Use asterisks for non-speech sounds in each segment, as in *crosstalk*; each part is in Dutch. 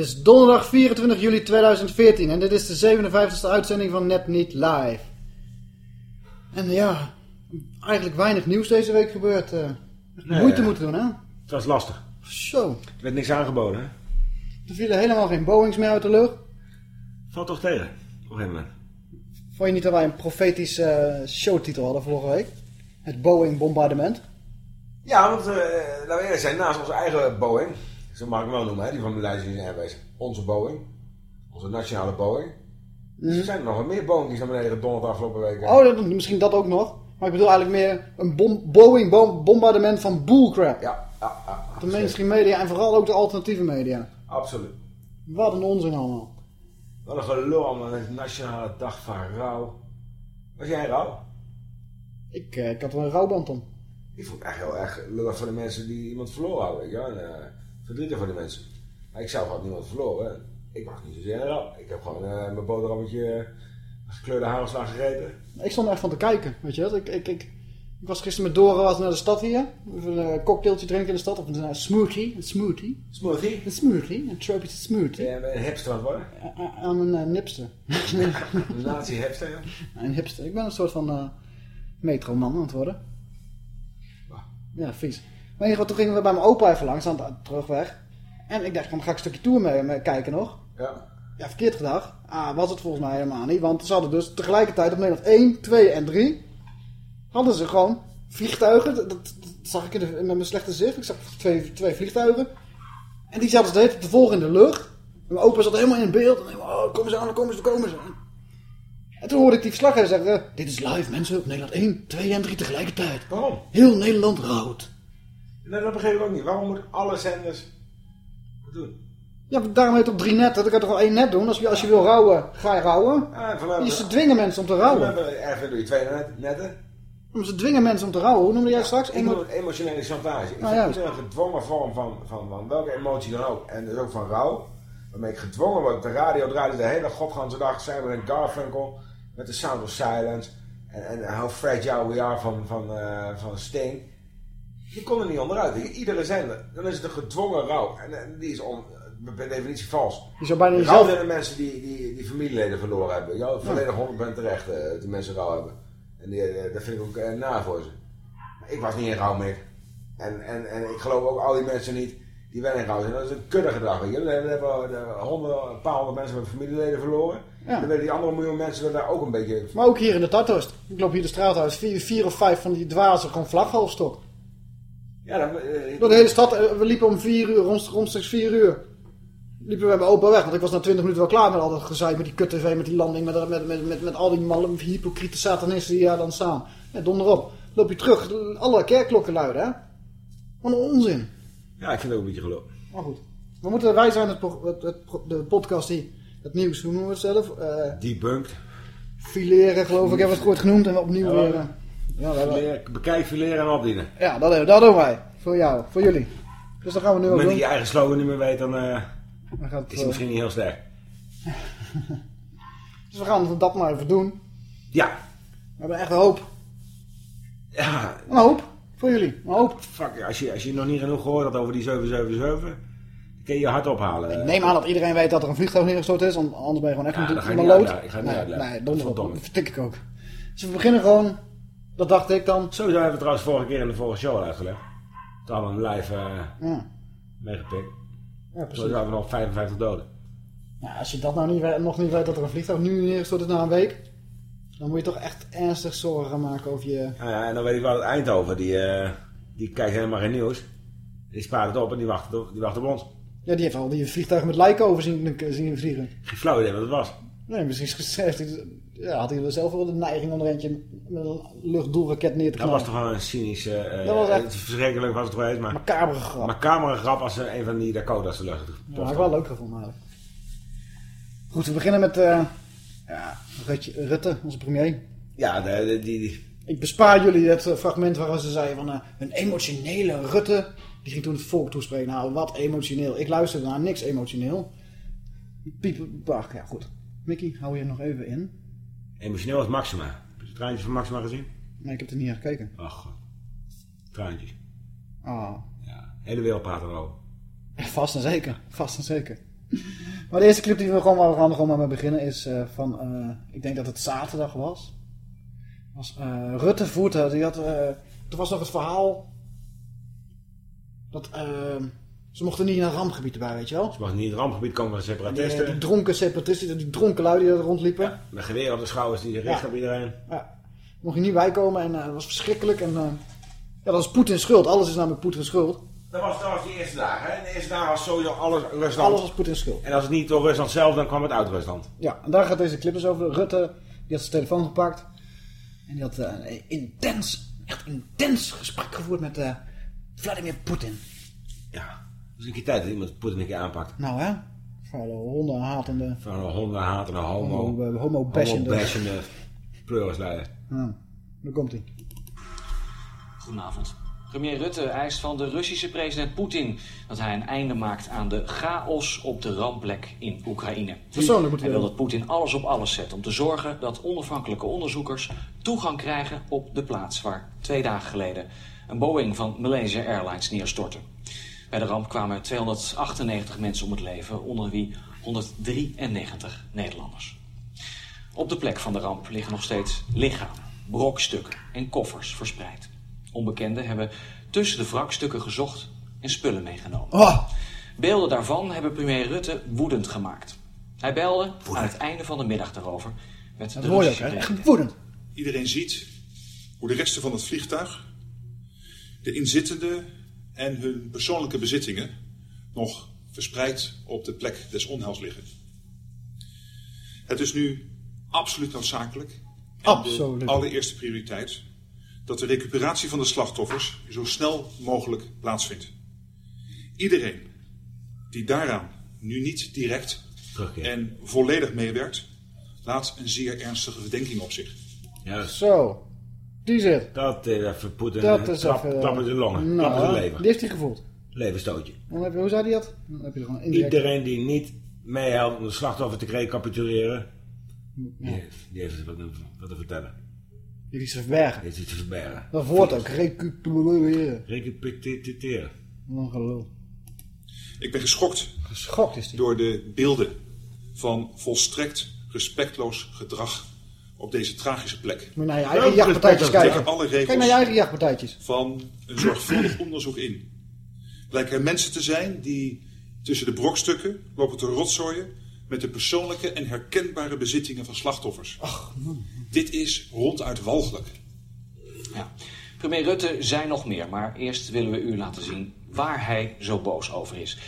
Het is donderdag 24 juli 2014 en dit is de 57e uitzending van Net Niet Live. En ja, eigenlijk weinig nieuws deze week gebeurd. eh Nee, moeite ja. moeten doen, hè? Het was lastig. Zo, Er werd niks aangeboden, hè? er vielen helemaal geen Boeings meer uit de lucht. Valt toch tegen, op een gegeven moment. Vond je niet dat wij een profetische eh, showtitel hadden vorige week? Het Boeing bombardement. Ja, want uh, laten we eerlijk zijn, naast onze eigen Boeing, zo mag ik hem wel noemen, hè, die van Malaysia Airways, onze Boeing, onze nationale Boeing. Dus er zijn er nog wel meer Boeing die naar beneden gedonderd afgelopen weken. Oh, dat, misschien dat ook nog. Maar ik bedoel eigenlijk meer een bom- Boeing bom- bombardement van bullcrap. Ja, ja, ja, De mainstream media en vooral ook de alternatieve media. absoluut. Wat een onzin allemaal. Wat een gelul allemaal met Nationale Dag van Rouw. Was jij rouw? Ik, eh, ik had wel een rouwband om. Ik vond het echt heel erg lullig voor de mensen die iemand verloren hadden. wel. En, eh, verdrietig voor de mensen. Maar ik zelf had niemand verloren. Ik was niet zozeer rouw. Ik heb gewoon eh, mijn boterhammetje eh, gekleurde hagelslag gegeten. Ik stond er echt van te kijken, weet je wat? Ik, ik, ik, ik was gisteren met Dora was naar de stad hier. Even een cocktailtje drinken in de stad. Of een eh, smoothie. Een smoothie. Smoothie. Een smoothie. Een tropische smoothie. Ja, een hipster aan het worden? Aan een eh, nipster. *laughs* Een nazi-hipster, ja. een hipster. Ik ben een soort van eh metroman aan het worden. Ja, vies. Maar in ieder geval, toen gingen we bij mijn opa even langs, aan de terugweg. En ik dacht, dan ga ik een stukje tour mee, mee kijken nog. Ja. Ja, verkeerd gedacht. Ah, was het volgens mij helemaal niet. Want ze hadden dus tegelijkertijd op Nederland 1, 2 en 3... hadden ze gewoon vliegtuigen. Dat, dat- dat zag ik in de- met mijn slechte zicht. Ik zag twee, twee vliegtuigen. En die zaten ze te volgen in de lucht. En mijn opa zat helemaal in beeld. En oh, komen ze aan, komen ze, komen ze. En toen hoorde ik die verslaggever zeggen... Dit is live, mensen, op Nederland 1, 2 en 3 tegelijkertijd. Waarom? Heel Nederland rouwt. Nee, dat begreep ik ook niet. Waarom moeten alle zenders dat doen? Ja, daarom heet het op drie netten. Dan kan je toch wel één net doen. Als je, als je wil rouwen, ga je rouwen. Ah, Je, ze dwingen mensen om te rouwen. Ergens doe je twee net- netten. Maar Ze dwingen mensen om te rouwen. Hoe noemde jij het straks? Ik Emo- het emotionele chantage. Ik juist. iedere gedwongen vorm van, van, van welke emotie dan ook. En dus ook van rouw. Waarmee ik gedwongen word. De radio draaide de hele godganse dag Simon en Garfunkel. Met de Sound of Silence. En, en How Fragile We Are van, van, eh, van Sting. Die kon er niet onderuit. Iedere zender. Dan is het een gedwongen rouw. En, en die is on, per definitie vals. Je zou bijna jezelf... de mensen die, die, die familieleden verloren hebben. Ja, volledig 100% terecht dat die mensen rouw hebben. En die, eh, dat vind ik ook eh, na voor ze. Maar ik was niet in rouw meer. En, en, en ik geloof ook al die mensen niet die wel in rouw zijn. Dat is een kudde gedrag. Je? We hebben honderden, een paar honderd mensen met familieleden verloren. Ja. Dan willen die andere miljoen mensen daar ook een beetje... Maar ook hier in de Tarthorst. Ik loop hier de straat uit. Vier, vier of vijf van die dwazen gewoon vlaggenhoofdstok. Ja, dan, eh, Door de hele stad. eh, We liepen om vier uur, rond, rondstreeks vier uur. Liepen we bij mijn opa weg. Want ik was na twintig minuten wel klaar met al dat gezeik. Met die kut-tv, met die landing. Met, met, met, met, met al die malle, hypocriete satanisten die daar dan staan. Ja, donderop. Loop je terug. Alle kerkklokken luiden, hè. Wat een onzin. ja, ik vind het ook een beetje geloof. Maar goed. We moeten, wij zijn het, het, de podcast die... Het nieuws, hoe noemen we het zelf? Eh Debunked. fileren, geloof ik, hebben we het ooit genoemd. En opnieuw Ja. weer... eh, ja, hebben- Bekijk, fileren en opdienen. ja dat, doen- dat doen wij. Voor jou, voor jullie. Dus dat gaan we nu ook doen. je je eigen slogan niet meer weet, dan eh, Dan gaat het, is eh, het misschien niet heel sterk. *laughs* dus we gaan dat maar even doen. Ja. We hebben echt een hoop. Ja, Een hoop. Voor jullie. Een hoop. Fuck, als je, als je nog niet genoeg gehoord had over die 777, dan kun je je hart ophalen. Ik neem aan dat iedereen weet dat er een vliegtuig neergestort is. Anders ben je gewoon echt Ja, een ga ik ga het niet nee, uitleggen. nee. Dat vertik ik ook. Dus we beginnen gewoon. Dat dacht ik dan. Sowieso hebben we trouwens vorige keer in de vorige show al uitgelegd. Toen hadden we een live eh Ja, meegepikt. ja Zo precies. hadden we nog 55 doden. Ja, als je dat nou niet, weet- nog niet weet dat er een vliegtuig nu neergestort is na een week. Dan moet je toch echt ernstig zorgen gaan maken over je... Nou ja, en dan weet ik wel dat Eindhoven, die, eh, die kijkt helemaal geen nieuws. Die spaart het op en die wacht, op- die wacht op ons. Ja, die heeft al die vliegtuigen met lijken over zien, zien vliegen. Geen flauw idee wat het was. Nee, misschien heeft hij, ja, had hij wel zelf wel de neiging om er eentje met een luchtdoelraket neer te Dat knallen. was toch wel een cynische... eh, Dat was echt- is verschrikkelijk was het geweest, maar... Macabere grap. Maar camera grap als een van die Dakota's de lucht Ja, dat had ik wel leuk gevonden eigenlijk. Goed, we beginnen met eh, ja, Rutje- Rutte, onze premier. Ja, de, de- die, die, Ik bespaar jullie het eh, fragment waar ze zeiden van eh, een emotionele Rutte. Die ging toen het volk toespreken. Nou, wat emotioneel. Ik luisterde naar niks emotioneel. Piep, ach, ja goed. Mickey, hou je nog even in. Emotioneel is Maxima. Heb je de traantjes van Maxima gezien? Nee, ik heb er niet naar gekeken. Ach, god. traantjes. Ah, Ja, hele wereld praat erover. vast en zeker. Vast en zeker. Maar de eerste clip die we gewoon, waar we gaan gewoon maar mee beginnen is uh, van, uh, ik denk dat het zaterdag was. was uh, Rutte voert, die had, er was nog het verhaal dat ze mochten niet in een rampgebied erbij, weet je wel. Ze mochten niet in het rampgebied komen van separatisten. Die, die, dronken separatisten, die dronken lui die er rondliepen. Ja, met geweer op de schouders die richten ja. op iedereen. Ja, mocht je niet bijkomen en dat was verschrikkelijk. En ja, dat was Poetin schuld, alles is namelijk Poetin schuld. Dat was, dat was die eerste dagen. Hè? De eerste dagen was sowieso alles Rusland. Alles was Poetin schuld. En als het niet door Rusland zelf, dan kwam het uit Rusland. Ja, en daar gaat deze clip dus over. Rutte, die had zijn telefoon gepakt. En die had uh, een intens, echt intens gesprek gevoerd met uh, Vladimir Poetin. Ja, dus een keer tijd dat iemand Poetin een keer aanpakt. Nou hè, van de hondenhatende... Van de hondenhatende homo... Homo, uh, homo bashende... Homo bashende pleurisleider. Ja, daar komt hij. Goedenavond. Premier Rutte eist van de Russische president Poetin dat hij een einde maakt aan de chaos op de rampplek in Oekraïne. Persoonlijk hij wil dat Poetin alles op alles zet om te zorgen dat onafhankelijke onderzoekers toegang krijgen op de plaats waar twee dagen geleden een Boeing van Malaysia Airlines neerstortte. Bij de ramp kwamen 298 mensen om het leven, onder wie 193 Nederlanders. Op de plek van de ramp liggen nog steeds lichamen, brokstukken en koffers verspreid. Onbekenden hebben tussen de wrakstukken gezocht en spullen meegenomen. Oh. Beelden daarvan hebben premier Rutte woedend gemaakt. Hij belde aan het einde van de middag daarover met dat de ook, hè? Echt woedend. Iedereen ziet hoe de resten van het vliegtuig, de inzittenden en hun persoonlijke bezittingen nog verspreid op de plek des onheils liggen. Het is nu absoluut noodzakelijk en Absoluut. de allereerste prioriteit dat de recuperatie van de slachtoffers zo snel mogelijk plaatsvindt. Iedereen die daaraan nu niet direct en volledig meewerkt, laat een zeer ernstige verdenking op zich. Ja, Zo, die zit. dat is even Poetin. Dat eh, is even... de longen. Nou, klap in het leven. die heeft hij gevoeld. Levenstootje. Dan heb je, hoe zei hij dat? Dan heb je er gewoon indirect... Iedereen die niet meehelpt om de slachtoffer te recapituleren, die, Ja. heeft, die heeft wat, wat te vertellen. Die is te verbergen. Die heeft iets te verbergen. Dat woord ook. Recupereren. Recapituleren. Wat gelul. Ik ben geschokt Geschokt is die. door de beelden van volstrekt respectloos gedrag op deze tragische plek. Moet je naar je eigen jachtpartijtjes kijken. Alle Kijk naar je regels eigen jachtpartijtjes. van een zorgvuldig onderzoek in. Blijken er mensen te zijn die tussen de brokstukken lopen te rotzooien met de persoonlijke en herkenbare bezittingen van slachtoffers. Dit is ronduit walgelijk. Ja. Premier Rutte zei nog meer, maar eerst willen we u laten zien waar hij zo boos over is.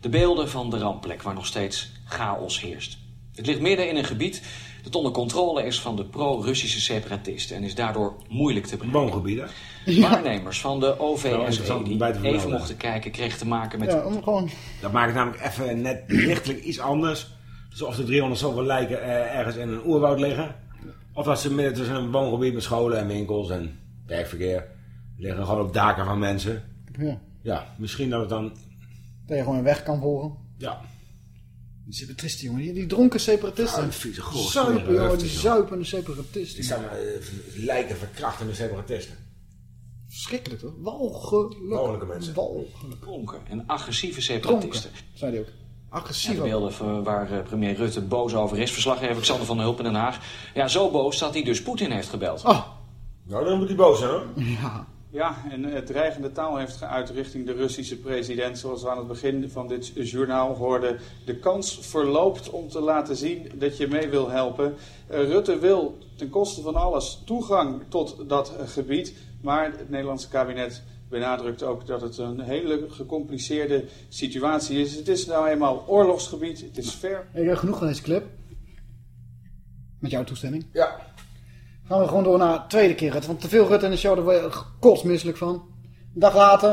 De beelden van de rampplek waar nog steeds chaos heerst. Het ligt midden in een gebied dat onder controle is van de pro-Russische separatisten en is daardoor moeilijk te bereiken. Woongebieden. Waarnemers van de OVSE om die even mochten kijken kregen te maken met Ja, om gewoon... Dat maakt het namelijk even net lichtelijk iets anders. Dus of de 300 zoveel lijken eh, ergens in een oerwoud liggen. Of dat ze midden tussen een woongebied met scholen en winkels en werkverkeer liggen. Gewoon op daken van mensen. Ja. Ja, misschien dat het dan... Dat je gewoon een weg kan volgen. Ja, separatisten, jongen. Die, die dronken separatisten. Ah, vieze, Zuipen, jongen. Die zuipende die separatisten. zijn maar, eh, lijken verkrachtende separatisten. Verschrikkelijk, hoor. Walgelijk. Walgelijke mensen. Walgelijk. dronken en agressieve Dronken, separatisten. zei hij ook. Ja, Agressief de ook. beelden van waar eh, premier Rutte boos over is. Verslaggever Xander van der Hulp in Den Haag. Ja, zo boos dat hij dus Poetin heeft gebeld. Ah, Nou, dan moet hij boos zijn hoor. ja. Ja, en het dreigende taal heeft geuit richting de Russische president, zoals we aan het begin van dit journaal hoorden. De kans verloopt om te laten zien dat je mee wil helpen. Eh, Rutte wil ten koste van alles toegang tot dat gebied, maar het Nederlandse kabinet benadrukt ook dat het een hele gecompliceerde situatie is. Het is nou eenmaal oorlogsgebied, het is ver Ik heb genoeg van deze clip. Met jouw toestemming. Ja. Gaan we gewoon door naar de tweede keer. Rutte. Want te veel Rutte in de show, daar word je kotsmisselijk van. Een dag later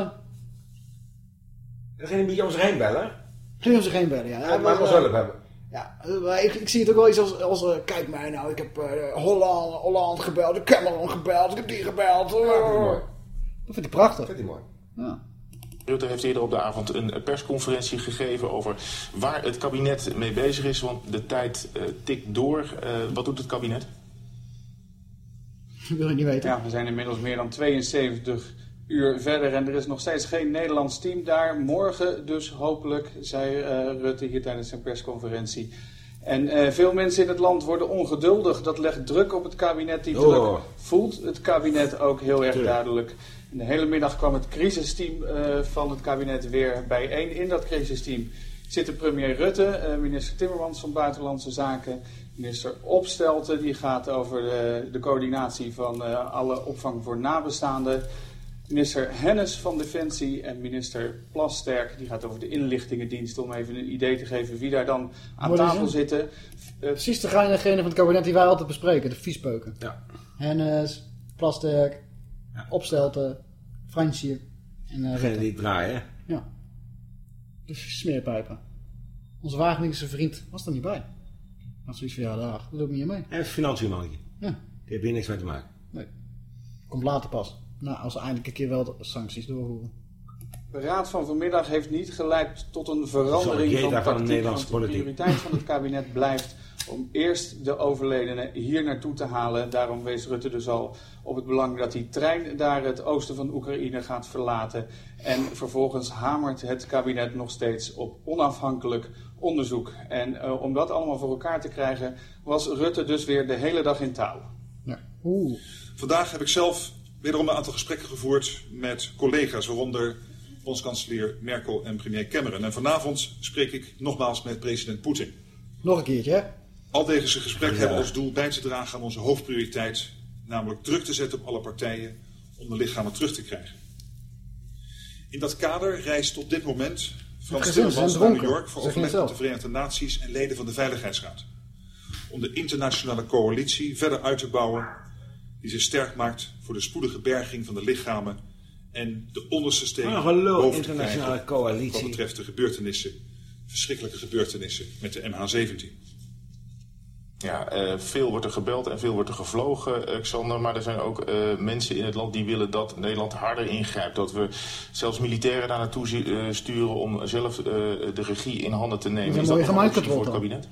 Dan ging hij een beetje om zich heen bellen. ging hij om zich heen bellen. Ja, Hij mag wel hulp hebben. Ja, maar ik, ik zie het ook wel iets als, als eh, kijk mij nou, ik heb eh, Holland, Holland gebeld, de Cameron gebeld, ik heb die gebeld. Ja, dat vind ik mooi. Dat vind ik prachtig. Dat vindt hij mooi. Ja. Rutte heeft eerder op de avond een persconferentie gegeven over waar het kabinet mee bezig is. Want de tijd eh, tikt door. Eh, wat doet het kabinet? *laughs* Wil je niet weten? Ja, we zijn inmiddels meer dan 72 uur verder en er is nog steeds geen Nederlands team daar. Morgen dus hopelijk, zei uh, Rutte hier tijdens zijn persconferentie. En uh, veel mensen in het land worden ongeduldig. Dat legt druk op het kabinet. Die druk Oh. voelt het kabinet ook heel erg duidelijk. En de hele middag kwam het crisisteam uh, van het kabinet weer bijeen. In dat crisisteam zitten premier Rutte, uh, minister Timmermans van Buitenlandse Zaken, minister Opstelten, die gaat over de, de coördinatie van uh, alle opvang voor nabestaanden. Minister Hennis van Defensie en minister Plasterk, die gaat over de inlichtingendienst, om even een idee te geven wie daar dan aan Wat tafel zitten. Uh, Precies degene van het kabinet die wij altijd bespreken. De viespeuken. Ja. Hennis, Plasterk, Opstelten, Fransje. En, uh, Degene die het draaien, hè? Ja. De smeerpijpen. Onze Wageningse vriend was er niet bij. Van, ja, daar, doe ik niet mee. En het financiënmannetje. Ja, Die heeft hier niks mee te maken. nee. Komt later pas. Nou, als ze eindelijk een keer wel de sancties doorvoeren. De raad van vanmiddag heeft niet geleid tot een verandering van van de. Nederlandse want de prioriteit van het kabinet blijft om eerst de overledenen hier naartoe te halen. Daarom wees Rutte dus al op het belang dat die trein daar het oosten van Oekraïne gaat verlaten. En vervolgens hamert het kabinet nog steeds op onafhankelijk onderzoek. En uh, om dat allemaal voor elkaar te krijgen was Rutte dus weer de hele dag in touw. Ja. Oeh. Vandaag heb ik zelf wederom een aantal gesprekken gevoerd met collega's, waaronder bondskanselier Merkel en premier Cameron. En vanavond spreek ik nogmaals met president Poetin. Nog een keertje, hè? Al deze gesprekken Ja. hebben als doel bij te dragen aan onze hoofdprioriteit, namelijk druk te zetten op alle partijen om de lichamen terug te krijgen. In dat kader reist op dit moment Frans Timmermans naar New York voor overleg het met de Verenigde Naties en leden van de Veiligheidsraad. Om de internationale coalitie verder uit te bouwen die zich sterk maakt voor de spoedige berging van de lichamen en de onderste steen boven te internationale krijgen coalitie. wat betreft de gebeurtenissen, verschrikkelijke gebeurtenissen met de MH17. Ja, eh, veel wordt er gebeld en veel wordt er gevlogen, eh, Xander. Maar er zijn ook eh, mensen in het land die willen dat Nederland harder ingrijpt. Dat we zelfs militairen daar naartoe eh, sturen om zelf eh, de regie in handen te nemen. Is dat een optie voor het kabinet?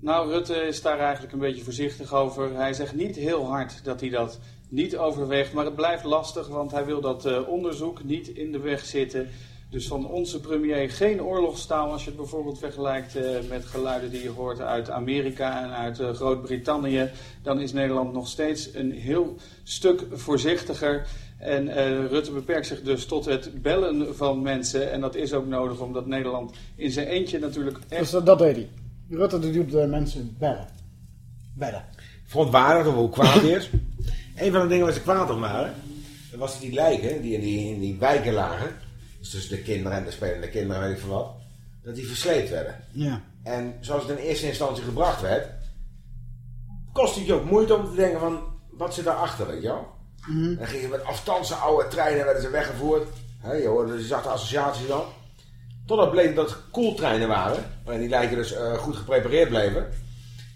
Nou, Rutte is daar eigenlijk een beetje voorzichtig over. Hij zegt niet heel hard dat hij dat niet overweegt, maar het blijft lastig, want hij wil dat eh, onderzoek niet in de weg zitten. Dus van onze premier geen oorlogstaal, als je het bijvoorbeeld vergelijkt eh, met geluiden die je hoort uit Amerika en uit eh, Groot-Brittannië, dan is Nederland nog steeds een heel stuk voorzichtiger. En eh, Rutte beperkt zich dus tot het bellen van mensen. En dat is ook nodig, omdat Nederland in zijn eentje natuurlijk echt Dus dat, deed hij. Rutte doet de mensen bellen. Bellen. verontwaardigd over hoe kwaad hij is. een van de dingen waar ze kwaad om waren, dat was die lijken die in die, in die wijken lagen. Dus tussen de kinderen en de spelende kinderen, weet ik veel wat. Dat die versleept werden. Ja. En zoals het in eerste instantie gebracht werd, kostte het je ook moeite om te denken van, wat zit daarachter, weet je wel? En dan gingen met afstandse oude treinen werden ze weggevoerd. Je hoorde, je zag de associaties dan. Totdat bleek dat het koeltreinen waren, waarin die lijken dus eh, goed geprepareerd bleven.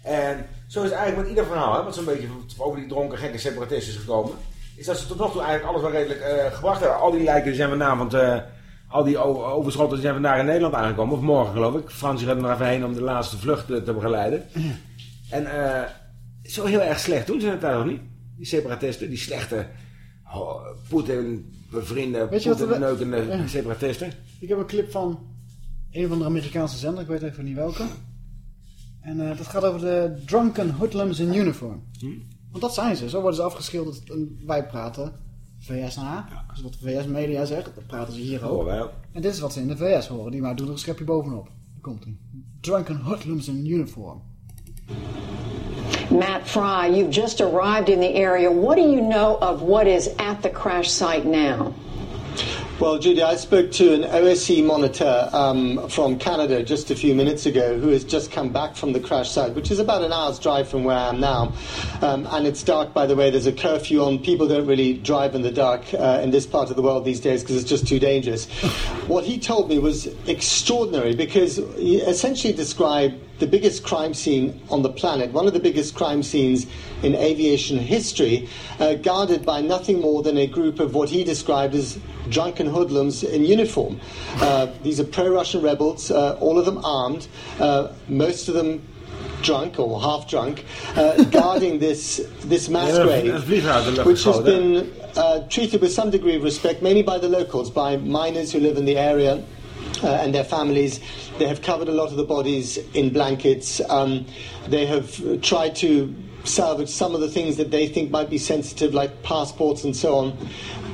En zo is het eigenlijk met ieder verhaal, hè, wat zo'n beetje over die dronken gekke separatisten is gekomen. Is dat ze tot nog toe eigenlijk alles wel redelijk eh, gebracht hebben. Al die lijken zijn vanavond, eh, al die overschotten zijn vandaag in Nederland aangekomen. Of morgen geloof ik. Frans gaat er nog even heen om de laatste vlucht eh, te begeleiden. En zo heel erg slecht doen ze het daar nog niet. Die separatisten, die slechte oh, Poetin bevrienden, Poetin we- neukende Ja. separatisten. Ik heb een clip van een van de Amerikaanse zender, ik weet even niet welke. En dat gaat over de drunken hoodlums in uniform. Want dat zijn ze, zo worden ze afgeschilderd. En wij praten VS na. Dus wat de VS-media zegt, dat praten ze hier Oh, ook. En dit is wat ze in de VS horen. Die maar doen er een schepje bovenop. Komt ie. Drunken hoodlums in uniform. Matt Fry, you've just arrived in the area. What do you know of what is at the crash site now? Well, Judy, I spoke to an OSC monitor um, from Canada just a few minutes ago who has just come back from the crash site, which is about an hour's drive from where I am now. Um, and it's dark, by the way. There's a curfew on. People don't really drive in the dark uh, in this part of the world these days because it's just too dangerous. *laughs* what he told me was extraordinary because he essentially described the biggest crime scene on the planet, one of the biggest crime scenes in aviation history, uh, guarded by nothing more than a group of what he described as drunken hoodlums in uniform. Uh, these are pro Russian rebels, uh, all of them armed, uh, most of them drunk or half drunk, uh, *laughs* guarding this this mass grave, een vliegtuig uit de lucht which has been uh, treated with some degree of respect, mainly by the locals, by miners who live in the area. Uh, and their families. They have covered a lot of the bodies in blankets. Um, they have tried to salvage some of the things that they think might be sensitive, like passports and so on.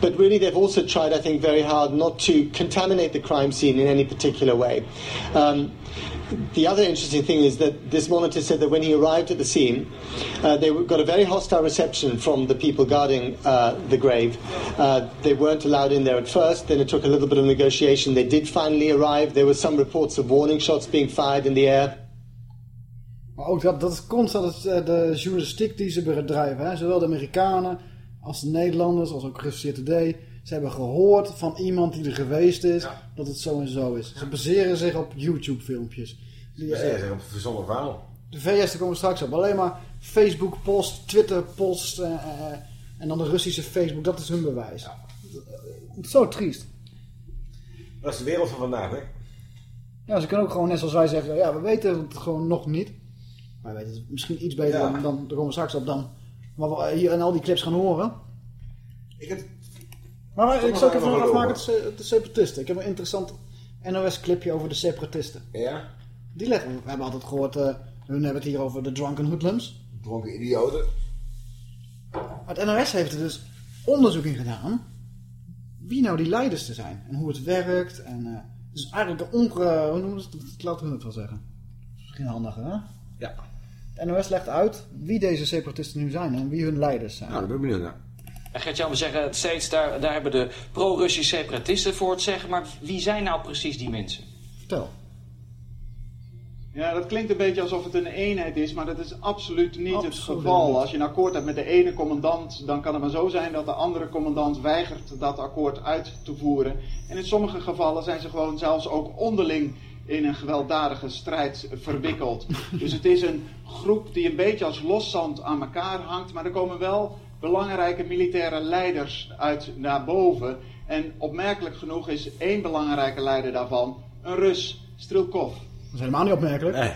But really, they've also tried, I think, very hard not to contaminate the crime scene in any particular way. Um, the other interesting thing is that this monitor said that when he arrived at the scene, uh, they got a very hostile reception from the people guarding uh, the grave. Uh, they weren't allowed in there at first. Then it took a little bit of negotiation. They did finally arrive. There were some reports of warning shots being fired in the air. Maar ook dat, dat is constant het, eh, de journalistiek die ze bedrijven. Hè? Zowel de Amerikanen als de Nederlanders, als ook Russia Today. Ze hebben gehoord van iemand die er geweest is, dat het zo en zo is. Ze baseren zich op YouTube filmpjes. Die, Dat eh, is een verzonnen verhaal. de VS, daar komen we straks op. Alleen maar Facebook post, Twitter post eh, eh, en dan de Russische Facebook. Dat is hun bewijs. Is zo triest. Dat is de wereld van vandaag, hè? Ja, ze kunnen ook gewoon net zoals wij zeggen, ja, we weten het gewoon nog niet. Maar we weten het misschien iets beter Ja. dan, dan, daar komen we straks op dan. Maar we hier in al die clips gaan horen. Ik heb... Maar, maar ik zal ik even afmaken, de, de separatisten. Ik heb een interessant NOS clipje over de separatisten. Ja? Die leggen, we hebben altijd gehoord, eh, hun hebben het hier over de drunken hoodlums. Dronken idioten. Maar het NOS heeft er dus onderzoek in gedaan. Wie nou die leiders te zijn. En hoe het werkt. En, eh, dus eigenlijk de onge... Hoe noemen ze het? Laten we het wel zeggen. Misschien handiger, hè? Ja. De NOS legt uit wie deze separatisten nu zijn en wie hun leiders zijn. Nou, daar ben ik benieuwd naar. En Gert-Jan, we zeggen het steeds, daar, daar hebben de pro-Russische separatisten voor het zeggen. Maar wie zijn nou precies die mensen? Vertel. Ja, dat klinkt een beetje alsof het een eenheid is, maar dat is absoluut niet het geval. Als je een akkoord hebt met de ene commandant, dan kan het maar zo zijn dat de andere commandant weigert dat akkoord uit te voeren. En in sommige gevallen zijn ze gewoon zelfs ook onderling in een gewelddadige strijd verwikkeld. *laughs* Dus het is een groep die een beetje als loszand aan elkaar hangt, maar er komen wel belangrijke militaire leiders uit naar boven. En opmerkelijk genoeg is één belangrijke leider daarvan een Rus, Strilkov. Dat is helemaal niet opmerkelijk. Nee.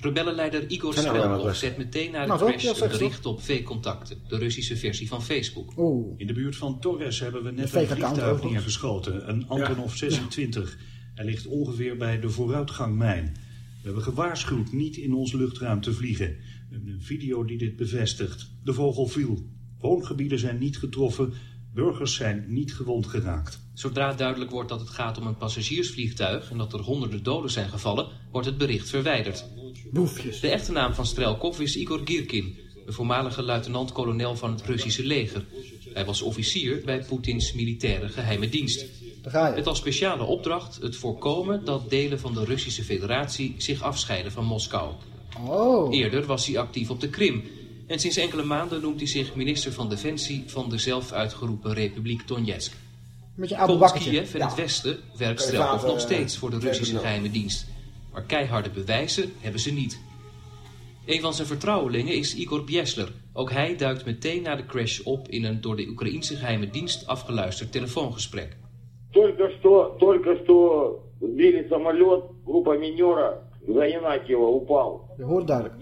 Rebellenleider Igor Strelkov zet meteen na de Nou, crash een bericht op V-contacten, de Russische versie van Facebook. Oeh. In de buurt van Torres hebben we net Een vliegtuig neergeschoten. Een Antonov 26. Hij ligt ongeveer bij de vooruitgangmijn. We hebben gewaarschuwd niet in ons luchtruim te vliegen. We hebben een video die dit bevestigt. De vogel viel. Woongebieden zijn niet getroffen. Burgers zijn niet gewond geraakt. Zodra duidelijk wordt dat het gaat om een passagiersvliegtuig en dat er honderden doden zijn gevallen, wordt het bericht verwijderd. Boefjes. De echte naam van Strelkov is Igor Girkin, een voormalige luitenant-kolonel van het Russische leger. Hij was officier bij Poetins militaire geheime dienst. Daar ga je. Met als speciale opdracht het voorkomen dat delen van de Russische federatie zich afscheiden van Moskou. Oh. Eerder was hij actief op de Krim. En sinds enkele maanden noemt hij zich minister van Defensie van de zelf uitgeroepen Republiek Donetsk. Met je oude Volgens bakkertje. Kiev en het Westen werkt Kan je Strelkov later, nog eh, steeds voor de verder Russische nog. geheime dienst. Maar keiharde bewijzen hebben ze niet. Een van zijn vertrouwelingen is Igor Biesler. Ook hij duikt meteen na de crash op in een door de Oekraïnse geheime dienst afgeluisterd telefoongesprek. Только что, только что сбили самолет, группа минера,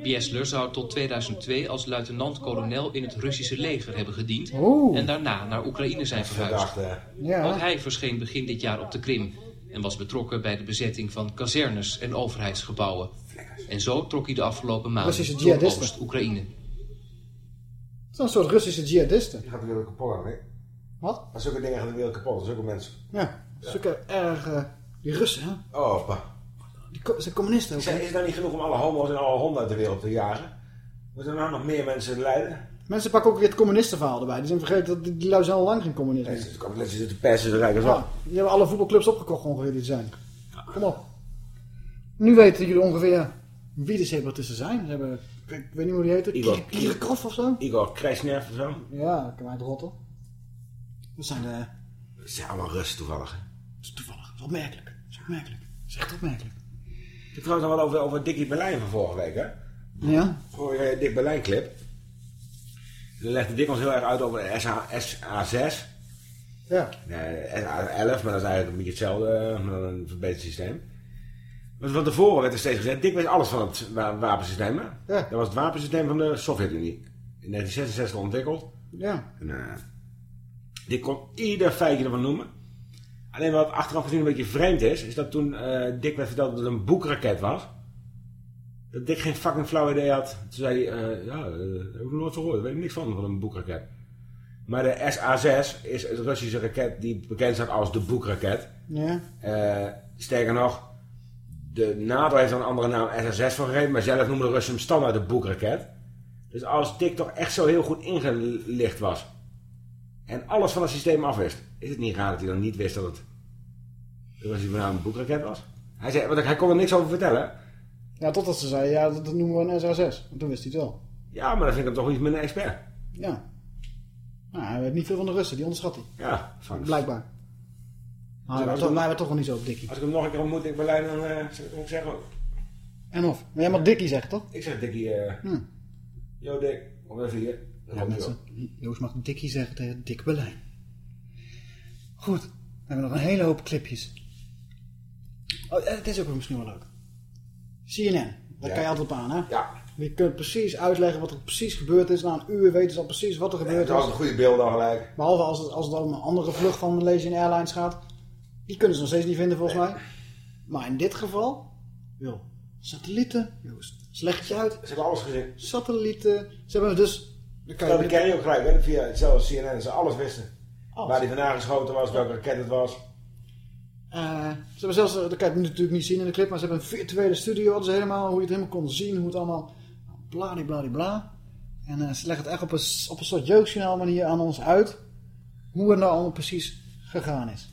Biesler zou tot 2002 als luitenant-kolonel in het Russische leger hebben gediend... Oh. En daarna naar Oekraïne zijn verhuisd. Ja. Hij verscheen begin dit jaar op de Krim... en was betrokken bij de bezetting van kazernes en overheidsgebouwen. En zo trok hij de afgelopen maanden door Oost-Oekraïne. Het is een soort Russische jihadisten. Die gaat de wereld kapot hè? Wat? Dat dingen gaan de wereld kapot, dat is ook een. Ja, dat is erg... die Russen, hè? Oh, pa. Die co- zijn communisten ook. Is, is het nou niet genoeg om alle homo's en alle honden uit de wereld te jagen? Moeten er nou nog meer mensen lijden? Mensen pakken ook weer het communistenverhaal erbij. Die zijn vergeten dat die, die lui zijn al lang geen communisten. Nee, het komt net de persen Ja, op. die hebben alle voetbalclubs opgekocht ongeveer die zijn. Kom op. Nu weten jullie ongeveer wie de separatisten zijn. Ze hebben, ik weet niet hoe die heet. Igor. Kirikov of zo? Igor Kresnev of zo. Ja, kan mij het rotten. Dat zijn de... Dat zijn allemaal Russen toevallig. hè. Dat is toevallig. Dat is opmerkelijk. Dat is opmerkelijk. Dat is echt opmerkelijk. Ik heb trouwens nog wel over, over Dickie Berlijn van vorige week, hè? Ja? Vorige week Dick Berlijn clip. Daar legde Dick ons heel erg uit over de SA, SA6. Ja. Nee, SA11, maar dat is eigenlijk een beetje hetzelfde, maar dan een verbeterd systeem. Want van tevoren werd er steeds gezegd, Dick weet alles van het wa- wapensysteem. Hè? Ja. Dat was het wapensysteem van de Sovjet-Unie. In 1966 ontwikkeld. Ja. En, eh, Dick kon ieder feitje ervan noemen. Alleen wat achteraf gezien een beetje vreemd is, is dat toen eh, Dick werd verteld dat het een boekraket was. Dat Dick geen fucking flauw idee had. Toen zei hij, eh, ja, eh, daar heb ik nooit gehoord. Daar weet ik niks van, van een boekraket. Maar de SA-6 is het Russische raket die bekend staat als de boekraket. Ja. Sterker nog, de NATO heeft er een andere naam SS-6 voor gegeven, maar zelf noemen de Russen hem standaard de boekraket. Dus als Dick toch echt zo heel goed ingelicht was en alles van het systeem afwist, is het niet raar dat hij dan niet wist dat het de Russische naam een boekraket was? Hij, zei, want hij kon er niks over vertellen. Ja, totdat ze zei, ja, dat, dat noemen we een SA6. En toen wist hij het wel. Ja, maar dan vind ik hem toch iets minder expert. Ja. Nou, hij weet niet veel van de Russen, die onderschat hij. Ja, van. Blijkbaar. Maar hij was toch, mij toch wel niet zo op Dikkie. als ik hem nog een keer ontmoet in Berlijn, dan eh, zeg ik zeggen. En of? Maar jij mag Dikkie zeggen, toch? Ik zeg Dikkie, Hm. yo Dick, kom even hier. Dan Ja, mensen. Joost mag Dikkie zeggen tegen Dick Berlijn. Goed. We hebben nog een hele hoop clipjes. Oh, het is ook misschien wel leuk. CNN. Daar Ja. kan je altijd op aan, hè? Ja, Je kunt precies uitleggen wat er precies gebeurd is. Na een uur weten ze al precies wat er het gebeurd was is. een goede beeld al gelijk. Behalve als het, als het om een andere vlucht van Malaysian Airlines gaat. Die kunnen ze nog steeds niet vinden volgens mij. Maar in dit geval, joh, satellieten, Joost, slecht uit. Ze hebben alles gezien. Satellieten, ze hebben dus... Dan kan je dat ken je ook gelijk, hè? via hetzelfde CNN, ze alles wisten. Alles. Waar die vandaan geschoten was, welke raket het was. Eh, ze hebben zelfs, dat kan je natuurlijk niet zien in de clip, maar ze hebben een virtuele studio, helemaal, hoe je het helemaal kon zien, hoe het allemaal, bladibladibla. En eh, ze leggen het echt op een, op een soort jeugdjournaal manier aan ons uit, hoe het nou allemaal precies gegaan is.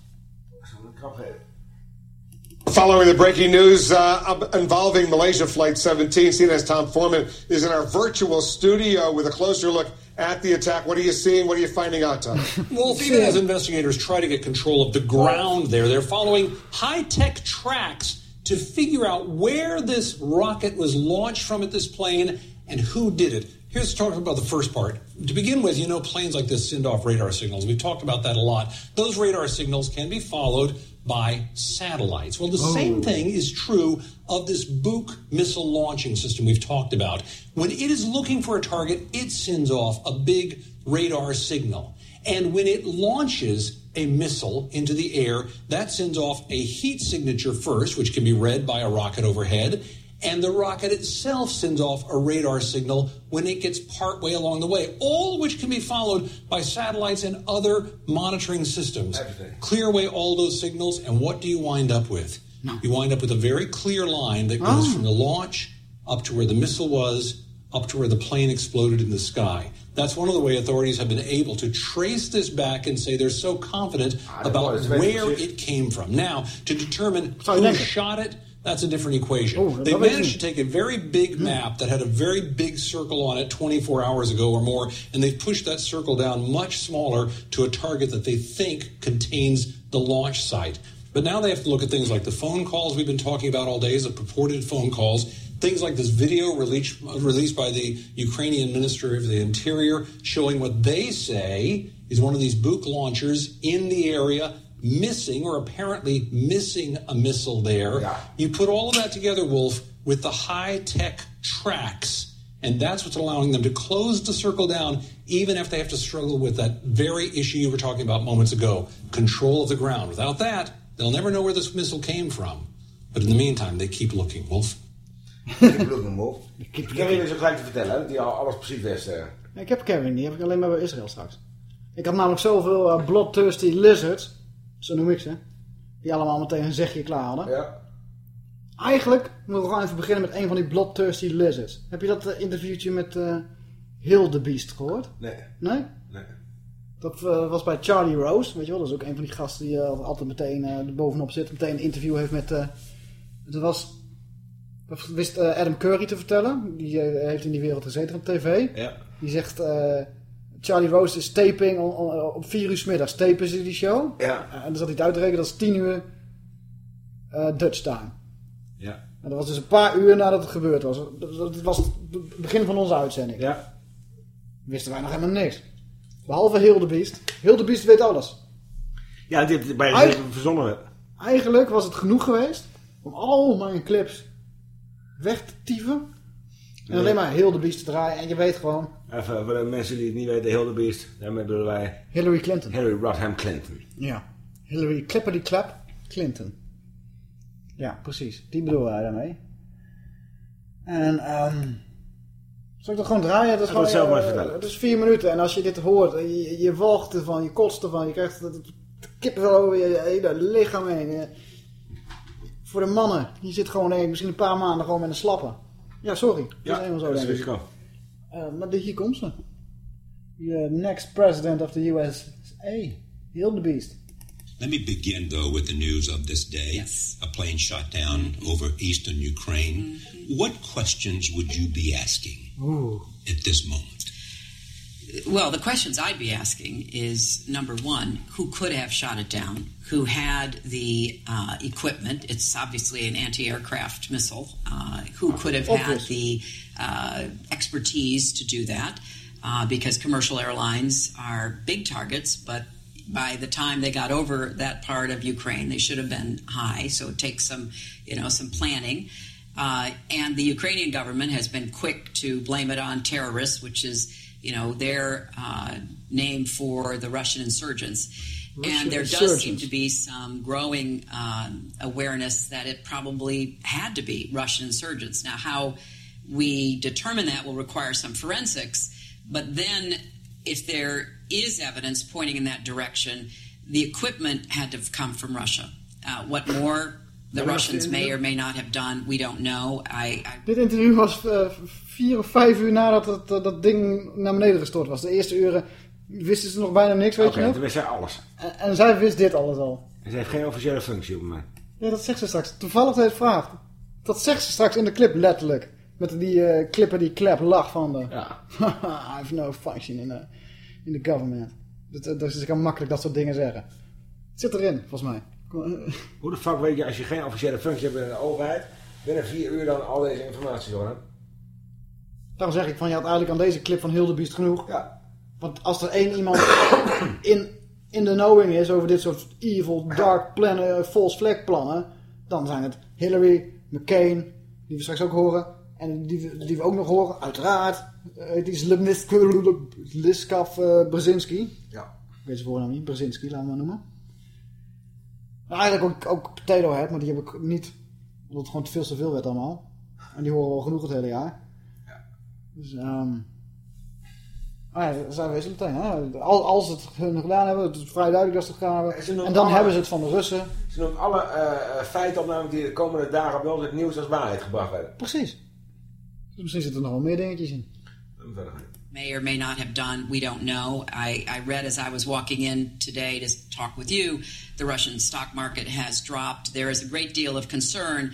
Following the breaking news uh, involving Malaysia Flight 17, CNN's Tom Foreman is in our virtual studio with a closer look at the attack. What are you seeing? What are you finding out, Tom? *laughs* Well, even as investigators try to get control of the ground there, they're following high tech tracks to figure out where this rocket was launched from at this plane and who did it. Here's talking about the first part. To begin with, you know, planes like this send off radar signals. We've talked about that a lot. Those radar signals can be followed by satellites. Well, the oh. same thing is true of this Book missile launching system we've talked about. When it is looking for a target, it sends off a big radar signal. And when it launches a missile into the air, that sends off a heat signature first, which can be read by a rocket overhead. And the rocket itself sends off a radar signal when it gets partway along the way, all of which can be followed by satellites and other monitoring systems. Everything. Clear away all those signals, and what do you wind up with? You wind up with a very clear line that goes oh. from the launch up to where the missile was, up to where the plane exploded in the sky. That's one of the way authorities have been able to trace this back and say they're so confident about where it came from. Now, to determine Zou who denken. shot it, that's a different equation. Oh, they managed to take a very big map that had a very big circle on it 24 hours ago or more, and they've pushed that circle down much smaller to a target that they think contains the launch site. But now they have to look at things like the phone calls we've been talking about all day, the purported phone calls, things like this video released, released by the Ukrainian Minister of the Interior showing what they say is one of these Buk launchers in the area missing or apparently missing a missile there. Yeah. You put all of that together, Wolf, with the high tech tracks, and that's what's allowing them to close the circle down, even if they have to struggle with that very issue you were talking about moments ago control of the ground. Without that, they'll never know where this missile came from. But in the meantime, they keep looking, Wolf. Ik bedoel hem op. Ik heb jullie zo gelijk te vertellen, hè, dat die al alles precies wist. Nee, ik heb Kevin niet, heb ik alleen maar bij Israël straks. Ik had namelijk zoveel eh, bloodthirsty lizards, zo noem ik ze, die allemaal meteen een zegje klaar hadden. Ja. Eigenlijk moeten we gewoon even beginnen met een van die bloodthirsty lizards. Heb je dat eh, interviewtje met eh Hildebeest gehoord? Nee. Nee? Nee. Dat eh, was bij Charlie Rose, weet je wel. Dat is ook een van die gasten die altijd meteen er bovenop zit. Meteen een interview heeft met... dat was... Dat wist Adam Curry te vertellen. Die heeft in die wereld gezeten van tv. Ja. Die zegt... eh, Charlie Rose is taping op 4 uur 's middags. Tapen ze die show. Ja. Eh, en dan zat hij het uit te rekenen. Dat is 10 uur eh, Dutch time. Ja. En dat was dus een paar uur nadat het gebeurd was. Dat, was het begin van onze uitzending. Ja. Wisten wij nog helemaal niks. Behalve Hildebeest. Hildebeest weet alles. Ja, dit bij Eigen- verzonnen. Eigenlijk was het genoeg geweest om al mijn clips weg te tieven. En alleen maar heel de beest te draaien. En je weet gewoon, Even voor de mensen die het niet weten, heel de beest. Daarmee bedoelen wij Hillary Clinton. Hillary Rodham Clinton. Ja. Hillary Clippity Clap Clinton. Ja, precies. Die bedoelen wij daarmee. En, ehm zal ik dat gewoon draaien? Dat is Ga het gewoon, zelf maar vertellen. Het is vier minuten. En als je dit hoort, je, je walgt ervan, je kotst ervan, je krijgt het kippenvel over je, hele lichaam heen. Voor de mannen, die zit gewoon denk ik, misschien een paar maanden gewoon met een slappe. Ja, sorry. Dat Ja, is helemaal zo, dat is denk ik. risico. Eh, maar hier komt ze. The next president of the USA. Heel de beest. Let me begin, though, with the news of this day. Yes. A plane shot down over eastern Ukraine. What questions would you be asking at this moment? Well, the questions I'd be asking is number one, who could have shot it down? Who had the uh, equipment? It's obviously an anti aircraft missile. Uh, who could have had the uh, expertise to do that? Uh, because commercial airlines are big targets, but by the time they got over that part of Ukraine, they should have been high. So it takes some, you know, some planning. Uh, and the Ukrainian government has been quick to blame it on terrorists, which is, you know, their uh, name for the Russian insurgents. Russian and there does seem to be some growing um, awareness that it probably had to be Russian insurgents. Now, how we determine that will require some forensics, but then if there is evidence pointing in that direction, the equipment had to have come from Russia. Uh, what more the Russians may or may not have done, we don't know. I, I Dit interview was eh, vier of vijf uur nadat het, eh, dat ding naar beneden gestort was. De eerste uren wisten ze nog bijna niks, weet Oké, je nog? toen wist zij alles. En, en zij wist dit alles al. En ze heeft geen officiële functie op moment. Ja, dat zegt ze straks. Toevallig heeft vraagt. Dat zegt ze straks in de clip, letterlijk. Met die eh clipper die klep lach van de... Ja. *laughs* I have no function in the, in the government. Dat, dat, dus ik kan makkelijk dat soort dingen zeggen. Het zit erin, volgens mij. *laughs* Hoe de fuck weet je als je geen officiële functie hebt binnen de overheid, binnen vier uur dan al deze informatie door? Daarom zeg ik van, je had eigenlijk aan deze clip van Hildebeest genoeg. Ja. Want als er één iemand *coughs* in, in de knowing is over dit soort evil, dark plannen, false flag plannen, dan zijn het Hillary, McCain, die we straks ook horen, en die, we- die we ook nog horen, uiteraard, eh, die is *laughs* Liskav eh, Brzezinski. Ja. Ik weet zijn voornaam niet, Brzezinski, laten we maar noemen. Nou, eigenlijk ook, ook Potato Head, maar die heb ik niet, omdat het gewoon veel te veel werd allemaal. En die horen we al genoeg het hele jaar. Dus, ehm ah ja, dat zijn we eens meteen. Hè? Al- Als ze het hun gedaan hebben, het is vrij duidelijk dat ze het gedaan hebben. En dan alle- hebben ze het van de Russen. Ze noemt alle eh, eh, feiten op namelijk die de komende dagen bij ons het nieuws als waarheid gebracht werden. Precies. Dus misschien zitten er nog wel meer dingetjes in. May or may not have done, we don't know. I, I read as I was walking in today to talk with you, the Russian stock market has dropped. There is a great deal of concern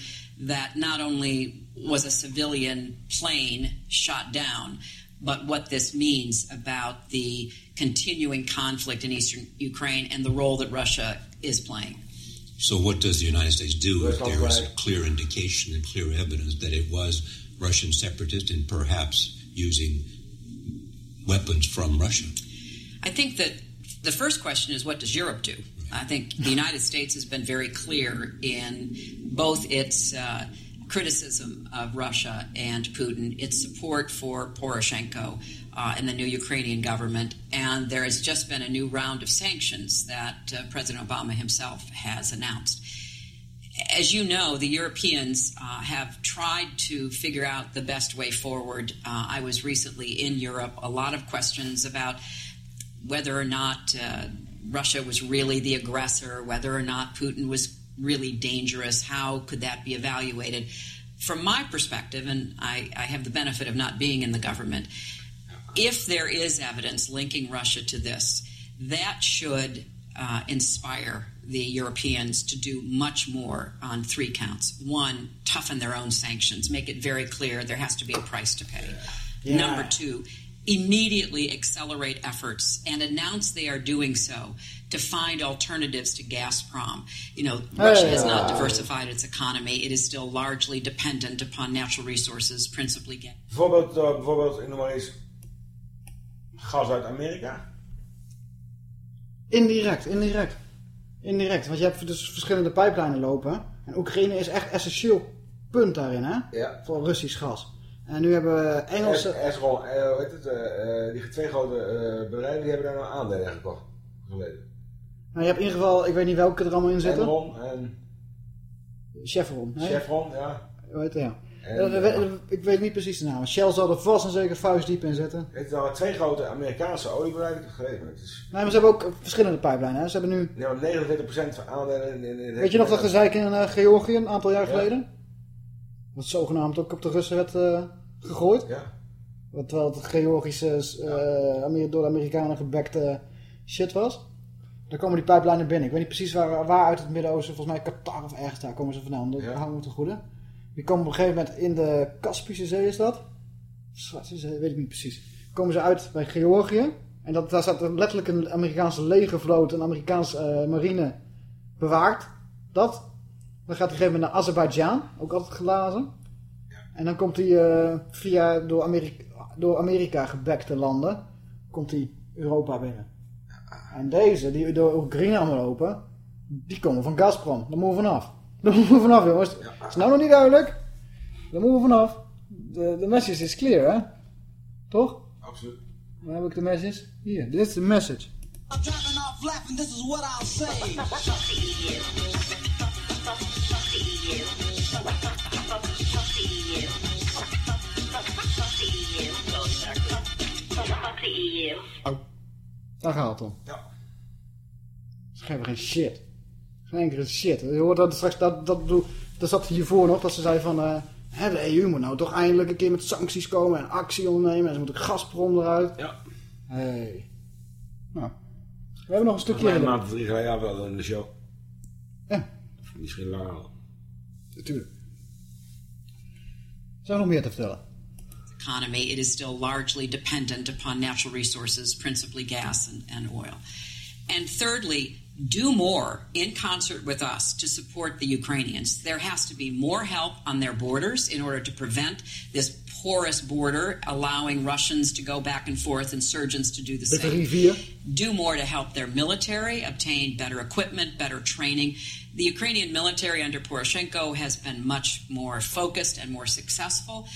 that not only was a civilian plane shot down, but what this means about the continuing conflict in eastern Ukraine and the role that Russia is playing. So, what does the United States do if there is a clear indication and clear evidence that it was Russian separatists and perhaps using weapons from Russia? I think that the first question is what does Europe do? I think the United States has been very clear in both its uh, criticism of Russia and Putin, its support for Poroshenko uh, and the new Ukrainian government, and there has just been a new round of sanctions that uh, President Obama himself has announced as you know, the Europeans uh, have tried to figure out the best way forward. Uh, I was recently in Europe. A lot of questions about whether or not uh, Russia was really the aggressor, whether or not Putin was really dangerous. How could that be evaluated? From my perspective, and I, I have the benefit of not being in the government, if there is evidence linking Russia to this, that should uh, inspire the Europeans to do much more on three counts. One, toughen their own sanctions, make it very clear there has to be a price to pay. Yeah. Number two, immediately accelerate efforts and announce they are doing so to find alternatives to Gazprom. You know, Russia has not diversified its economy. It is still largely dependent upon natural resources, principally gas. Bijvoorbeeld, eh, bijvoorbeeld, ik noem maar eens, gas uit Amerika. Indirect, indirect. Indirect, want je hebt dus verschillende pijplijnen lopen. En Oekraïne is echt essentieel punt daarin, hè? Ja. Voor Russisch gas. En nu hebben we Engelse... Esron, eh, het, eh, eh, die twee grote bedrijven die hebben daar nou aandelen gekocht. Geleden. Nou, je hebt in ieder geval, ik weet niet welke er allemaal in zitten. Enron en Chevron. hè? Chevron, ja. Het, ja. En, ik weet niet precies de naam. Shell zal er vast en zeker vuistdiep in zitten. Het zijn twee grote Amerikaanse oliebedrijven is Nee, maar ze hebben ook verschillende pijplijnen. Ze hebben nu... nou, 49% van aandelen in, in, in Weet je nog dat gezeik in Georgië een aantal jaar Ja. geleden? Wat zogenaamd ook op de Russen werd eh, gegooid. Ja. Wat, terwijl het Georgische, eh, Amer- door de Amerikanen gebekte shit was. Daar komen die pijplijnen binnen. Ik weet niet precies waar, waar uit het Midden-Oosten, volgens mij Qatar of ergens daar komen ze vandaan. Dat hangen we te goede. Die komen op een gegeven moment in de Kaspische Zee, is dat? Of Zwarte Zee, weet ik niet precies. Komen ze uit bij Georgië. En dat, daar staat letterlijk een Amerikaanse legervloot, een Amerikaanse eh, marine bewaakt. Dat. Dan gaat hij op een gegeven moment naar Azerbeidzjan, ook altijd glazen. En dan komt hij eh, via door Amerika, door Amerika gebekte landen, komt hij Europa binnen. En deze, die door Oekraïne allemaal lopen, die komen van Gazprom. Daar moeten we vanaf. Daar moeten we vanaf, jongens. Is nou nog niet duidelijk? Daar moeten we vanaf. De, de message is clear, hè? Toch? Absoluut. Waar heb ik de message? Hier, dit is de message. I'm dropping off laughing, this is what I'll say. *laughs* Daar gaat het om. Ja. Ze geven geen shit. Geen enkele shit. Je hoort dat straks, dat, dat, bedoel- dat zat hiervoor nog, dat ze zei van... eh, hè, de EU moet nou toch eindelijk een keer met sancties komen en actie ondernemen. En ze moeten Gazprom eruit. Ja. Hey. Nou. We hebben nog een stukje... Een maand of drie geleden wel in de show. Ja. Misschien langer al. Natuurlijk. Zijn er nog meer te vertellen? Economy, it is still largely dependent upon natural resources, principally gas and, and oil. And thirdly, do more in concert with us to support the Ukrainians. There has to be more help on their borders in order to prevent this porous border, allowing Russians to go back and forth, and insurgents to do the same do more to help their military obtain better equipment, better training. The Ukrainian military under Poroshenko has been much more focused and more successful.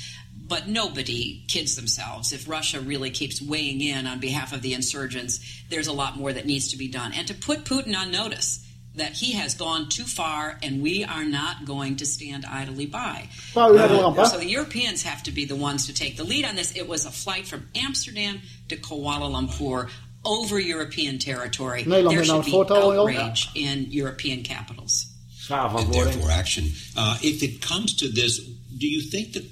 But nobody kids themselves. If Russia really keeps weighing in on behalf of the insurgents, there's a lot more that needs to be done. And to put Putin on notice that he has gone too far and we are not going to stand idly by. Pauw u naar de lamp, hè? So the Europeans have to be the ones to take the lead on this. It was a flight from Amsterdam to Kuala Lumpur over European territory. Nederland there should be voortouw, joh. outrage in European capitals. and therefore action. Uh, if it comes to this, do you think that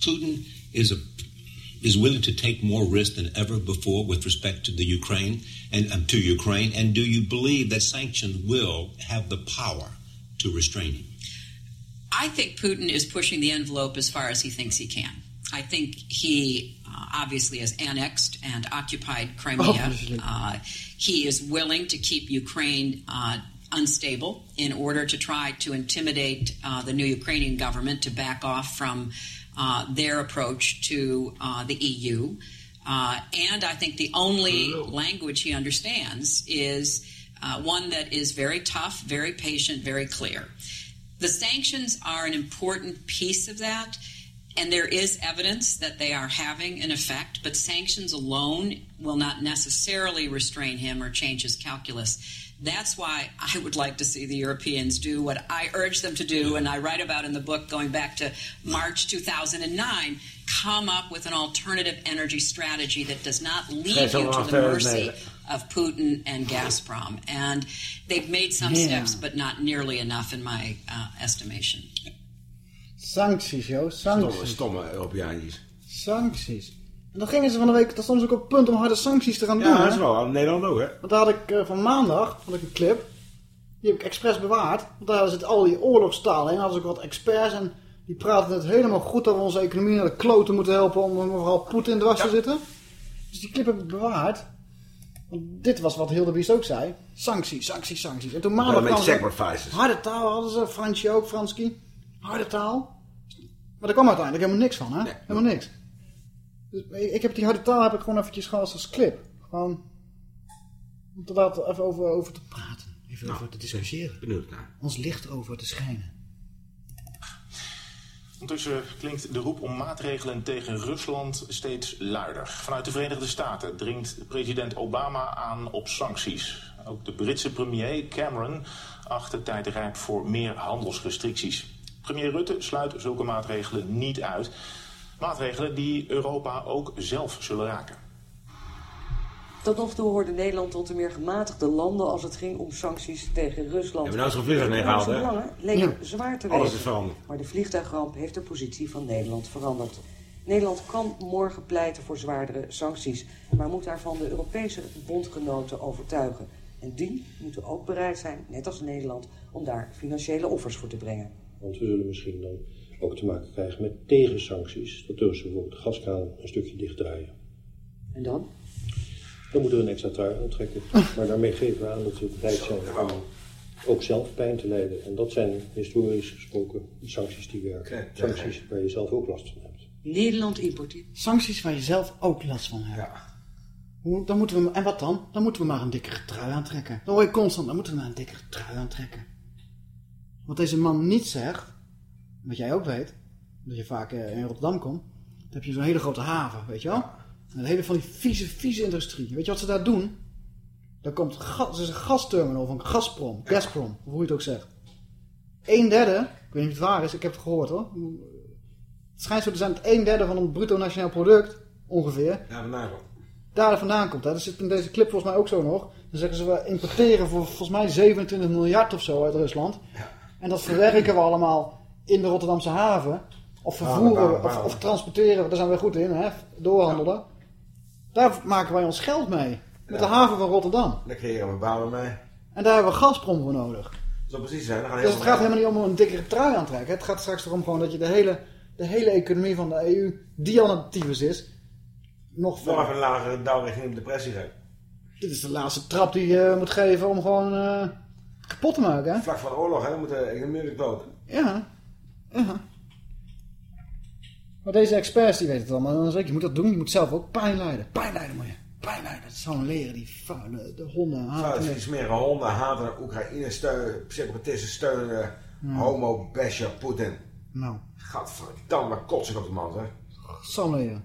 Putin is a is willing to take more risk than ever before with respect to the Ukraine and um, to Ukraine? And do you believe that sanctions will have the power to restrain him? I think Putin is pushing the envelope as far as he thinks he can. I think he uh, obviously has annexed and occupied Crimea. Obviously. Uh, he is willing to keep Ukraine uh, unstable in order to try to intimidate uh, the new Ukrainian government to back off from their approach to uh, the EU. Uh, and I think the only language he understands is uh, one that is very tough, very patient, very clear. The sanctions are an important piece of that, and there is evidence that they are having an effect, but sanctions alone will not necessarily restrain him or change his calculus. That's why I would like to see the Europeans do what I urge them to do, and I write about in the book going back to March 2009 come up with an alternative energy strategy that does not leave you to the mercy of Putin and Gazprom. And they've made some Yeah. steps, but not nearly enough in my uh, estimation. Sancties, joh. Stomme, Sancties. stomme Europeaantjes. Sancties. En dan gingen ze van de week, dat stonden ze ook op het punt om harde sancties te gaan doen. Ja, dat is wel. In Nederland ook, hè? Want daar had ik eh, van maandag had ik een clip. Die heb ik expres bewaard. Want daar zit al die oorlogstaal in. Hadden ze ook wat experts. En die praten het helemaal goed dat we onze economie naar de kloten moeten helpen. Om om vooral Poetin dwars te zitten. Dus die clip heb ik bewaard. Want dit was wat Hildebies ook zei. Sancties, sancties, sancties. En toen maandag sacrifices. Harde taal hadden ze. Fransje ook, Franski. Harde taal. Maar daar kwam uiteindelijk helemaal niks van, hè? Helemaal niks. Dus ik heb die harde taal heb ik gewoon eventjes gehad als clip. Gewoon om er daar even over, over te praten. Even over te discussiëren. Benieuwd naar. Ons licht over te schijnen. Ondertussen klinkt de roep om maatregelen tegen Rusland steeds luider. Vanuit de Verenigde Staten dringt president Obama aan op sancties. Ook de Britse premier Cameron acht de tijd rijp voor meer handelsrestricties. Premier Rutte sluit zulke maatregelen niet uit. Maatregelen die Europa ook zelf zullen raken. Tot nog toe hoorde Nederland tot de meer gematigde landen als het ging om sancties tegen Rusland. Hebben we nou zo'n vliegtuig neergehaald, hè? belangen leken zwaar te Alles is veranderd. Maar de vliegtuigramp heeft de positie van Nederland veranderd. Nederland kan morgen pleiten voor zwaardere sancties, maar moet daarvan de Europese bondgenoten overtuigen. En die moeten ook bereid zijn, net als Nederland, om daar financiële offers voor te brengen. Want we zullen misschien dan ook te maken krijgen met tegensancties. Dat de Russen bijvoorbeeld de gaskraan een stukje dichtdraaien. En dan? Dan moeten we een extra trui aantrekken. Maar daarmee geven we aan dat we bereid zijn om ook zelf pijn te lijden. En dat zijn historisch gesproken sancties die werken. Sancties waar je zelf ook last van hebt. Nederland importeert. Sancties waar je zelf ook last van hebt. Hoe, dan moeten we, en wat dan? Dan moeten we maar een dikkere trui aantrekken. Dan hoor je constant, dan moeten we maar een dikkere trui aantrekken. Wat deze man niet zegt, wat jij ook weet, dat je vaak eh, in Rotterdam komt, dan heb je zo'n hele grote haven, weet je wel? En een hele van die vieze, vieze industrie. Weet je wat ze daar doen? Daar komt gas, is een gasterminal van Gazprom, Gazprom, of hoe je het ook zegt. Een derde, ik weet niet of het waar is, ik heb het gehoord hoor. Het schijnt zo te zijn dat een derde van het bruto nationaal product, ongeveer, Ja, vandaag wel. daar vandaan komt. Hè. Dat zit in deze clip volgens mij ook zo nog. Dan zeggen ze, we importeren voor volgens mij 27 miljard of zo uit Rusland. En dat verwerken we allemaal in de Rotterdamse haven. Of vervoeren, we, of, of transporteren, we. daar zijn we goed in, hè? doorhandelen. Daar maken wij ons geld mee. Met de haven van Rotterdam. Daar creëren we banen mee. En daar hebben we Gazprom voor nodig. Zo precies zijn. Dus het gaat helemaal niet om een dikkere trui aantrekken. Het gaat straks erom gewoon dat je de hele, de hele economie van de EU, die al aan het tyfus is, nog Nog verder. even een lagere dauw richting depressie geven. Dit is de laatste trap die je moet geven om gewoon eh, kapot te maken, hè? Vlak van de oorlog, hè. Dan moet de economie dood. Ja. Ja. Maar deze experts die weten het allemaal. Dan zeg ik, je moet dat doen. Je moet zelf ook pijn lijden. Pijn lijden moet je. Pijn lijden. Dat is zo'n leren, die vuile, de honden. Vuile, haten. die smerige honden haten Oekraïne steunen, separatisten steunen, Ja. homo, basher, Poetin. Nou, Gadverdamme, kots ik op de man, hè. zo'n leren.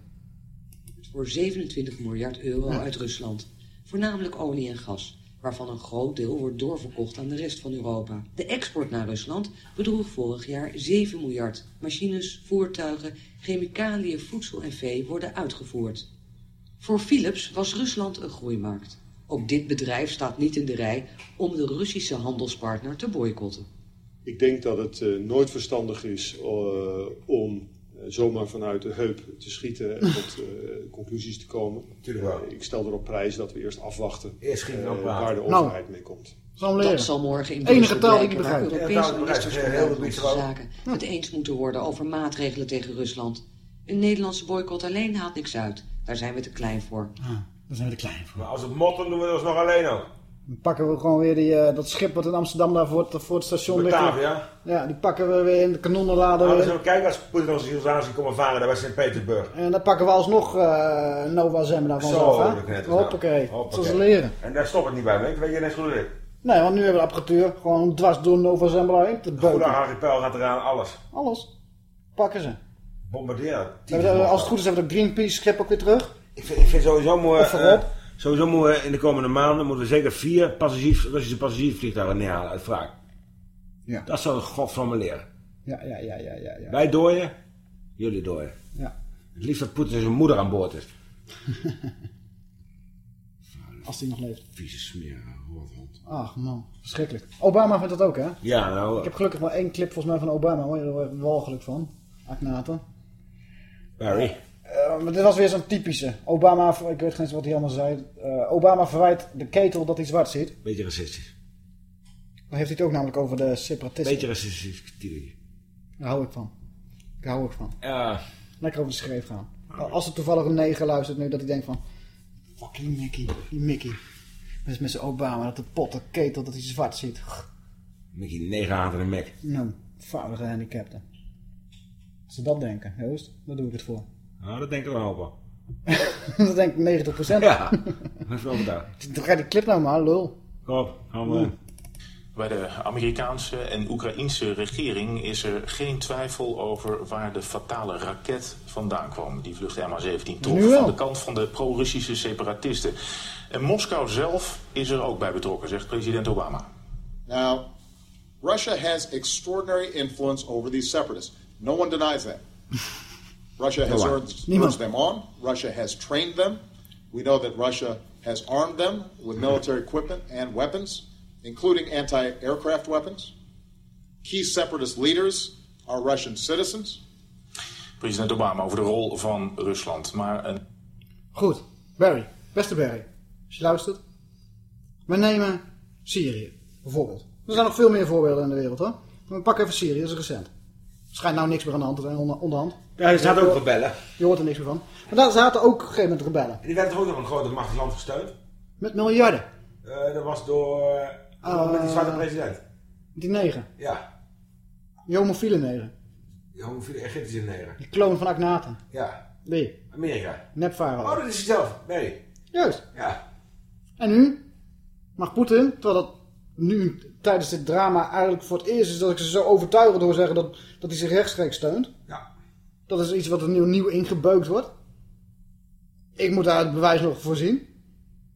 voor 27 miljard euro Ja. uit Rusland. Voornamelijk olie en gas, waarvan een groot deel wordt doorverkocht aan de rest van Europa. De export naar Rusland bedroeg vorig jaar 7 miljard. Machines, voertuigen, chemicaliën, voedsel en vee worden uitgevoerd. Voor Philips was Rusland een groeimarkt. Ook dit bedrijf staat niet in de rij om de Russische handelspartner te boycotten. Ik denk dat het eh, nooit verstandig is eh, om zomaar vanuit de heup te schieten en tot eh, conclusies te komen. Tuurlijk wel. Eh, ik stel erop prijs dat we eerst afwachten Eerst eh, waar de Nou, overheid mee komt. Dat zal morgen in Brussel blijken waar Europese ministers van Buitenlandse Zaken het eens moeten worden over maatregelen tegen Rusland. Een Nederlandse boycott alleen haalt niks uit. Daar zijn we te klein voor. Ah, daar zijn we te klein voor. Maar als het mot, dan doen we ons nog alleen ook. Dan pakken we gewoon weer die, eh, dat schip wat in Amsterdam daar voor het, voor het station ligt. Batavia. Ja, die pakken we weer in de kanonnenladen. Laten we weer. eens even kijken als Poetin onze zielsanatie komen varen daar bij Sint-Petersburg. En dan pakken we alsnog eh Nova Zembla van Zo, hè? Hoppakee. nou. Zoals ze leren. En daar stopt het niet bij, weet je. Weet je net goed. Nee, want nu hebben we de apparatuur gewoon dwars door Nova Zembla heen te Goede beuken. archipel gaat eraan, alles. Alles. Pakken ze. Bombarderen. We de- als het goed is hebben we de Greenpeace schip ook weer terug. Ik vind, ik vind sowieso mooi. Of voorop. eh, sowieso moeten we in de komende maanden moeten we zeker vier passagiers, Russische passagiersvliegtuigen neerhalen uit wraak. Ja. Dat zou godverdomme leren. Ja, ja, ja, ja, ja. ja. Wij dooien, jullie dooien. Ja. Het liefst dat Poetin zijn moeder aan boord is. *laughs* Als die nog leeft. Vieze rothond. Ach man, verschrikkelijk. Obama vindt dat ook, hè? Ja, nou. Ik heb gelukkig maar één clip volgens mij van Obama. Hoor je er word ik walgelijk van. Aknaten. Barry. Maar dit was weer zo'n typische. Obama, ik weet geen eens wat hij allemaal zei. Eh, Obama verwijt de ketel dat hij zwart ziet. Beetje racistisch. Dan heeft hij het ook namelijk over de separatisten. Beetje racistisch. theorie. Daar hou ik van. Daar hou ik van. Lekker over de schreef gaan. Als er toevallig een neger luistert nu, dat hij denkt van... Fucking Mickey, die Mickey. Dat is met zijn Obama, dat de pot, de ketel, dat hij zwart ziet. Mickey, negen aan de mek. Nou, vuile gehandicapten. Als ze dat denken, Joost, daar doe ik het voor. Nou, *laughs* dat denk ik wel wel. dat denk ik 90% Ja, even overtuigd. Dan ga je die clip nou maar, lul. Kom op, gaan we. Bij de Amerikaanse en Oekraïense regering is er geen twijfel over waar de fatale raket vandaan kwam. Die vlucht MH17 trof wel. van de kant van de pro-Russische separatisten. En Moskou zelf is er ook bij betrokken, zegt president Obama. Now, Russia has extraordinary influence over these separatists. No one denies that. Russia has urged, urged them on. Russia has trained them. We know that Russia has armed them with military equipment and weapons, including anti aircraft weapons. Key separatist leaders are Russian citizens. President Obama over de rol van Rusland. Maar een Goed, Barry, beste Barry, als je luistert. We nemen Syrië, bijvoorbeeld. Er zijn nog veel meer voorbeelden in de wereld hoor. Maar pak even Syrië, dat is recent. Er schijnt nou niks meer aan de hand te zijn onder, onderhand. Ja, er zaten ook rebellen. Je hoort er niks meer van. Maar daar zaten ook op een gegeven moment rebellen. En die werden toch ook door een grote machtig land gesteund? Met miljarden. Eh, dat was door... Ah, met die zwarte president. Die negen. Ja. Die homofiele negen. Die homofiele Egyptische neger. Die kloon van Akhenaten. Ja. Wie? Amerika. Nepfarao. Oh, dat is hij zelf. Nee. Juist. Ja. En nu mag Poetin, terwijl dat nu tijdens dit drama eigenlijk voor het eerst is dat ik ze zo overtuigen door zeggen dat, dat hij zich rechtstreeks steunt. Ja. Dat is iets wat er nu nieuw ingebeukt wordt. Ik moet daar het bewijs nog voor zien.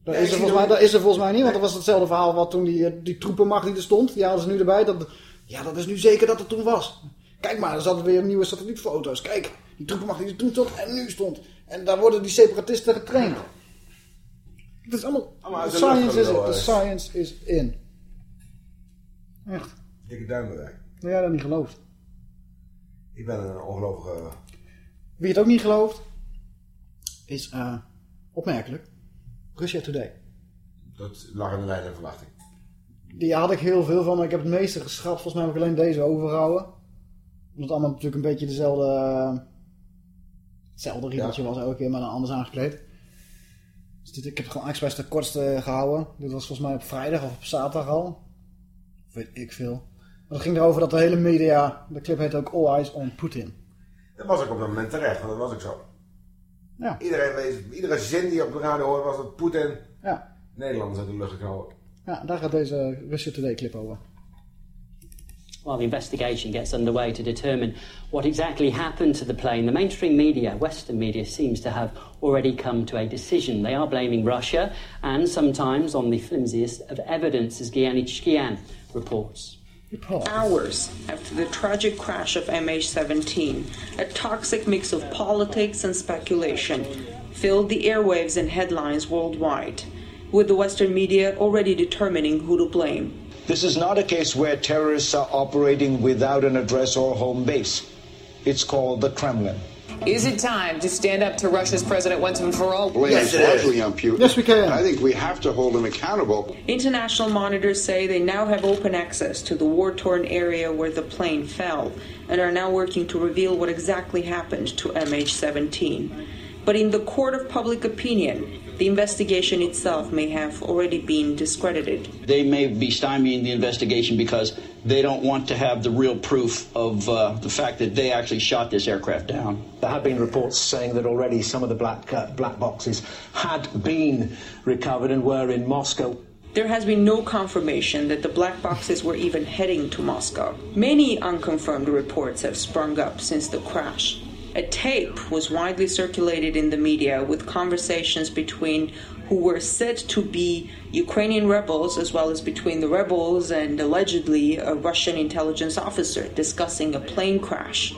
Dat, Ja, is er volgens mij, dat- is er volgens mij niet, want dat was hetzelfde verhaal wat toen die, eh, die troepenmacht die er stond. Die hadden ze nu erbij. Dat, ja, dat is nu zeker dat het toen was. Kijk maar, er zaten weer nieuwe satellietfoto's. Kijk, die troepenmacht die er toen stond en nu stond. En daar worden die separatisten getraind. Het is allemaal... De de science is The hè. science is in. Echt. Dikke duimenwerk. Dat jij dat niet gelooft. Ik ben een ongelovige... Wie het ook niet gelooft, is eh, opmerkelijk. Russia Today. Dat lag in de lijn en verwachting. Die had ik heel veel van, maar ik heb het meeste geschat. Volgens mij heb ik alleen deze overgehouden. Omdat het allemaal natuurlijk een beetje dezelfde... eh, hetzelfde riedeltje was elke keer, maar dan anders aangekleed. Dus dit, ik heb gewoon expres de kortste gehouden. Dit was volgens mij op vrijdag of op zaterdag al. Weet ik veel. Maar het ging erover dat de hele media... De clip heet ook All Eyes on Putin. Dat was ook op dat moment terecht, want dat was ik zo. Ja. Iedereen iedere zin die op de radio hoorde was dat Poetin Ja. Nederlanders uit de lucht geknallen. Ja, daar gaat deze Russia Today clip over. While the investigation gets underway to determine what exactly happened to the plane, the mainstream media, Western media, seems to have already come to a decision. They are blaming Russia, and sometimes on the flimsiest of evidence, as Gianni Chkian reports. Hours after the tragic crash of MH17, a toxic mix of politics and speculation filled the airwaves and headlines worldwide, with the Western media already determining who to blame. This is not a case where terrorists are operating without an address or home base. It's called the Kremlin. Is it time to stand up to Russia's president once and for all? blame is largely on Putin. Yes, we can. I think we have to hold him accountable. International monitors say they now have open access to the war torn area where the plane fell and are now working to reveal what exactly happened to MH17. But in the court of public opinion, the investigation itself may have already been discredited. They may be stymieing the investigation because they don't want to have the real proof of uh, the fact that they actually shot this aircraft down. There have been reports saying that already some of the black uh, black boxes had been recovered and were in Moscow. There has been no confirmation that the black boxes were even heading to Moscow. Many unconfirmed reports have sprung up since the crash. A tape was widely circulated in the media with conversations between who were said to be Ukrainian rebels, as well as between the rebels and allegedly a Russian intelligence officer discussing a plane crash.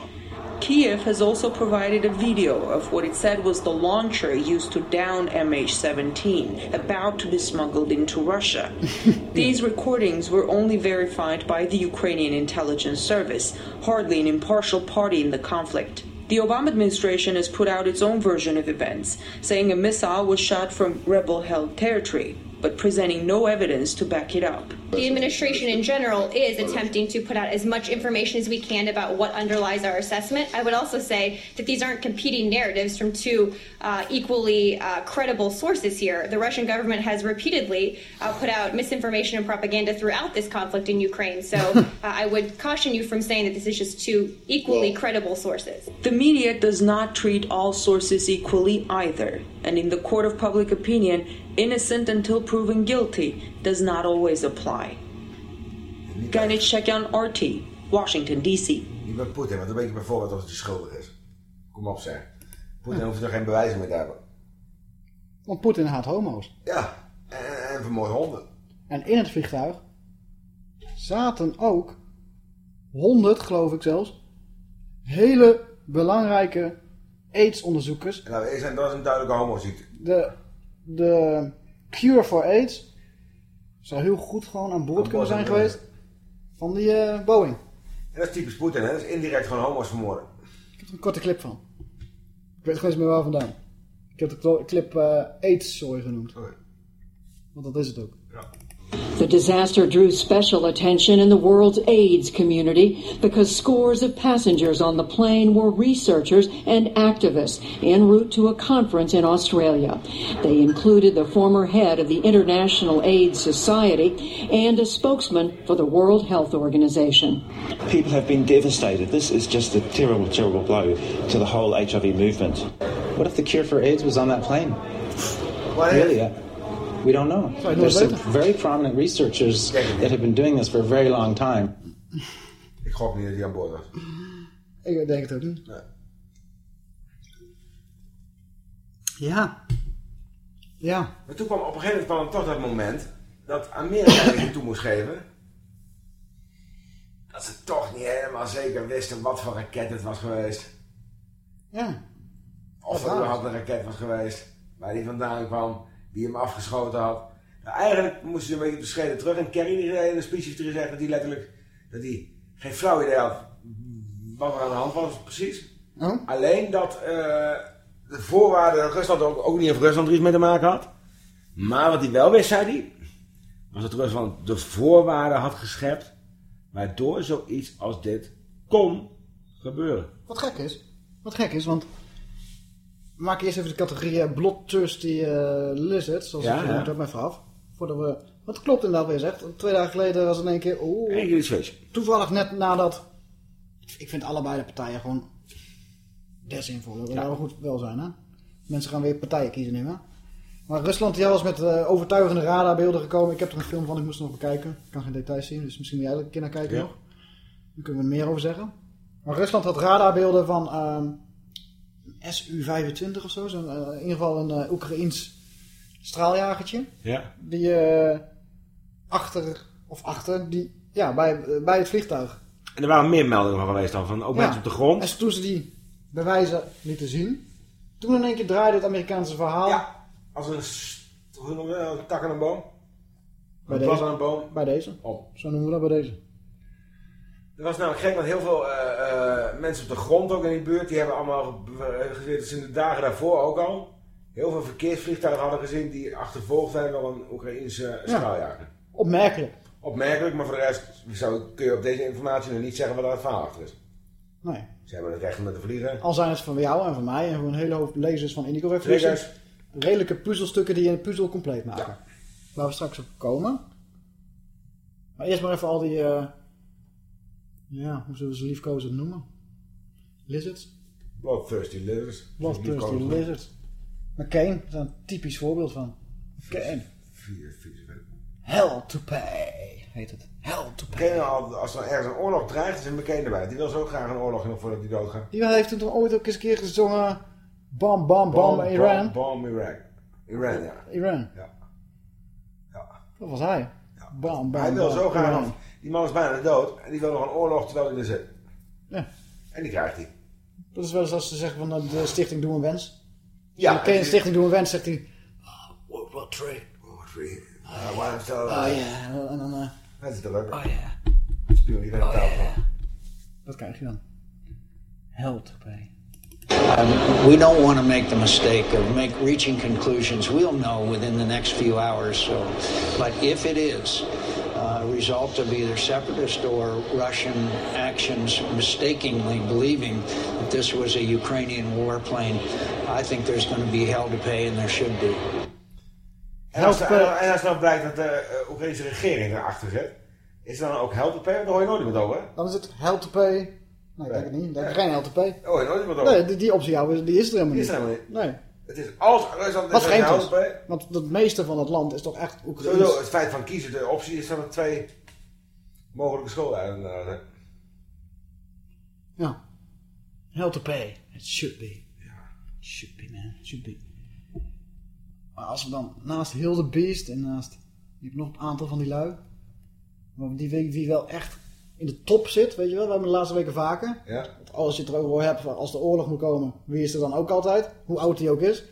Kiev has also provided a video of what it said was the launcher used to down MH17, about to be smuggled into Russia. *laughs* These recordings were only verified by the Ukrainian intelligence service, hardly an impartial party in the conflict. The Obama administration has put out its own version of events, saying a missile was shot from rebel held territory, but presenting no evidence to back it up. The administration in general is attempting to put out as much information as we can about what underlies our assessment. I would also say that these aren't competing narratives from two uh, equally uh, credible sources here. The Russian government has repeatedly uh, put out misinformation and propaganda throughout this conflict in Ukraine. So *laughs* uh, I would caution you from saying that this is just two equally credible sources. The media does not treat all sources equally either, and in the court of public opinion, innocent until proven guilty does not always apply. Ganit Shakyan RT, Washington, D.C. Niet met Poetin, want dan weet je bijvoorbeeld of hij schuldig is. Kom op zeg. Poetin hoeft er geen bewijzen meer te hebben. Want Poetin haat homo's. Ja, en, en vermoord honden. En in het vliegtuig zaten ook 100, geloof ik zelfs, hele belangrijke AIDS-onderzoekers. Nou, dat is een duidelijke homoziekte. De, de cure for AIDS zou heel goed gewoon aan boord kunnen zijn geweest van die eh, Boeing. En dat is typisch Poetin, hè? Dat is indirect gewoon homo's vermoorden. Ik heb er een korte clip van. Ik weet gewoon eens meer waar vandaan. Ik heb de clip eh AIDS sorry genoemd. Want dat is het ook. The disaster drew special attention in the world's AIDS community because scores of passengers on the plane were researchers and activists en route to a conference in Australia. They included the former head of the International AIDS Society and a spokesman for the World Health Organization. People have been devastated. This is just a terrible, terrible blow to the whole HIV movement. What if the cure for AIDS was on that plane? Really? uh, we don't know. There's some very prominent researchers that have been doing this for a very long time. Ik gok niet dat hij aan boord was. Ik denk het ook niet. Ja. Ja. Maar toen kwam op een gegeven moment toch dat moment dat Amerika er toe moest geven. Dat ze toch niet helemaal zeker wisten wat voor raket het was geweest. Ja. Of er waar. überhaupt een raket was geweest. Waar die vandaan kwam. Wie hem afgeschoten had. Nou, eigenlijk moesten ze een beetje op de schreden terug. En Kerry die in een speech heeft gezegd dat hij letterlijk... Dat hij geen flauw idee had wat er aan de hand was precies. Alleen dat eh, de voorwaarden... dat Rusland ook, ook niet of Rusland er iets mee te maken had. Maar wat hij wel wist, zei hij... Was dat Rusland de voorwaarden had geschept... Waardoor zoiets als dit kon gebeuren. Wat gek is. Wat gek is, want... Maken eerst even de categorie eh, bloodthirsty eh, lizards, zoals Ja, ja. even af. Voordat we... Want het klopt inderdaad wat je zegt. Twee dagen geleden was het in één keer... Oeh, Eén keer iets feestje. Toevallig net nadat... Ik vind allebei de partijen gewoon... desinvol. Dat wel goed wel zijn, hè? Mensen gaan weer partijen kiezen nu, hè? Maar Rusland die was met eh, overtuigende radarbeelden gekomen. Ik heb er een film van, ik moest er nog bekijken. Ik kan geen details zien, dus misschien moet jij er een keer naar kijken Ja. nog. Daar kunnen we er meer over zeggen. Maar Rusland had radarbeelden van ehm, SU-25 of zo. Eh, in ieder geval een eh, Oekraïens straaljagertje. Ja. Die eh, achter, of achter, die, ja, bij, bij het vliegtuig. En er waren meer meldingen van geweest dan. Van ook Ja. mensen op de grond. En toen ze die bewijzen lieten zien, toen in één keer draaide het Amerikaanse verhaal. Ja, als een, s- hoe noemen we dat? een tak aan een boom. bij, een deze, aan een boom. bij deze. Op. Zo noemen we dat bij deze. Het was namelijk gek, want heel veel eh, eh, mensen op de grond ook in die buurt, die hebben allemaal eh, dat ze in de dagen daarvoor ook al, heel veel verkeersvliegtuigen hadden gezien die achtervolgd werden door een Oekraïense straaljager. Opmerkelijk. Opmerkelijk, maar voor de rest zou, kun je op deze informatie nog niet zeggen wat er het verhaal achter is. Nee. Ze hebben het recht om te vliegen. Al zijn het van jou en van mij en van een hele hoop lezers van Indigo Revolution. Redelijke puzzelstukken die een puzzel compleet maken. Waar we straks op komen. Maar eerst maar even al die... ja, hoe zullen we ze liefkozend noemen? Lizards? Bloodthirsty lizards. Bloodthirsty lizards. McCain, daar is een typisch voorbeeld van. McCain. Vier, vier, vier. Hell to pay, heet het. Hell to pay. Als er ergens een oorlog dreigt, is een bekende bij. Die wil zo graag een oorlog nog voordat hij doodgaat. Die heeft toen ooit ook eens een keer gezongen... Bam, bam, bam, Iran. Bam, bam, Iran. Iran, ja. Iran. Ja. Dat was hij. Bam, bam, hij wil bam, zo graag. Die man is bijna dood en die wil nog een oorlog terwijl hij er zit. Ja. En die krijgt hij. Dat is wel eens als ze zeggen van eh, de stichting Doe een Wens. Ja, Ja, ken je de stichting Doe een Wens, zegt hij... World War Trade. World War Trade. Uh, why I'm still Oh ja, en dan... eh, Dat is toch leuk? Oh ja. Spion die aan tafel. Dat krijg je dan. To pay. Um, we don't want to make the mistake of make reaching conclusions. We'll know within the next few hours. So, but if it is uh, result of either separatist or Russian actions, mistakenly believing that this was a Ukrainian warplane, I think there's going to be hell to pay, and there should be. En als, en, en als nou blijkt dat de eh, Oekraïnse regering erachter zit, is er dan ook help to pay? Daar hoor je nooit meer over? Dan is het hell to pay. Nee, ik denk het niet. Dan je geen hell to pay. Daar hoor je nooit meer over. Nee, die, die optie jou, die is er helemaal Die niet. is er helemaal niet. Nee. Het is als Rusland Wat is vreemd is. Want het meeste van het land is toch echt Oekraïns. Sowieso, het feit van kiezen de optie is dat er twee mogelijke hè. Ja. Hell to pay. It should be. Should be, man. Should be. Maar als we dan naast Hilde Beast en naast... Je hebt nog een aantal van die lui. Maar die wie, wie wel echt in de top zit, weet je wel. We hebben de laatste weken vaker. Ja. Als je het erover hebt, als de oorlog moet komen, wie is er dan ook altijd? Hoe oud hij ook is?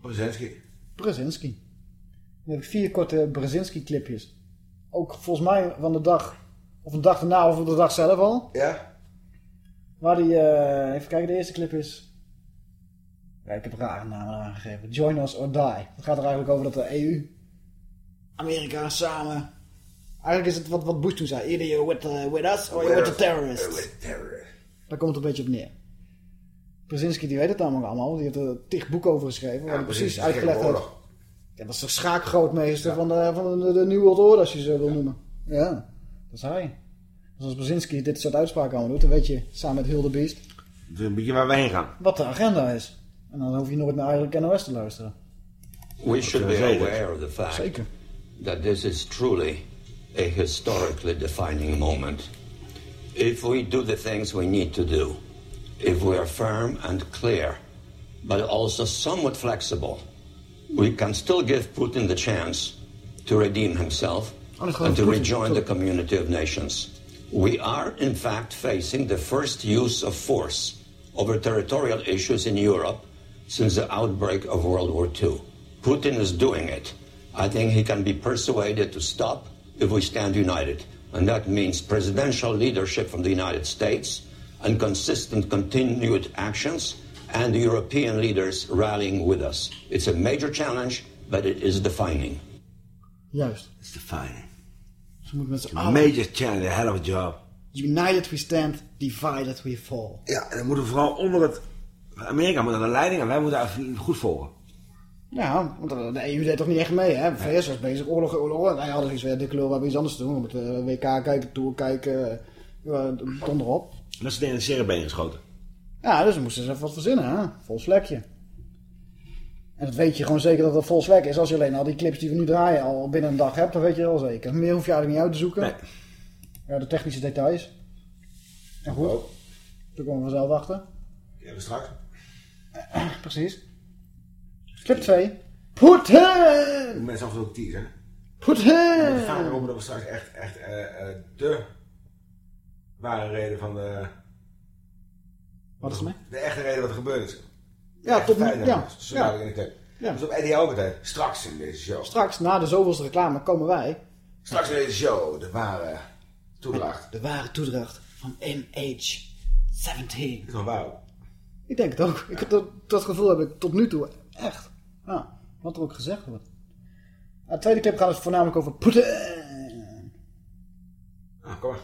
Brzezinski. Brzezinski. Dan heb ik vier korte Brzezinski clipjes. Ook volgens mij van de dag, of een dag daarna of de dag zelf al. Ja. Waar die, eh, even kijken, de eerste clip is... Ja, ik heb rare namen aangegeven. Join us or die. Het gaat er eigenlijk over dat de EU, Amerika samen... Eigenlijk is het wat, wat Bush toen zei. Either you're with, uh, with us or you're with the terrorists. With terrorists. Daar komt het een beetje op neer. Brzezinski die weet het namelijk allemaal. Die heeft er tig boek over geschreven. Waar hij precies uitgelegd heeft. Ja, dat is de schaakgrootmeester van, de, van de, de New World Order, als je ze wil noemen. Ja, dat is hij. Dus als Brzezinski dit soort uitspraken allemaal doet, dan weet je, samen met Hilde Beest, Het is een beetje waar we heen gaan. wat de agenda is. En dan hoef je nooit naar eigenlijk NOS te luisteren. We should be aware of the fact Zeker. that this is truly a historically defining moment. If we do the things we need to do, if we are firm and clear, but also somewhat flexible, we can still give Putin the chance to redeem himself and to rejoin the community of nations. We are, in fact, facing the first use of force over territorial issues in Europe since the outbreak of World War II. Putin is doing it. I think he can be persuaded to stop if we stand united. And that means presidential leadership from the United States and consistent continued actions and the European leaders rallying with us. It's a major challenge, but it is defining. Juist. It's defining. Ze moeten met z'n allen... Major challenge, a hell of a job. United we stand, divided we fall. Ja, en dan moeten we vooral onder het... Amerika moet aan de leiding en wij moeten even goed volgen. Ja, want de EU deed toch niet echt mee, hè? De VS was bezig, oorlog, oorlog. En wij hadden iets weer, dikke lul, we hebben iets anders te doen. We moeten WK kijken, Tour kijken, donder op. Dat is tegen de cerebeen geschoten. Ja, dus we moesten ze even wat verzinnen, hè? Vol slekje. En dat weet je gewoon zeker dat het vol slek is. Als je alleen al die clips die we nu draaien al binnen een dag hebt, dan weet je wel zeker. Meer hoef je eigenlijk niet uit te zoeken. Nee. Ja, de technische details. En goed. Daar komen we vanzelf achter. We straks. *clears throat* Precies. Clip 2. Poetin! Mensen af en toe teasen. hè. Poetin! We moeten vaker roepen dat we straks echt, echt eh, eh, de ware reden van de... Wat is er mee? De echte reden wat er gebeurd is. Ja, tot nu- ja, Zo ja. in de clip. Ja. Dus op Eddie ook altijd. Straks in deze show. Straks, na de zoveelste reclame, komen wij. Straks in deze show. De ware toedracht. De ware toedracht van MH17. Is nog waar? Ik denk het ook. Ik heb dat, dat gevoel heb ik tot nu toe echt. Ja, wat er ook gezegd wordt. Nou, de tweede clip gaat het voornamelijk over Poetin. Ah, kom maar.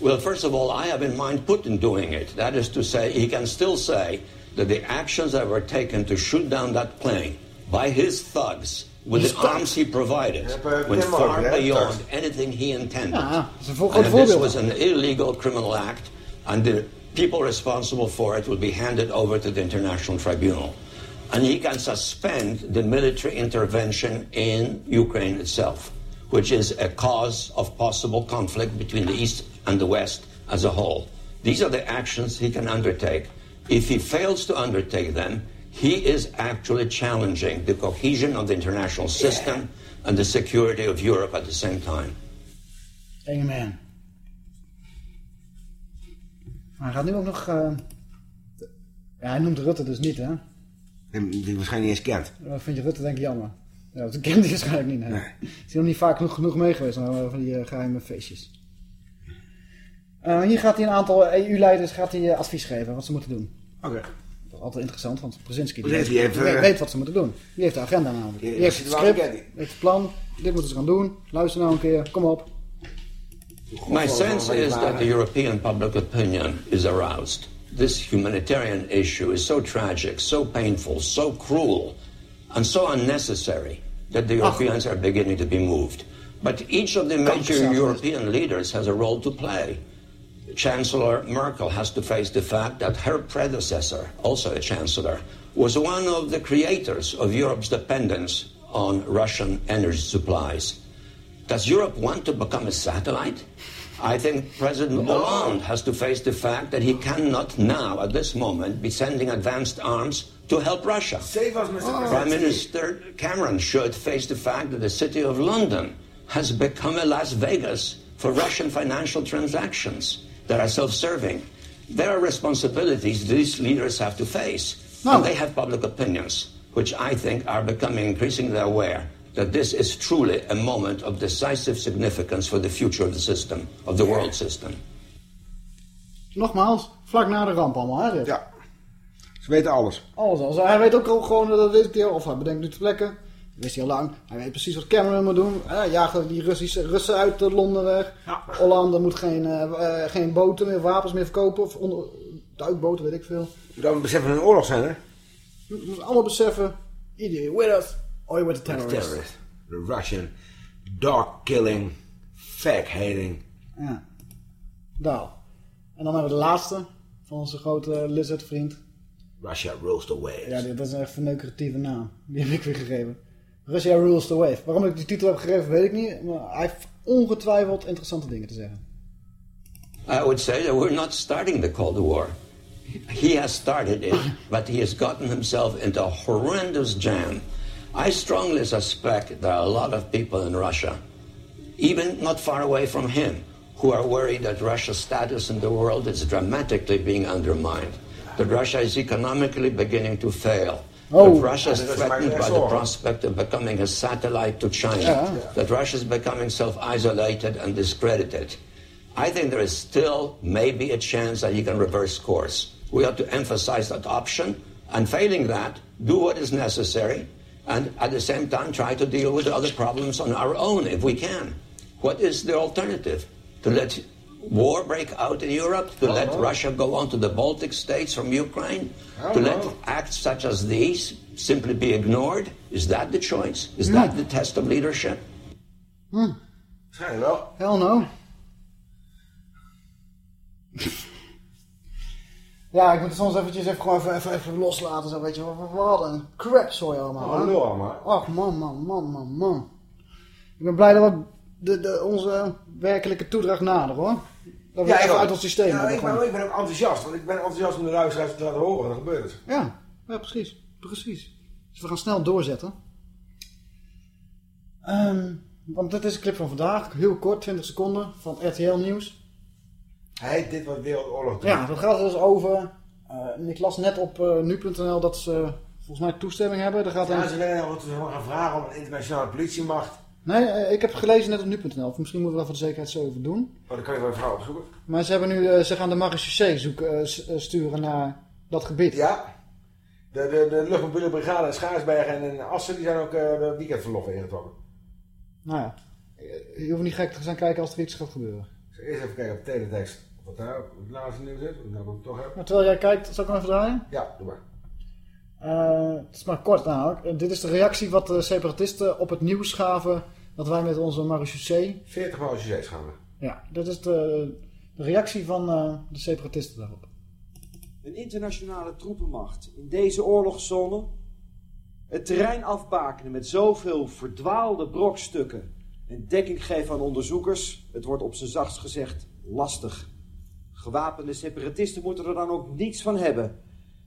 Well, first of all, I have in mind Putin doing it. That is to say, he can still say that the actions that were taken to shoot down that plane by his thugs with the arms he provided maar went far beyond thugs. anything he intended. Ja, and this was an illegal criminal act, and the people responsible for it will be handed over to the International Tribunal. And he can suspend the military intervention in Ukraine itself, which is a cause of possible conflict between the East and the West as a whole. These are the actions he can undertake. If he fails to undertake them, he is actually challenging the cohesion of the international system and the security of Europe at the same time. Amen. Hij gaat nu ook nog... eh, de- ja, hij noemt Rutte dus niet, hè? Die waarschijnlijk niet eens kent. Dat vind je Rutte denk ik jammer. Ja, dat kent hij *laughs* waarschijnlijk niet, nee. Is hij nog niet vaak genoeg, genoeg mee geweest naar van die eh, geheime feestjes. Eh, hier gaat hij een aantal EU-leiders gaat hij, eh, advies geven wat ze moeten doen. Oké. Dat is altijd interessant, want Brzezinski die weet, heeft, weet, weet wat ze moeten doen. Die heeft de agenda namelijk. Die heeft het script, heeft het plan. Dit moeten ze gaan doen. Luister nou een keer, kom op. My sense is that the European public opinion is aroused. This humanitarian issue is so tragic, so painful, so cruel, and so unnecessary that the Europeans are beginning to be moved. But each of the major European leaders has a role to play. Chancellor Merkel has to face the fact that her predecessor, also a chancellor, was one of the creators of Europe's dependence on Russian energy supplies. Does Europe want to become a satellite? I think President Hollande has to face the fact that he cannot now, at this moment, be sending advanced arms to help Russia. Save us, Mr. Prime Minister Cameron should face the fact that the city of London has become a Las Vegas for Russian financial transactions that are self-serving. There are responsibilities these leaders have to face. And they have public opinions, which I think are becoming increasingly aware that this is truly a moment of decisive significance for the future of the system, of the world system. Nogmaals, vlak na de ramp allemaal, hè dit? Ja. Ze weten alles. Alles al. Hij weet ook al gewoon, dat hij al, of hij bedenkt nu te plekken. Dat wist hij al lang. Hij weet precies wat Cameron moet doen. Hij jaagt die Russische, Russen uit Londen weg. Hollande moet geen, eh, eh, geen boten meer, wapens meer verkopen. Of onder, duikboten, weet ik veel. Moet dan beseffen dat we een oorlog zijn, hè? We moeten allemaal beseffen. You're with us, or you're with the terrorists. Terrorist. The Russian dog killing, fag hating. Ja. Daal. En dan hebben we de laatste van onze grote lizard vriend. Russia rules the waves. Ja, dat is een echt een neukeratieve naam. Die heb ik weer gegeven. Russia rules the wave. Waarom ik die titel heb gegeven, weet ik niet. Maar hij heeft ongetwijfeld interessante dingen te zeggen. I would say that we're not starting the Cold War. He has started it, but he has gotten himself into a horrendous jam. I strongly suspect there are a lot of people in Russia, even not far away from him, who are worried that Russia's status in the world is dramatically being undermined. That Russia is economically beginning to fail. Oh. that Russia is Ja, dat is mijn threatened by the prospect of becoming a satellite to China. Ja. That Russia is becoming self-isolated and discredited. I think there is still maybe a chance that he can reverse course. We have to emphasize that option, and failing that, do what is necessary, and at the same time try to deal with the other problems on our own if we can. What is the alternative? To let war break out in Europe? To let Russia go on to the Baltic states from Ukraine? To let acts such as these simply be ignored? Is that the choice? Is that the test of leadership? Waarschijnlijk wel. Hell no. *laughs* ja, ik moet het soms eventjes even, gewoon even, even, even loslaten. Zo, weet je, wat, wat een crap zooi allemaal. Oh, hè? lul allemaal. Och man, man, man, man, man. Ik ben blij dat we de, de, onze werkelijke toedracht naderen hoor. Dat we Ja, even uit ons systeem Ja, ik, ben, ik ben ook enthousiast, want ik ben enthousiast om de luisteraars te laten horen wat er gebeurd is. Ja, ja precies. Precies. Dus we gaan snel doorzetten. Ehm, want dit is een clip van vandaag. Heel kort, 20 seconden. Van RTL Nieuws. Hij dit wat Wereldoorlog doet. Ja, dat gaat er dus over. eh, ik las net op eh, nu.nl dat ze volgens mij toestemming hebben. Er gaat Ja, een... ze willen gaan vragen om een internationale politiemacht. Nee, eh, ik heb gelezen net op nu.nl. Of misschien moeten we dat voor de zekerheid zo even doen. Oh, dan kan je wel een vrouw opzoeken. Maar ze, hebben nu, eh, ze gaan de marechaussee zoeken, eh, eh, sturen naar dat gebied. Ja. De, de, de luchtmobiele brigade in Schaarsbergen en in Assen die zijn ook eh, de weekendverlof ingetrokken. Nou ja, eh, je hoeft niet gek te gaan kijken als er iets gaat gebeuren. Eerst even kijken op teletext wat daar het laatste nieuws is. Wat ik nou ook toch heb. Maar terwijl jij kijkt, zal ik hem even draaien? Ja, doe maar. Eh, het is maar kort namelijk. Dit is de reactie wat de separatisten op het nieuws gaven dat wij met onze marechaussee... 40 marechaussées gaan we. Ja, dat is de, de reactie van eh, de separatisten daarop. Een internationale troepenmacht in deze oorlogszone. Het terrein afbakenen met zoveel verdwaalde brokstukken. En dekking geven aan onderzoekers. Het wordt op zijn zachtst gezegd lastig. Gewapende separatisten moeten er dan ook niets van hebben.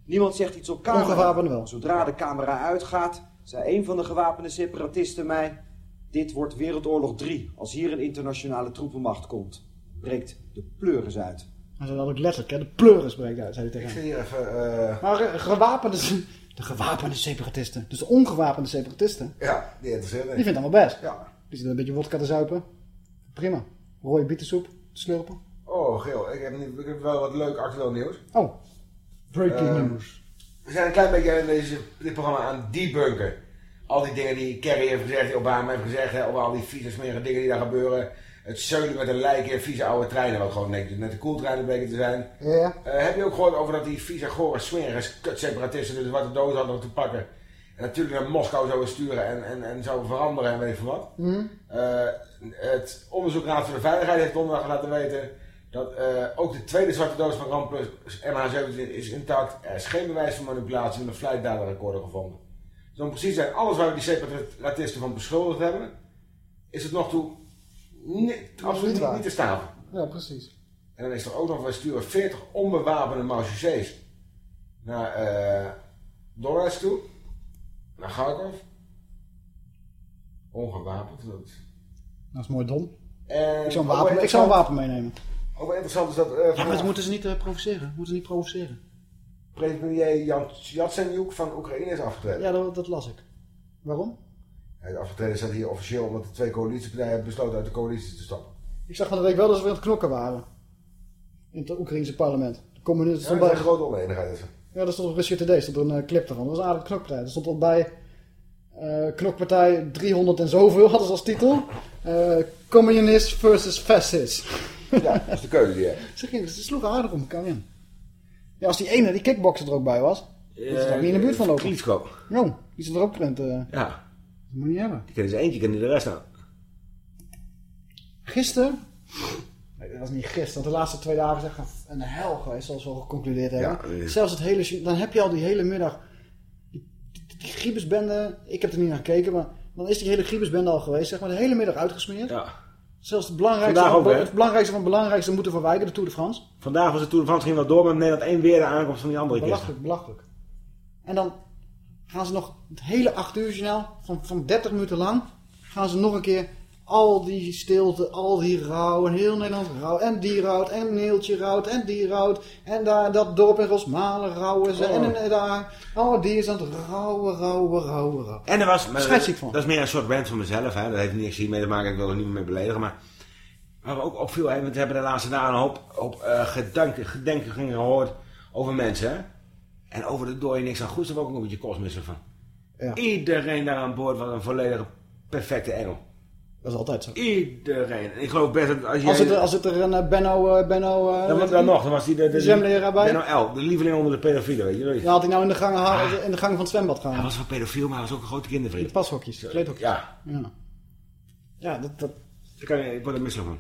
Niemand zegt iets op camera. Ongewapende wel. Zodra de camera uitgaat, zei een van de gewapende separatisten mij... Dit wordt Wereldoorlog 3 als hier een internationale troepenmacht komt. Breekt de pleuris uit. Hij zei dat ook letterlijk, hè? de pleuris breekt uit, zei hij tegen hem. hier even... eh, Maar eh, gewapende, de gewapende separatisten, dus de ongewapende separatisten, Ja, die interesseert me. die vindt allemaal best. Ja. Die zitten een beetje wodka te zuipen. Prima. Rode bietensoep te slurpen. Oh, Geel, ik heb, ik heb wel wat leuk actueel nieuws. Oh, breaking Eh, news. We zijn een klein beetje in deze, dit programma aan debunken. Al die dingen die Kerry heeft gezegd, die Obama heeft gezegd, hè, over al die vieze smerige dingen die daar gebeuren. Het zeulen met een lijken in vieze oude treinen, wat gewoon net, net de koeltreinen bleken te zijn. Ja. Eh, heb je ook gehoord over dat die vieze, gore, smerige kutseparatisten de zwarte dood hadden om te pakken? En natuurlijk naar Moskou zouden sturen en, en, en zouden veranderen en weet veel wat. Hm? Eh, het onderzoekraad voor de veiligheid heeft donderdag laten weten dat eh, ook de tweede zwarte doos van Ramplus MH17 is intact. Er is geen bewijs van manipulatie met een flight data recorder gevonden. Dus om precies te zijn, alles waar we die separatisten van beschuldigd hebben, is het nog toe niet, absoluut niet te staven. Ja, precies. En dan is er ook nog, we sturen 40 onbewapende marechaussées naar eh Donetsk toe. Naar Kharkov. Ongewapend. Dat is... Dat is mooi dom. En Ik zou een ook wapen, ik zou een wapen meenemen. Ook wel interessant is dat... eh Ja, maar moeten ze niet eh, provoceren. Moeten ze niet provoceren. Premier Jan Yatsenyuk van Oekraïne is afgetreden. Ja, dat, dat las ik. Waarom? Hij is afgetreden staat hier officieel omdat de twee coalitiepartijen hebben besloten uit de coalitie te stappen. Ik zag van de week wel dat ze weer aan het knokken waren. In het Oekraïnse parlement. De communisten Ja, stond dat bij... is een grote oneenigheid. is. Ja, daar stond op Russia Today stond er een eh, clip ervan. Dat was een aardige knokpartij. Er stond al bij... eh, knokpartij 300 en zoveel hadden ze als titel. Eh communist versus fascist. Ja, dat is de keuze die hij heeft. Ze, gingen, ze sloegen aardig om elkaar in. Ja, als die ene, die kickboxer er ook bij was. dat is daar niet in de buurt van lopen. Klitschko. Jo, die zit er ook in. eh Ja. dat moet je niet hebben. Die kennen ze eentje, kennen de rest aan. Gisteren... Nee, dat was niet gisteren, want de laatste twee dagen is echt een- hel geweest, zoals we al geconcludeerd hebben. Ja, eh. Zelfs het hele... Dan heb je al die hele middag... Die, die, die Griebesbende, ik heb er niet naar gekeken, maar dan is die hele Griebesbende al geweest, zeg maar, de hele middag uitgesmeerd. Ja. Zelfs het belangrijkste, ook, het belangrijkste van het belangrijkste moeten verwijken, de Tour de France. Vandaag was de Tour de France ging wel door, maar Nederland één weer de aankomst van die andere kist. Belachelijk, belachelijk. En dan gaan ze nog het hele 8 uur journaal van, van 30 minuten lang, gaan ze nog een keer al die stilte, al die rouw, en heel Nederland rouw, en die rouwt, en Neeltje rouwt, en die rouwt, en daar dat dorp in Rosmalen rouwen ze, Oh. en, en daar, oh die is aan het rouwen, rouwen, rouwen, rouwen. En er was, maar van. dat is meer een soort rant van mezelf, hè. dat heeft niks hier mee te maken, ik wil er niet meer mee beledigen, maar waar we ook opviel, hè, want we hebben de laatste dagen een hoop, hoop eh, gedanken, gedenkingen gehoord over mensen, hè. En over de dooi niks aan goeds, daar ook een beetje kostmisselijk van. Ja. Iedereen daar aan boord was een volledige perfecte engel. Dat is altijd zo. Iedereen. En ik geloof best dat als je... Als het, er- als het er een eh, Benno, eh, Benno, eh, dan, dan nog, dan was die de, de, zwemleraar bij. Benno L, de lieveling onder de pedofielen, weet je had hij nou in de gang, gehaald- in de gang van het zwembad gaan. Hij was wel pedofiel, maar hij was ook een grote kindervriend. De pashokjes, de kleedhokjes. Ja, Ja, ja dat, dat, daar kan ik word er misselijk van.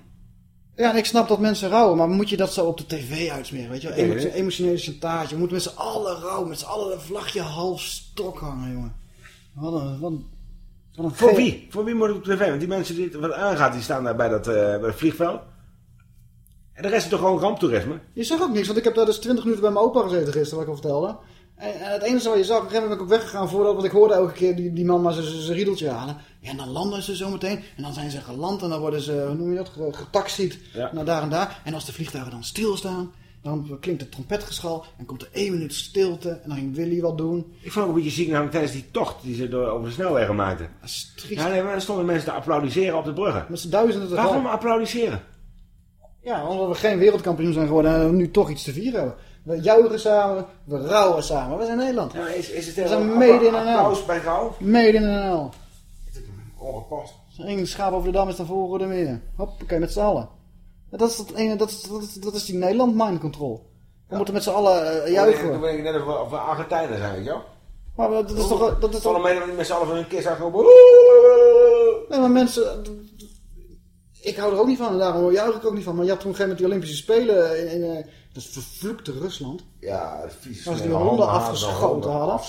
Ja, en ik snap dat mensen rouwen, maar moet je dat zo op de tv uitsmeren, weet je wel? Emotionele chantage. Je moet met z'n allen rouwen, met z'n allen een vlagje half stok hangen, jongen. Wat een... Wat een, wat een Voor wie? Voor wie moet het op tv? Want die mensen die het wat aangaat, die staan daar bij dat, eh, bij vliegveld. En de rest is toch gewoon ramptoerisme? Je zag ook niks, want ik heb daar dus 20 minuten bij mijn opa gezeten gisteren, wat ik al vertelde. En, het enige wat je zag, op een gegeven moment ben ik ook weggegaan voordat, want ik hoorde elke keer die, die man maar zijn- riedeltje halen. Ja, en dan landen ze zo meteen, en dan zijn ze geland en dan worden ze, hoe noem je dat, ge- getaxied Ja. naar daar en daar. En als de vliegtuigen dan stilstaan, dan klinkt het trompetgeschal en komt er één minuut stilte en dan ging Willy wat doen. Ik vond ook een beetje ziek namelijk tijdens die tocht die ze door, over de snelwegen maakten. Dat is triest. Ja, nee, maar dan stonden mensen te applaudisseren op de bruggen. Met z'n duizenden tegelijk. Waarom applaudisseren? Ja, omdat we geen wereldkampioen zijn geworden en we nu toch iets te vieren hebben. We juichen samen, we rouwen samen. We zijn Nederland. Ja, is, is het we zijn made in NL. applaus bij rouw? Made in NL. Ongepast. Eén schaap over de dam is dan volgende meer. Hoppakee, met z'n allen. Dat is, dat, ene, dat, is, dat, is, dat is die Nederland mind control. We moeten met z'n allen eh, juichen. Dan ben ik net of we, Argentijnen zijn, weet je wel? Maar dat is toch... Dat is toch met z'n allen van hun kist achterop. nee, maar mensen... Ik hou er ook niet van en daarom juich ik ook niet van. Maar je had toen een gegeven moment die Olympische Spelen in, in eh, dat vervloekte Rusland. Ja, vies. Ze die honden afgeschoten hadden.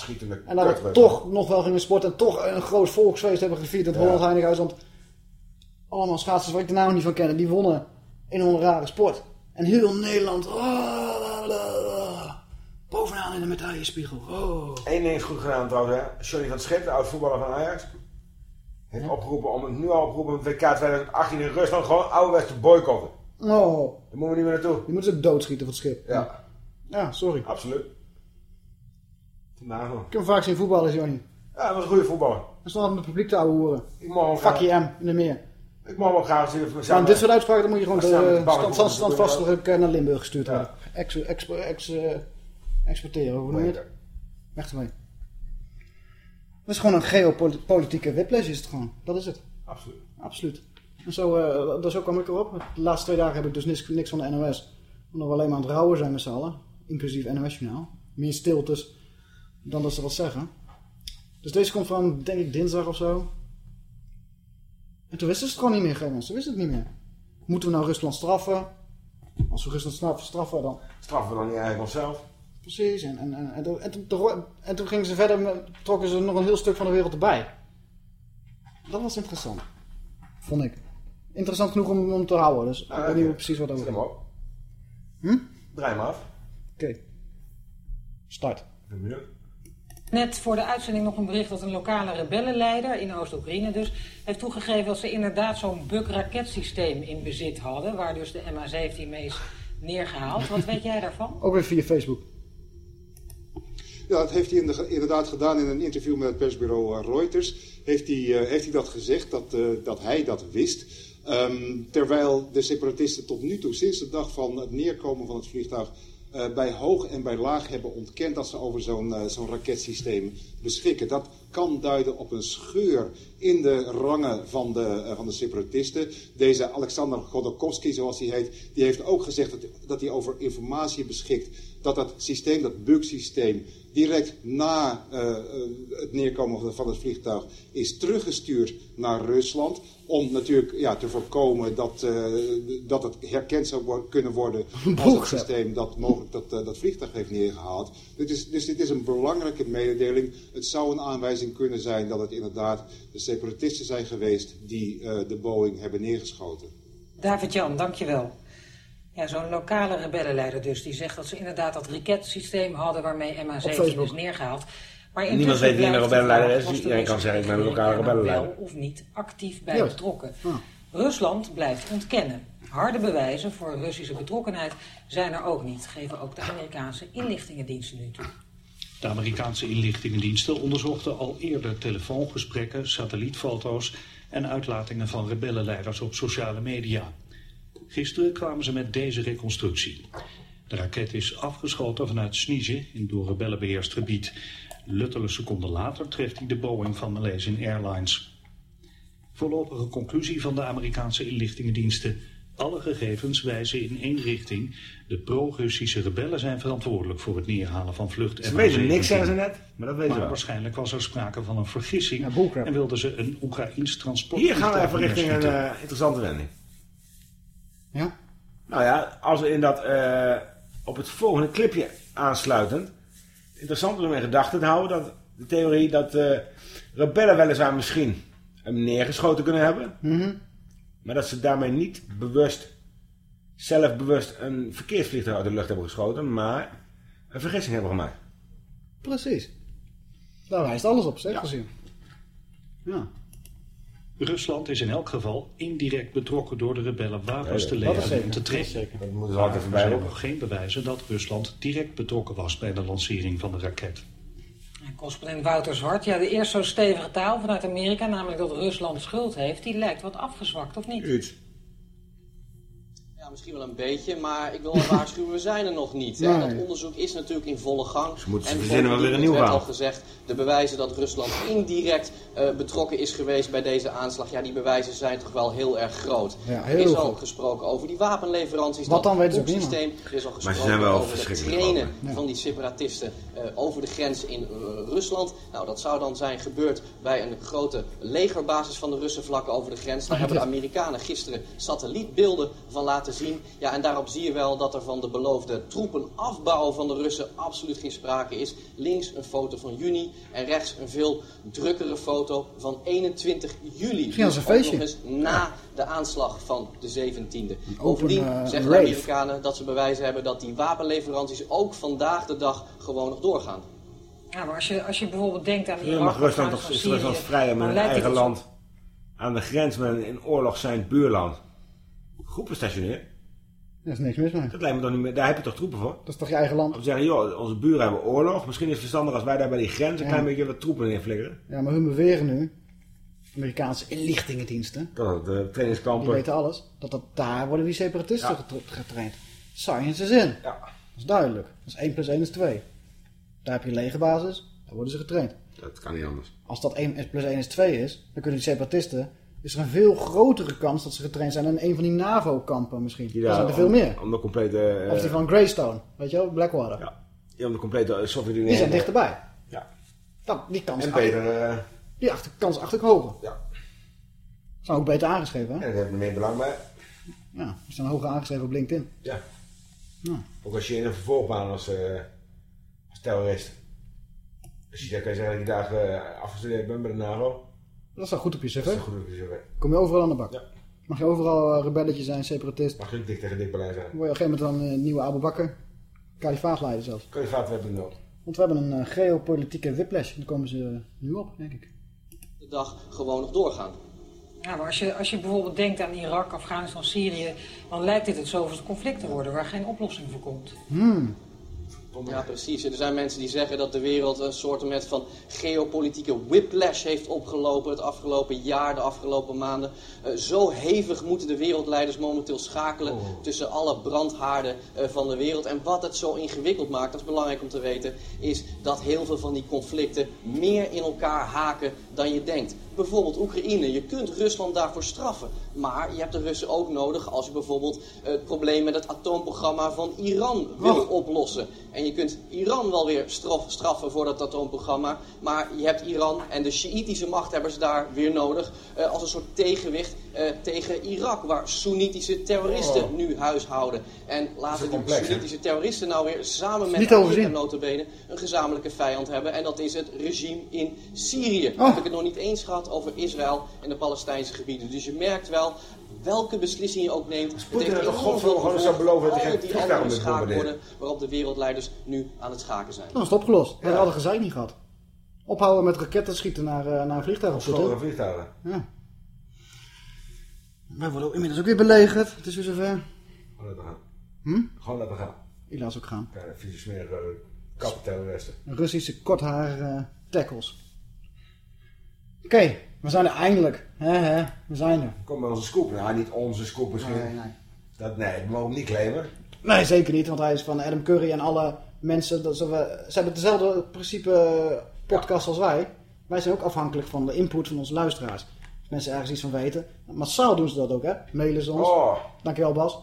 En dat we toch nog wel gingen sporten en toch een groot volksfeest hebben gevierd het Ja. Holland Heilighuis. Want allemaal schaatsers waar ik de naam niet van ken, die wonnen in een rare sport. En heel Nederland, ah, bovenaan in de medaillespiegel. Oh. Eén ding is goed gedaan trouwens, hè. Johnny van Schip, de oud voetballer van Ajax, heeft opgeroepen om het nu al opgeroepen om WK 2018 in Rusland gewoon ouderwets te boycotten. Oh, Daar moeten we niet meer naartoe. die moeten ze doodschieten van het schip. Ja, Ja, sorry. absoluut. Nog. Ik heb hem vaak zien voetballen, Johnny. Ja, hij was een goede voetballer. Hij stond met het publiek te ouwe horen. Ik mag hem Fuck je M in de meer. Ik mag hem graag zien. of we Maar dit soort uitspraken dan moet je gewoon de stand, stand, eh, naar Limburg gestuurd worden. Ex, ex, ex, eh, exporteren, hoe noem je het? Weg ermee. Dat is gewoon een geopolitieke whiplash is het gewoon. Dat is het. Absoluut. Absoluut. En zo, eh, dat zo kwam ik erop. De laatste twee dagen heb ik dus niks, niks van de NOS. Omdat we alleen maar aan het rouwen zijn met z'n allen. Inclusief NOS-journaal. Meer stiltes dan dat ze wat zeggen. Dus deze komt van, denk ik, dinsdag of zo. En toen wisten ze het gewoon niet meer, geen mensen. Ze wisten het niet meer. Moeten we nou Rusland straffen? Als we Rusland straf- straffen, dan... Straffen we dan niet eigenlijk onszelf? Precies. En, en, en, en, toen- en, toen, toen- en toen gingen ze verder, trokken ze nog een heel stuk van de wereld erbij. Dat was interessant. Vond ik. interessant genoeg om, om te houden. Dus ik Ah, weet niet oké. precies wat dat op. Hm? Draai hem af. Oké. Start. Ik ben benieuwd. Net voor de uitzending nog een bericht dat een lokale rebellenleider in Oost-Oekraïne dus heeft toegegeven dat ze inderdaad zo'n bug-raketsysteem in bezit hadden, waar dus de MH17 mee is neergehaald. Wat weet jij daarvan? Ook weer via Facebook. Ja, dat heeft hij in de- inderdaad gedaan in een interview met het persbureau eh, Reuters. Heeft hij, eh, heeft hij dat gezegd, dat, eh, dat hij dat wist. Ehm, terwijl de separatisten tot nu toe, sinds de dag van het neerkomen van het vliegtuig... eh, bij hoog en bij laag hebben ontkend dat ze over zo'n eh, zo'n raketsysteem beschikken. Dat kan duiden op een scheur in de rangen van de, eh, van de separatisten. Deze Alexander Godorkovsky, zoals hij heet, die heeft ook gezegd dat, dat hij over informatie beschikt. Dat dat systeem, dat bugsysteem, direct na eh, eh, het neerkomen van- het vliegtuig is teruggestuurd naar Rusland. Om natuurlijk ja, te voorkomen dat, dat het herkend zou kunnen worden *laughs* als het systeem dat mogelijk dat, dat vliegtuig heeft neergehaald. Dit is, dus dit is een belangrijke mededeling. Het zou een aanwijzing kunnen zijn dat het inderdaad de separatisten zijn geweest die eh, de Boeing hebben neergeschoten. David-Jan, dankjewel. Ja, zo'n lokale rebellenleider dus, die zegt dat ze inderdaad dat raketsysteem hadden waarmee MH17 Facebook. is neergehaald. Maar Niemand weet wie een rebellenleider is. Iedereen kan zeggen, ik ben een lokale rebellenleider. wel of niet actief bij Juist. betrokken. Ah. Rusland blijft ontkennen. Harde bewijzen voor Russische betrokkenheid zijn er ook niet, geven ook de Amerikaanse inlichtingendiensten nu toe. De Amerikaanse inlichtingendiensten onderzochten al eerder telefoongesprekken, satellietfoto's en uitlatingen van rebellenleiders op sociale media. Gisteren kwamen ze met deze reconstructie. De raket is afgeschoten vanuit Snije in door rebellen beheerst gebied. Luttele seconden later treft hij de Boeing van Malaysian Airlines. Voorlopige conclusie van de Amerikaanse inlichtingendiensten. Alle gegevens wijzen in één richting. De pro-Russische rebellen zijn verantwoordelijk voor het neerhalen van vlucht Ze weten niks, zeiden ze net, maar dat weten ze wel. waarschijnlijk was er sprake van een vergissing en wilden ze een Oekraïns transport. Hier gaan we even richting een eh, interessante wending. Ja? Nou ja, als we in dat, eh, op het volgende clipje aansluitend, interessant om in gedachten te houden dat de theorie dat eh, rebellen weliswaar misschien hem neergeschoten kunnen hebben, Mhm. Maar dat ze daarmee niet bewust, zelfbewust een verkeersvliegtuig uit de lucht hebben geschoten, maar een vergissing hebben gemaakt. Precies. Daar wijst alles op, zeg gezien. Ja. Rusland is in elk geval indirect betrokken door de rebellen wapens Ja, te leveren en te dat is trainen. zeker. Dat moeten ze altijd er zijn nog geen bewijzen dat Rusland direct betrokken was bij de lancering van de raket. En correspondent Wouter Zwart, ja, de eerst zo stevige taal vanuit Amerika, namelijk dat Rusland schuld heeft, die lijkt wat afgezwakt, of niet? Misschien wel een beetje, maar ik wil wel *laughs* waarschuwen, we zijn er nog niet. Hè? Nee. Dat onderzoek is natuurlijk in volle gang. Ze moeten ze verzinnen wel weer een nieuw werd verhaal. al gezegd, de bewijzen dat Rusland indirect eh, betrokken is geweest bij deze aanslag, ja, die bewijzen zijn toch wel heel erg groot. Ja, er is al gesproken over die wapenleveranties, Wat dat dan weten ze ook niet, systeem. Er is al Maar ze gesproken zijn wel over het trainen van die separatisten eh, over de grens in eh, Rusland. Nou, dat zou dan zijn gebeurd bij een grote legerbasis van de Russen vlak over de grens. Daar Ah, hebben de. Amerikanen gisteren satellietbeelden van laten zien. Ja, en daarop zie je wel dat er van de beloofde troepenafbouw van de Russen absoluut geen sprake is. Links een foto van juni en rechts een veel drukkere foto van 21 juli. Misschien als een Dus feestje. nog eens na de aanslag van de 17e. open, Bovendien eh, zeggen de. Amerikanen dat ze bewijzen hebben dat die wapenleveranties ook vandaag de dag gewoon nog doorgaan. Ja, maar als je, als je bijvoorbeeld denkt aan Ja, mag Rusland toch is Rusland Syrië, vrij om in dan een lijkt het eigen land aan de grens met een in oorlog zijn buurland groepen stationeren? Daar is niks mis mee. Dat lijkt me toch niet meer, daar heb je toch troepen voor? Dat is toch je eigen land? Om te zeggen, joh, onze buren hebben oorlog. Misschien is het verstandig als wij daar bij die grens een klein beetje wat troepen neerflikkeren. Ja, maar hun beweren nu, Amerikaanse inlichtingendiensten, Dat de die trainingskampen. weten alles, dat, dat daar worden die separatisten Ja. getraind. Science is in. Ja. Dat is duidelijk. Dat is 1 plus 1 is 2. Daar heb je een legerbasis, daar worden ze getraind. Dat kan niet anders. Als dat 1 plus 1 is 2 is, dan kunnen die separatisten, is er een veel grotere kans dat ze getraind zijn in een van die NAVO-kampen misschien. Die er zijn er veel meer. Om de complete... eh, Of die van Greystone, weet je wel, Blackwater. Ja. Die om de complete Sovjet-Unie... Die zijn dichterbij. Ja. Dan, die kans En beter... eh, Die achter, kans achter hoger. Ja. Zijn ook beter aangeschreven, hè? En daar hebben we meer belang bij. Ja, die staan hoger aangeschreven op LinkedIn. Ja. Ja. Ook als je in een vervolgbaan als, eh, als terrorist. Als je daar kan je zeggen dat je daar afgestudeerd bent bij de NAVO. Dat is wel goed op je cv. Dat is goed op je cv. Kom je overal aan de bak. Ja. Mag je overal uh, rebelletje zijn, separatist. Mag je ook dik tegen dik Berlijn zijn. Word je op een gegeven moment dan een uh, nieuwe Abu Bakr. Kalifaatleider zelfs. Kalifaat hebben we nul. Want we hebben een uh, geopolitieke whiplash. Daar komen ze nu op, denk ik. De dag gewoon nog doorgaan. Ja, maar als je, als je bijvoorbeeld denkt aan Irak, Afghanistan, Syrië... dan lijkt dit het zoveelste conflict te worden waar geen oplossing voor komt. Hmm. Ja, precies. Er zijn mensen die zeggen dat de wereld een soort van geopolitieke whiplash heeft opgelopen het afgelopen jaar, de afgelopen maanden. Uh, zo hevig moeten de wereldleiders momenteel schakelen oh. tussen alle brandhaarden uh, van de wereld. En wat het zo ingewikkeld maakt, dat is belangrijk om te weten, is dat heel veel van die conflicten meer in elkaar haken dan je denkt. Bijvoorbeeld Oekraïne. Je kunt Rusland daarvoor straffen. Maar je hebt de Russen ook nodig als je bijvoorbeeld het probleem met het atoomprogramma van Iran wil oplossen. En je kunt Iran wel weer straf, straffen voor dat atoomprogramma. Maar je hebt Iran en de Sjiitische machthebbers daar weer nodig. Uh, als een soort tegenwicht uh, tegen Irak. Waar Soenitische terroristen oh. nu huishouden. En laten die Soenitische terroristen nou weer samen met Amerika notabene een gezamenlijke vijand hebben. En dat is het regime in Syrië. Oh. Heb ik het nog niet eens gehad over Israël en de Palestijnse gebieden. Dus je merkt wel welke beslissing je ook neemt. Het heeft enorm veel gewoon zou beloven dat geen andere schaken worden, waarop de wereldleiders nu aan het schaken zijn. Nou, is het opgelost. We hadden gezeik niet gehad. Ophouden met raketten schieten naar, uh, naar vliegtuigen. Vliegtuigen. Ja. Wij worden inmiddels ook weer belegerd. Het is weer zover. Gewoon laten gaan. Hm? Gewoon laten gaan. Helaas ook gaan. Kleine vieze smerige kapterroristen. Russische kortharige tackles. Oké, okay, we zijn er eindelijk. He, he, we zijn er. Kom bij onze scoop. Nou, niet onze scoop misschien. Nee, nee. Dat, nee, we mogen hem niet claimen. Nee, zeker niet. Want hij is van Adam Curry en alle mensen. Dat ze, we, ze hebben hetzelfde principe podcast ja. als wij. Wij zijn ook afhankelijk van de input van onze luisteraars. Als mensen ergens iets van weten. Massaal doen ze dat ook, hè. Mailen ze ons. Oh. Dankjewel, Bas.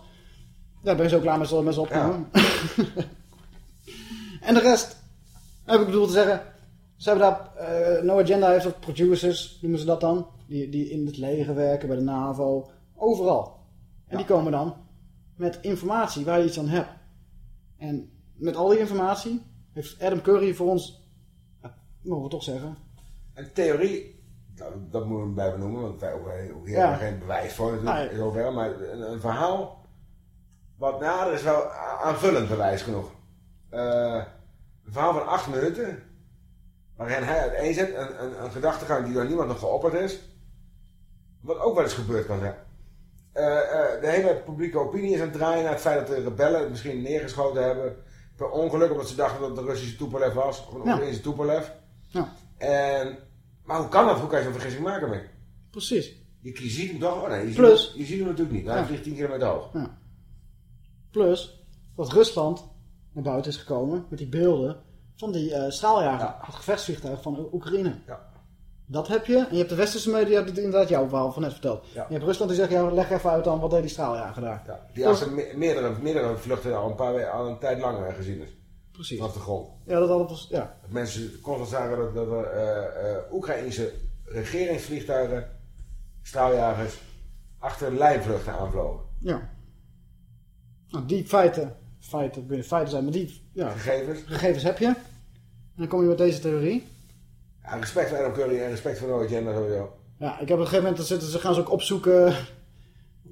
Ja, ben je zo klaar met z'n opnemen. Ja. *laughs* en de rest, heb ik bedoeld te zeggen... Ze hebben daar, uh, No Agenda heeft wat producers, noemen ze dat dan. Die, die in het leger werken, bij de NAVO, overal. En ja. die komen dan met informatie waar je iets aan hebt. En met al die informatie heeft Adam Curry voor ons, mogen we toch zeggen... Een theorie, nou, dat moeten we blijven noemen, want wij hebben ja. geen bewijs voor natuurlijk, nee. zover. Maar een, een, verhaal, wat nou, er is wel aanvullend bewijs genoeg. Uh, een verhaal van acht minuten waarin hij uiteenzet een, een, een gedachtegang die door niemand nog geopperd is. Wat ook wel eens gebeurd kan zijn. Uh, uh, de hele publieke opinie is aan het draaien naar het feit dat de rebellen het misschien neergeschoten hebben. Per ongeluk, omdat ze dachten dat het een Russische Tupolev was. Of een Oekraïnse ja. Tupolev. Ja. En, maar hoe kan dat? Hoe kan je zo'n vergissing maken mee? Precies. Je, je ziet hem toch? Oh nee, je Plus. Ziet hem, je ziet hem natuurlijk niet. Hij ja. vliegt 10 kilometer hoog. Ja. Plus, dat Rusland naar buiten is gekomen met die beelden van die uh, straaljager, ja. het gevechtsvliegtuig van Oekraïne. Ja. Dat heb je. En je hebt de westerse media die inderdaad jouw verhaal van net verteld. Ja. Je hebt Rusland die zegt, ja, leg even uit dan, wat deed die straaljager daar? Ja. Die er meerdere, meerdere vluchten al een, paar, al een tijd langer gezien is. Precies. Vanaf de grond. Ja, dat alles, ja. Dat mensen constant zagen dat, dat er uh, uh, Oekraïnse regeringsvliegtuigen, straaljagers, achter lijnvluchten aanvlogen. Ja. Nou, die feiten, feiten, binnen feiten zijn, maar die ja, gegevens. gegevens heb je. En dan kom je met deze theorie. Ja, respect voor Adam Curry en respect voor Noah Agenda sowieso. Ja, ik heb op een gegeven moment, zitten, ze gaan ze ook opzoeken.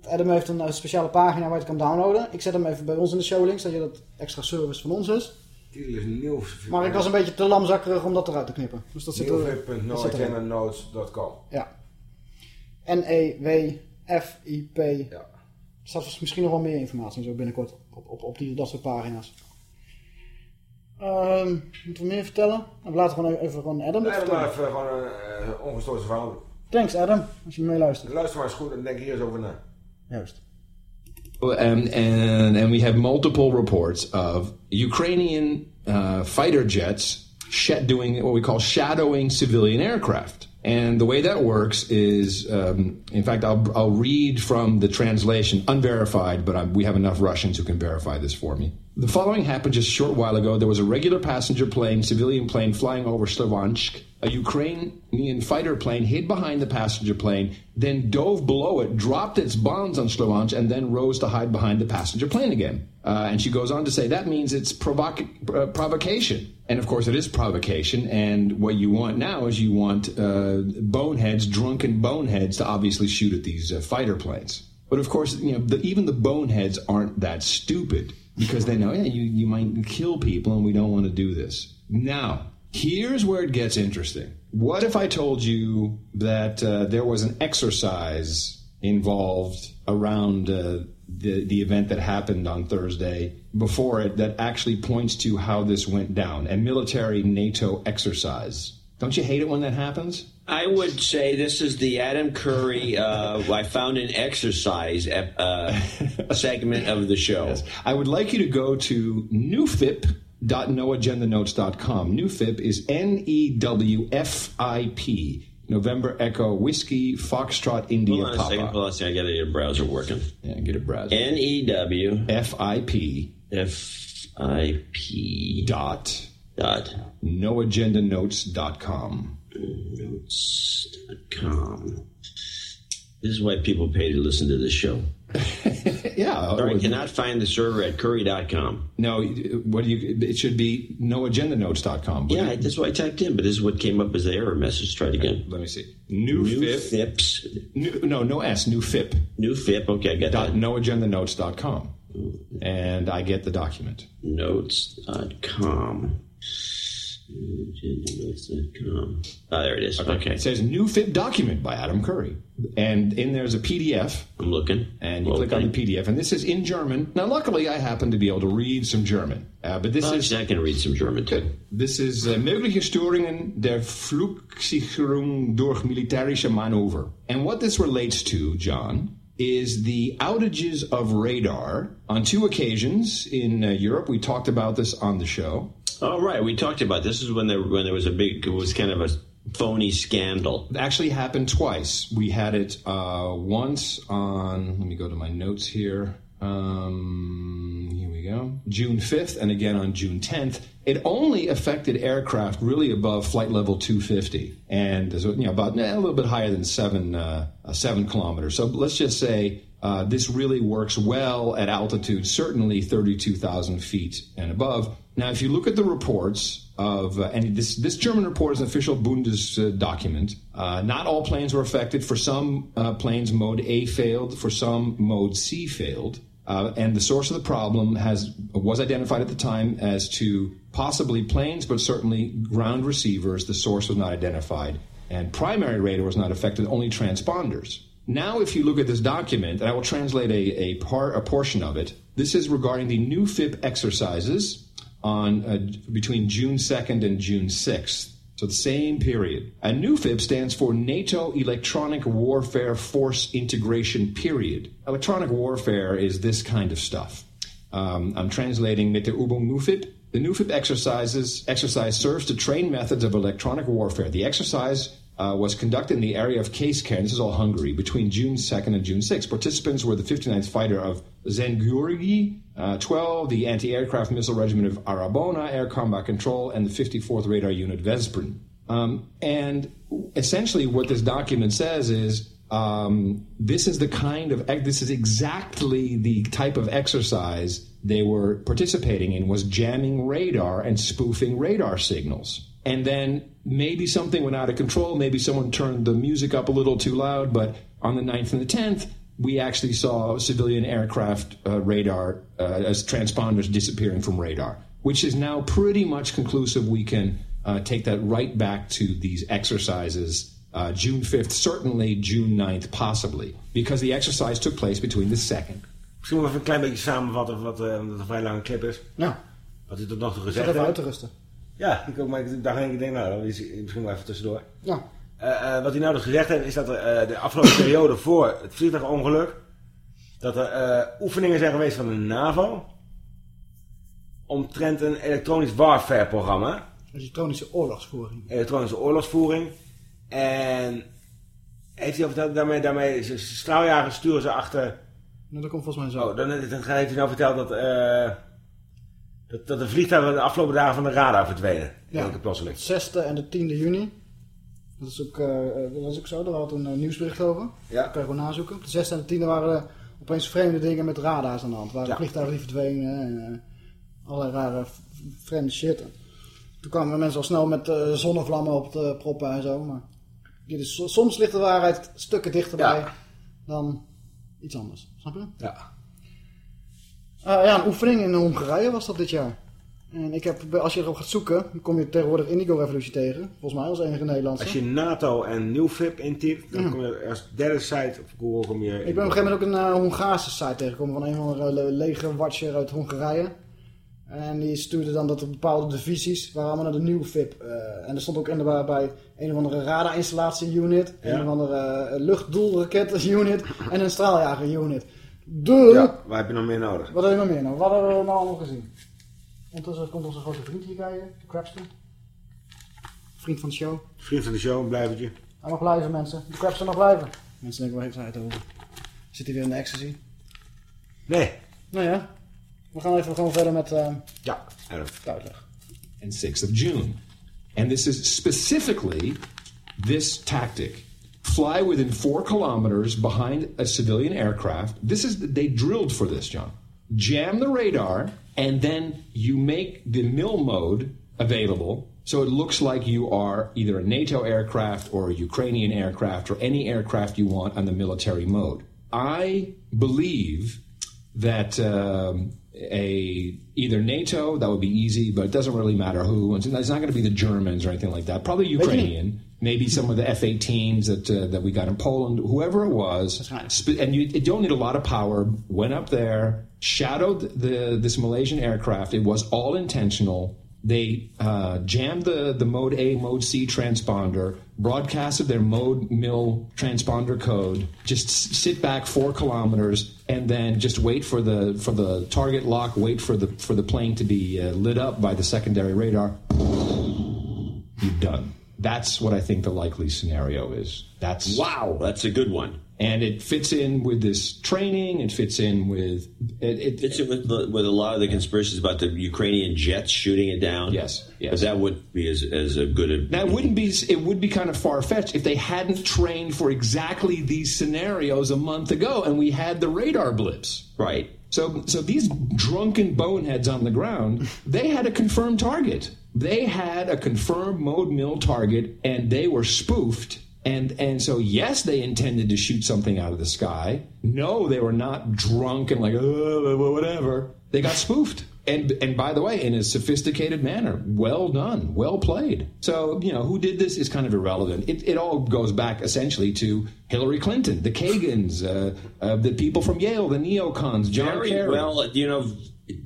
Adam heeft een speciale pagina waar je het kan downloaden. Ik zet hem even bij ons in de showlinks, dat je dat extra service van ons is. Is. Maar ik was een beetje te lamzakkerig om dat eruit te knippen. Dus dat zit er. Nieuwfip.noagendanotes.com Ja. N-E-W-F-I-P. Ja. Er staat misschien nog wel meer informatie zo binnenkort op, op, op die, dat soort pagina's. Uh, moeten we meer vertellen? We laten gewoon even gewoon Adam het vertellen. even gewoon een uh, ongestoorde verhaal. Thanks Adam, als je meeluistert. Luister maar eens goed en denk hier eens over na. Juist. Um, and and we have multiple reports of Ukrainian uh, fighter jets doing what we call shadowing civilian aircraft. And the way that works is, um, in fact, I'll, I'll read from the translation, unverified, but I, we have enough Russians who can verify this for me. The following happened just a short while ago. There was a regular passenger plane, civilian plane, flying over Slovansk A Ukrainian fighter plane hid behind the passenger plane, then dove below it, dropped its bombs on Sloange, and then rose to hide behind the passenger plane again. Uh, and she goes on to say that means it's provoc- uh, provocation. And of course, it is provocation. And what you want now is you want uh, boneheads, drunken boneheads, to obviously shoot at these uh, fighter planes. But of course, you know, the, even the boneheads aren't that stupid because they know, yeah, you, you might kill people, and we don't want to do this. Now, here's where it gets interesting. What if I told you that uh, there was an exercise involved around uh, the the event that happened on Thursday before it that actually points to how this went down, a military NATO exercise? Don't you hate it when that happens? I would say this is the Adam Curry. Uh, I found an exercise ep- uh, *laughs* segment of the show. I would like you to go to newfip.noagendanotes.com. Newfip is N E W F I P. November Echo Whiskey Foxtrot India Hold on a second. Papa. Hold on a second. I got to get a browser working. Yeah, get a browser. N E W F I P F I P dot dot noagendanotes.com. Notes.com. This is why people pay to listen to this show. *laughs* yeah. Sorry, I cannot find the server at curry.com. No, what do you? It should be noagendanotes.com. Yeah, that's what I typed in, but this is what came up as the error message. Try it again. Let me see. New, New FIP. FIPS. New, no, no S. New FIP. New FIP. Okay, I got Dot that. noagendanotes.com. And I get the document. Notes.com. Ah, there it is. Okay. It says new FIP document by Adam Curry. And in there's a PDF. I'm looking. And you click on the PDF. And this is in German. Now, luckily, I happen to be able to read some German. Uh, but this Well, is. I can read some German too. This is uh, mögliche Störungen der Flugsicherung durch militärische Manöver. And what this relates to, John, is the outages of radar on two occasions in uh, Europe. We talked about this on the show. All right, we talked about this. this is when there when there was a big it was kind of a phony scandal. It actually happened twice. We had it uh, once on, let me go to my notes here. Um, here we go. June 5th, and again on June 10th. It only affected aircraft really above flight level 250, and you know about a little bit higher than seven uh, uh, seven kilometers. So let's just say uh, this really works well at altitude, certainly 32,000 feet and above. Now, if you look at the reports of, uh, and this, this German report is an official Bundes uh, document, uh, not all planes were affected. For some uh, planes, mode A failed. For some, mode C failed. Uh, and the source of the problem has was identified at the time as to possibly planes, but certainly ground receivers. The source was not identified, and primary radar was not affected. Only transponders. Now, if you look at this document, and I will translate a, a part a portion of it. This is regarding the new FIP exercises on uh, between June 2nd and June 6th. So the same period. A new FIB stands for NATO Electronic Warfare Force Integration Period. Electronic warfare is this kind of stuff. Um, I'm translating mit der Übung NUFIB. The NUFIB exercises exercise serves to train methods of electronic warfare. The exercise uh, was conducted in the area of Kayskern, this is all Hungary, between June 2nd and June 6th. Participants were the 59th Fighter of Zengurgi, uh, 12, the Anti-Aircraft Missile Regiment of Arabona, Air Combat Control, and the 54th Radar Unit Vesprin. Um, and essentially what this document says is um, this is the kind of, this is exactly the type of exercise they were participating in was jamming radar and spoofing radar signals. And then maybe something went out of control. Maybe someone turned the music up a little too loud. But on the 9th and the 10th, we actually saw civilian aircraft uh, radar uh, as transponders disappearing from radar, which is now pretty much conclusive. We can uh, take that right back to these exercises. Uh, June 5th, certainly June 9th, possibly, because the exercise took place between the 2nd. Misschien moet ik even een klein beetje samenvatten, wat, uh, omdat het een vrij lange clip is. Ja. Wat hij tot nog toe Zet gezegd even heeft. uit te rusten. Ja, ik ook, maar ik dacht, ik denk, nou, dat is misschien wel even tussendoor. Ja. Uh, uh, wat hij nou dus gezegd heeft, is dat er uh, de afgelopen periode voor het vliegtuigongeluk, dat er oefeningen zijn geweest van de NAVO, omtrent een elektronisch warfare programma. Elektronische oorlogsvoering. Elektronische oorlogsvoering. En heeft hij verteld, daarmee, daarmee ze straaljagers sturen ze achter... Nou, dat komt volgens mij zo. Oh, dan, dan heeft hij nou verteld dat, dat, dat de vliegtuigen de afgelopen dagen van de radar verdwenen. Ja, plotseling. 6e en de 10e juni. Dat is ook, eh, eh, dat was ook zo, daar hadden we toen een nieuwsbericht over. Ja. Dat kan je gewoon nazoeken. Op de 6 en de 10 waren er opeens vreemde dingen met radars aan de hand. Waren Ja. vliegtuigen die verdwenen en eh, allerlei rare vreemde shit. Toen kwamen mensen al snel met eh, zonnevlammen op de proppen en zo. Maar dit is, soms ligt de waarheid stukken dichterbij Ja. dan iets anders. Snap je? Ja. Eh, ja, een oefening in Hongarije was dat dit jaar. En ik heb, als je erop gaat zoeken, dan kom je tegenwoordig Indigo Revolutie tegen. Volgens mij als enige Nederlandse. Als je NATO en NewFip intypt, dan kom je als derde site op Google kom je... Ik ben op een gegeven moment ook een eh, Hongaarse site tegengekomen van een of andere le- legerwatcher uit Hongarije. En die stuurde dan dat er bepaalde divisies waren allemaal naar de nieuwe VIP. eh, en er stond ook inderdaad bij een of andere radarinstallatie unit, Ja. een of andere eh, luchtdoelraket unit en een straaljager unit. De. Ja, waar heb je nog meer nodig? Wat heb je nog meer nou? Wat hebben we nou allemaal gezien? Ondertussen komt onze grote vriend hier kijken, de Crapster. Vriend van de show. Vriend van de show, een blijvertje. Hij mag blijven mensen. De Crapster mag blijven. Mensen denken, waar heeft hij het over? Zit hij weer in de ecstasy? Nee. Nou ja, we gaan even gewoon verder met uh, ja, de uitleg. and 6th of June. And this is specifically this tactic. Fly within four kilometers behind a civilian aircraft. This is they drilled for this, John. Jam the radar, and then you make the mill mode available. So it looks like you are either a NATO aircraft or a Ukrainian aircraft or any aircraft you want on the military mode. I believe that um, a either NATO that would be easy, but it doesn't really matter who. It's it's not going to be the Germans or anything like that. Probably Ukrainian. Maybe some of the F-18s that uh, that we got in Poland. Whoever it was, sp- and you, you don't need a lot of power. Went up there, shadowed the this Malaysian aircraft. It was all intentional. They uh, jammed the, the mode A, mode C transponder, broadcasted their mode mill transponder code, just s- sit back four kilometers, and then just wait for the for the target lock, wait for the for the plane to be uh, lit up by the secondary radar. You're done. That's what I think the likely scenario is. That's wow. That's a good one. And it fits in with this training. It fits in with it. it Fits in with, the- with a lot of the conspiracies about the Ukrainian jets shooting it down. Yes, yes. That would be as, as a good. A, Now it wouldn't be it would be kind of far fetched if they hadn't trained for exactly these scenarios a month ago and we had the radar blips. Right. So so these drunken boneheads on the ground, they had a confirmed target. They had a confirmed mode mill target and they were spoofed. And and so yes, they intended to shoot something out of the sky. No, they were not drunk and like oh, whatever. They got spoofed. And and by the way, in a sophisticated manner, well done, well played. So you know who did this is kind of irrelevant. It, it all goes back essentially to Hillary Clinton, the Kagans, uh, uh, the people from Yale, the neocons, John Very Kerry. well, you know,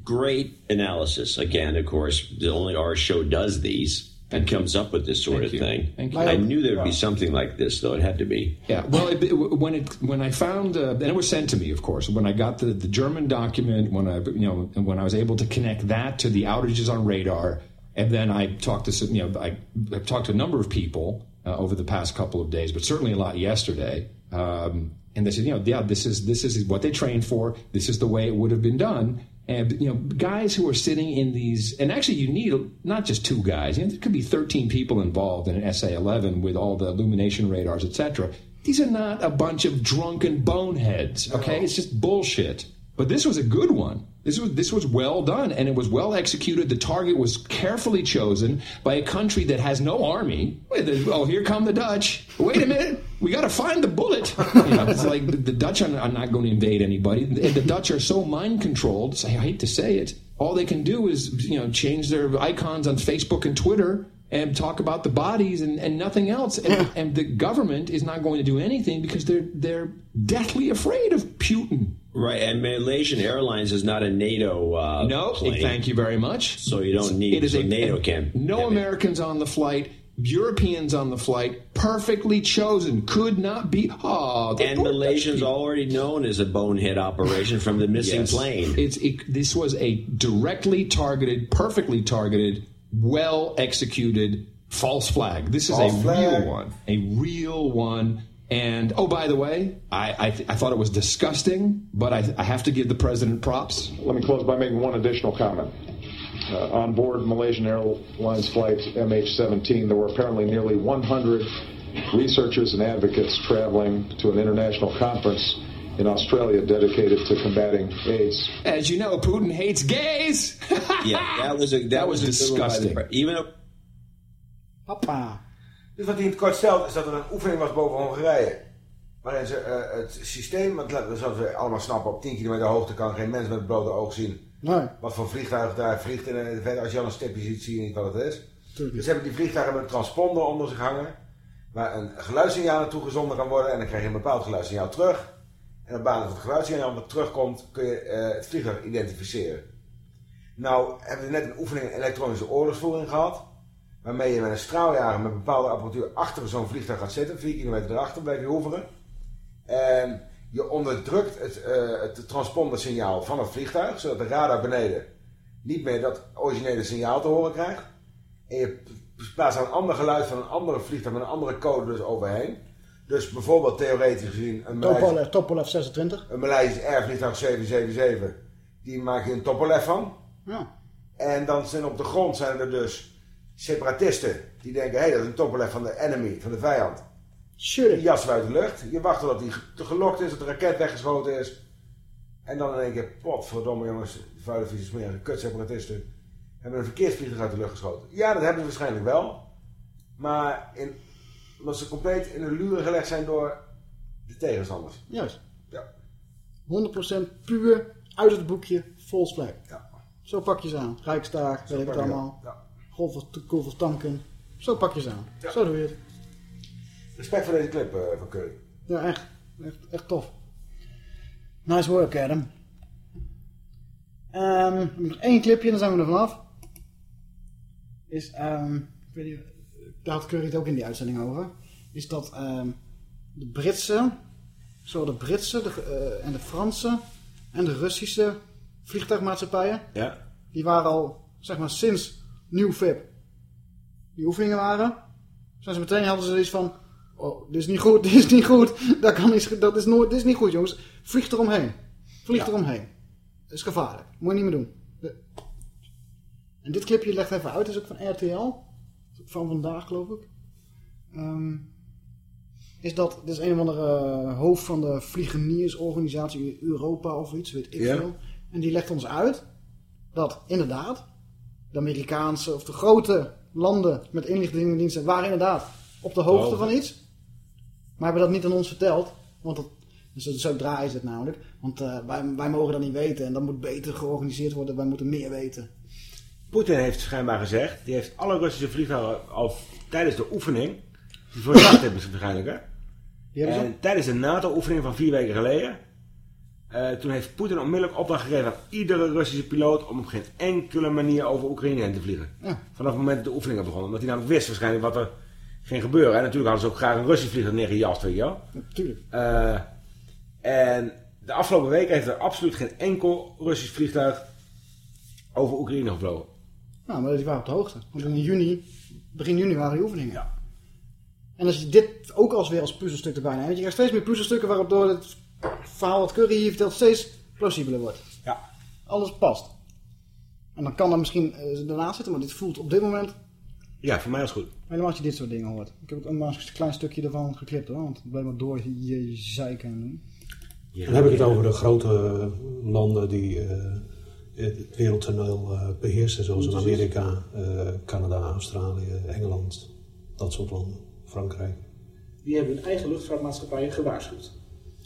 great analysis. Again, of course, the only our show does these and comes up with this sort Thank of you. thing. Thank you. I knew there'd be something like this, though. It had to be. Yeah, well, it, it- when it when I found uh, and it was sent to me, of course, when I got the, the German document, when I you know when I was able to connect that to the outages on radar, and then I talked to some you know I, I talked to a number of people uh, over the past couple of days, but certainly a lot yesterday. Um, and they said, you know, yeah, this is this is what they trained for. This is the way it would have been done. And you know, guys who are sitting in these, and actually, you need not just two guys. You know, there could be 13 people involved in an SA-11 with all the illumination radars, etc. These are not a bunch of drunken boneheads. Okay, it's just bullshit. But this was a good one. This was this was well done, and it was well executed. The target was carefully chosen by a country that has no army. Oh, here come the Dutch. Wait a minute, we got to find the bullet. *laughs* You know, it's like the, the Dutch are, are not going to invade anybody. And the Dutch are so mind controlled. I hate to say it. All they can do is you know change their icons on Facebook and Twitter and talk about the bodies and, and nothing else. And, and the government is not going to do anything because they're they're deathly afraid of Putin. Right, and Malaysian Airlines is not a NATO. Uh, No, plane, thank you very much. So you don't need. It is so a NATO can. No Americans on the flight. Europeans on the flight. Perfectly chosen. Could not be. Oh, And poor Malaysians already known as a bonehead operation from the missing Yes. plane. It's it, this was a directly targeted, perfectly targeted, well executed false flag. This is False a flag. real one, a real one. And oh, by the way, I I, th- I thought it was disgusting, but I, I have to give the president props. Let me close by making one additional comment. Uh, on board Malaysian Airlines flight MH17, there were apparently nearly 100 researchers and advocates traveling to an international conference in Australia dedicated to combating AIDS. As you know, Putin hates gays. yeah, that was a, that, That was a good one by the disgusting. pre- Even a Hoppa. Dus wat hij in het kort stelt is dat er een oefening was boven Hongarije. Waarin ze eh, het systeem, want laten we- zoals we allemaal snappen, op 10 kilometer hoogte kan geen mens met het blote oog zien. Nee. Wat voor vliegtuig daar vliegt in de verte. Als je al een stipje ziet, zie je niet wat het is. Tuurlijk. Dus hebben die vliegtuigen met een transponder onder zich hangen. Waar een geluidssignaal naartoe gezonden kan worden. En dan krijg je een bepaald geluidssignaal terug. En op basis van het geluidssignaal wat terugkomt, kun je eh, het vliegtuig identificeren. Nou hebben we net een oefening in elektronische oorlogsvoering gehad. Waarmee je met een straaljager met bepaalde apparatuur achter zo'n vliegtuig gaat zitten. Vier kilometer erachter blijf je hoveren. En je onderdrukt het, eh het transpondersignaal van het vliegtuig. Zodat de radar beneden niet meer dat originele signaal te horen krijgt. En je plaatst een ander geluid van een andere vliegtuig met een andere code dus overheen. Dus bijvoorbeeld theoretisch gezien een Topolev, Topolev 26. een Maleisisch Air vliegtuig 777. Die maak je een Topolev van. Ja. En dan zijn op de grond zijn er dus separatisten die denken, hé, hey, dat is een Topolev van de enemy, van de vijand. Jassen we uit de lucht. Je wacht totdat ge- gelokt is, dat de raket weggeschoten is. En dan in één keer, potverdomme jongens, vuile vieze smerige kutseparatisten. Hebben een verkeersvliegtuig uit de lucht geschoten. Ja, dat hebben ze waarschijnlijk wel. Maar in, omdat ze compleet in de luren gelegd zijn door de tegenstanders. Juist. Ja. 100% puur uit het boekje, false flag. Ja. Zo pak je ze aan. Rijksdaag, weet ik het allemaal. Ja. Golf of, golf of tanken. Zo pak je ze aan. Ja. Zo doe je het. Respect voor deze clip eh, van Curry. Ja, echt. Echt, echt tof. Nice work, Adam. Ehm, nog één clipje, dan zijn we er vanaf. Is, ehm, ik weet niet, daar had Curry het ook in die uitzending over. Is dat ehm, de Britse, zowel de Britse de, eh, en de Franse en de Russische vliegtuigmaatschappijen, Ja. die waren al, zeg maar, sinds Nieuw VIP die oefeningen waren, zijn ze meteen hadden ze iets van, oh, dit is niet goed, *laughs* dit is niet goed, dat, kan niet, dat is nooit, dit is niet goed jongens, vlieg eromheen, vlieg Ja. eromheen, dat is gevaarlijk, moet je niet meer doen. De- En dit clipje legt even uit, is ook van RTL, van vandaag geloof ik. Ehm, is dat, dit is een of andere eh, hoofd van de vliegeniersorganisatie Europa of iets, weet ik Ja. veel. En die legt ons uit dat inderdaad de Amerikaanse of de grote landen met inlichtingendiensten waren inderdaad op de hoogte Hoogte. van iets. Maar hebben dat niet aan ons verteld. Want dat, dus zo, zo draaien ze het namelijk. Want eh, wij, wij mogen dat niet weten en dat moet beter georganiseerd worden. Wij moeten meer weten. Poetin heeft schijnbaar gezegd, die heeft alle Russische vliegtuigen al tijdens de oefening, die voor de hebben ze waarschijnlijk hè. Die hebben ze? En tijdens de NATO-oefening van vier weken geleden, eh, toen heeft Poetin onmiddellijk opdracht gegeven aan iedere Russische piloot om op geen enkele manier over Oekraïne heen te vliegen. Ja. Vanaf het moment dat de oefeningen begonnen. Omdat hij namelijk wist waarschijnlijk wat er ging gebeuren. En natuurlijk hadden ze ook graag een Russisch vliegtuig neergejast, weet je wel. Natuurlijk. Eh, en de afgelopen weken heeft er absoluut geen enkel Russisch vliegtuig over Oekraïne gevlogen. Nou, maar die waren op de hoogte. Want in juni, begin juni waren die oefeningen. En als je dit ook als weer als puzzelstuk erbij neemt. Je krijgt steeds meer puzzelstukken waarop door het verhaal wat Curry hier vertelt steeds plausibeler wordt. Ja. Alles past. En dan kan er misschien eh, daarnaast zitten, maar dit voelt op dit moment Ja, voor mij is het goed. helemaal als je dit soort dingen hoort. Ik heb ook maar een klein stukje ervan geklipt hoor, want het bleef maar door je zeiken en doen. Dan heb ik het over de grote landen die eh, het wereldtoneel eh, beheersen, zoals in Amerika, eh, Canada, Australië, Engeland, dat soort landen, Frankrijk. Die hebben hun eigen luchtvaartmaatschappijen gewaarschuwd.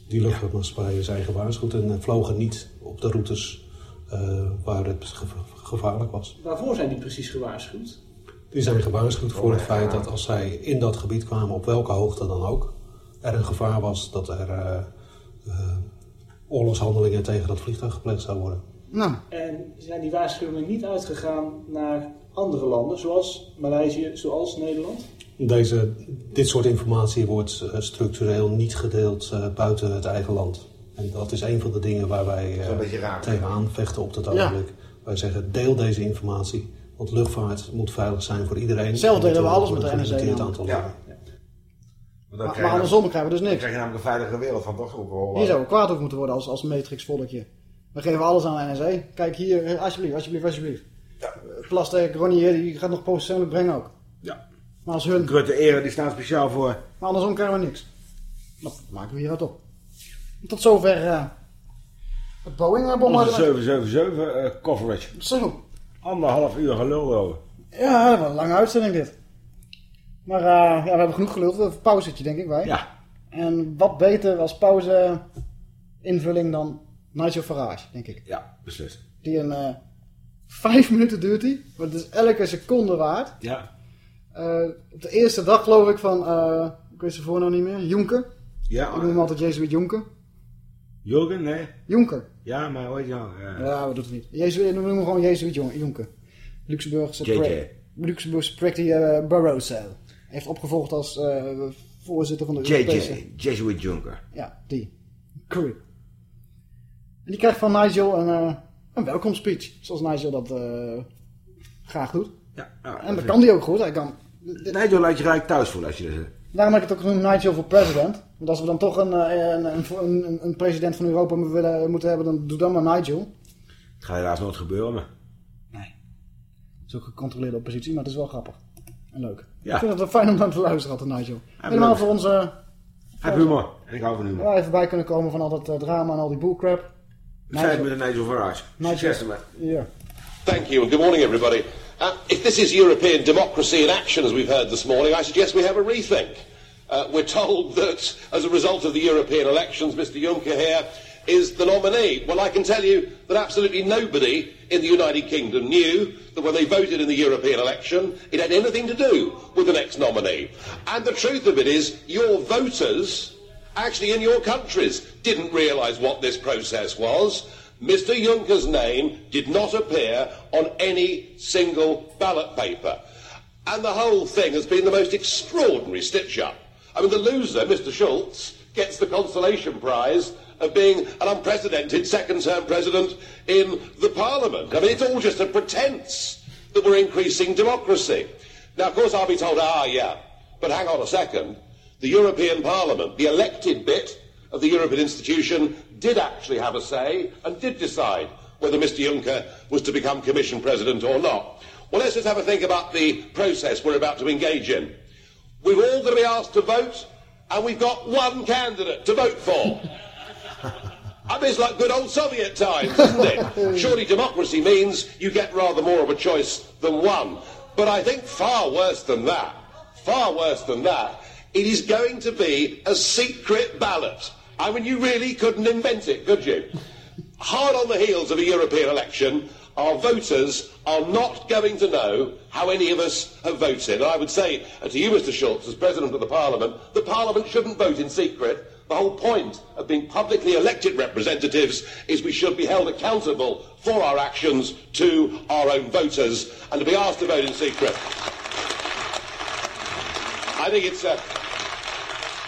Die luchtvaartmaatschappijen zijn gewaarschuwd en vlogen niet op de routes eh, waar het ge- gevaarlijk was. Waarvoor zijn die precies gewaarschuwd? Die zijn gewaarschuwd voor het feit dat als zij in dat gebied kwamen, op welke hoogte dan ook, er een gevaar was dat er eh, eh, oorlogshandelingen tegen dat vliegtuig gepleegd zou worden. Nou, En zijn die waarschuwingen niet uitgegaan naar andere landen, zoals Maleisië, zoals Nederland? Deze, dit soort informatie wordt eh, structureel niet gedeeld eh, buiten het eigen land. En dat is een van de dingen waar wij eh, raar. tegenaan vechten op dat Ja. ogenblik. Wij zeggen deel deze informatie, want luchtvaart moet veilig zijn voor iedereen. Hetzelfde En deden we alles met de aantal Ja. dan Maar, maar andersom krijgen we dus Dan niks. krijg je namelijk een veilige wereld van toch ook wel. Hier zou we kwaad over moeten worden als, als matrix volkje. We geven alles aan de NSA. Kijk hier, eh, alsjeblieft, alsjeblieft, alsjeblieft. Ja. Plastic, Ronnie hier, die gaat nog persoonlijk brengen ook. Ja. Maar als hun... Rutte eren, die staan speciaal voor. Maar andersom krijgen we niks. Dat maken we hieruit op. Tot zover eh, het Boeing Onze bombardement. 777 eh, coverage. Zo. Anderhalf uur gelul over. Ja, wat een lange uitzending dit. Maar eh, ja, we hebben genoeg geluld. Een pauzetje denk ik wij. Ja. En wat beter als pauze invulling dan Nigel Farage, denk ik. Ja, beslist. Die een eh, vijf minuten duurt die. Maar het is elke seconde waard. Ja. Eh, op de eerste dag geloof ik van, eh, ik weet zijn voornaam niet meer, Jonker. Ja. Ik noem hem altijd Jezuïet Jonker. Jurgen, nee. Jonker. Ja, maar heet jou? Ja. Ja, we doen het niet. Jezuïet, we noemen hem gewoon Jon- Jonker. Luxemburgse, JJ. Luxemburgse pretty uh, Barroso. Heeft opgevolgd als eh, voorzitter van de Europese... JJ, Jesuit Junker. Ja, die. Crew. En die krijgt van Nigel een, eh een welkom speech. Zoals Nigel dat eh, graag doet. Ja, en dat kan die ook goed. Hij kan, Nigel laat je gelijk thuis voelen als je. Daarom heb ik het ook genoemd Nigel voor president. Want als we dan toch een, eh, een, een, een, een president van Europa willen, moeten hebben, dan doe dan maar Nigel. Het gaat helaas nooit gebeuren, maar... Het is ook gecontroleerde oppositie, maar het is wel grappig. En leuk. Ja. Ik vind het wel fijn om naar te luisteren altijd, Nigel. Helemaal voor onze... Hij heeft humor. En ik hou van humor. Waar even bij kunnen komen van al dat eh, drama en al die bullcrap. Vijf met Nigel Farage. Succes ermee. Ja. Thank you, and good morning, everybody. Uh, if this is European democracy in action, as we've heard this morning, I suggest we have a rethink. Uh, we're told *laughs* that as a result of the European elections, Mr Juncker here is the nominee. Well, I can tell you that absolutely nobody in the United Kingdom knew that when they voted in the European election, it had anything to do with the next nominee. And the truth of it is, your voters actually in your countries didn't realise what this process was. Mr Juncker's name did not appear on any single ballot paper. And the whole thing has been the most extraordinary stitch up. I mean, the loser, Mr Schulz, gets the consolation prize of being an unprecedented second term president in the parliament. I mean, it's all just a pretense that we're increasing democracy. Now, of course, I'll be told, ah, yeah, but hang on a second. The European Parliament, the elected bit of the European institution, did actually have a say and did decide whether Mr Juncker was to become Commission President or not. Well, let's just have a think about the process we're about to engage in. We've all got to be asked to vote, and we've got one candidate to vote for. *laughs* I mean, it's like good old Soviet times, isn't it? Surely democracy means you get rather more of a choice than one. But I think far worse than that, far worse than that, it is going to be a secret ballot. I mean, you really couldn't invent it, could you? Hard on the heels of a European election, our voters are not going to know how any of us have voted. And I would say to you, Mr Schultz, as President of the Parliament, the Parliament shouldn't vote in secret. The whole point of being publicly elected representatives is we should be held accountable for our actions to our own voters and to be asked to vote in secret. I think it's a,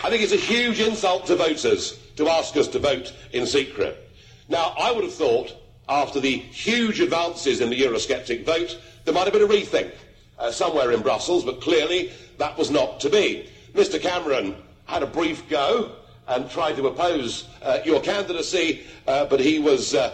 I think it's a huge insult to voters to ask us to vote in secret. Now, I would have thought, after the huge advances in the Eurosceptic vote, there might have been a rethink uh, somewhere in Brussels, but clearly that was not to be. Mr Cameron had a brief go and tried to oppose uh, your candidacy, uh, but he was uh,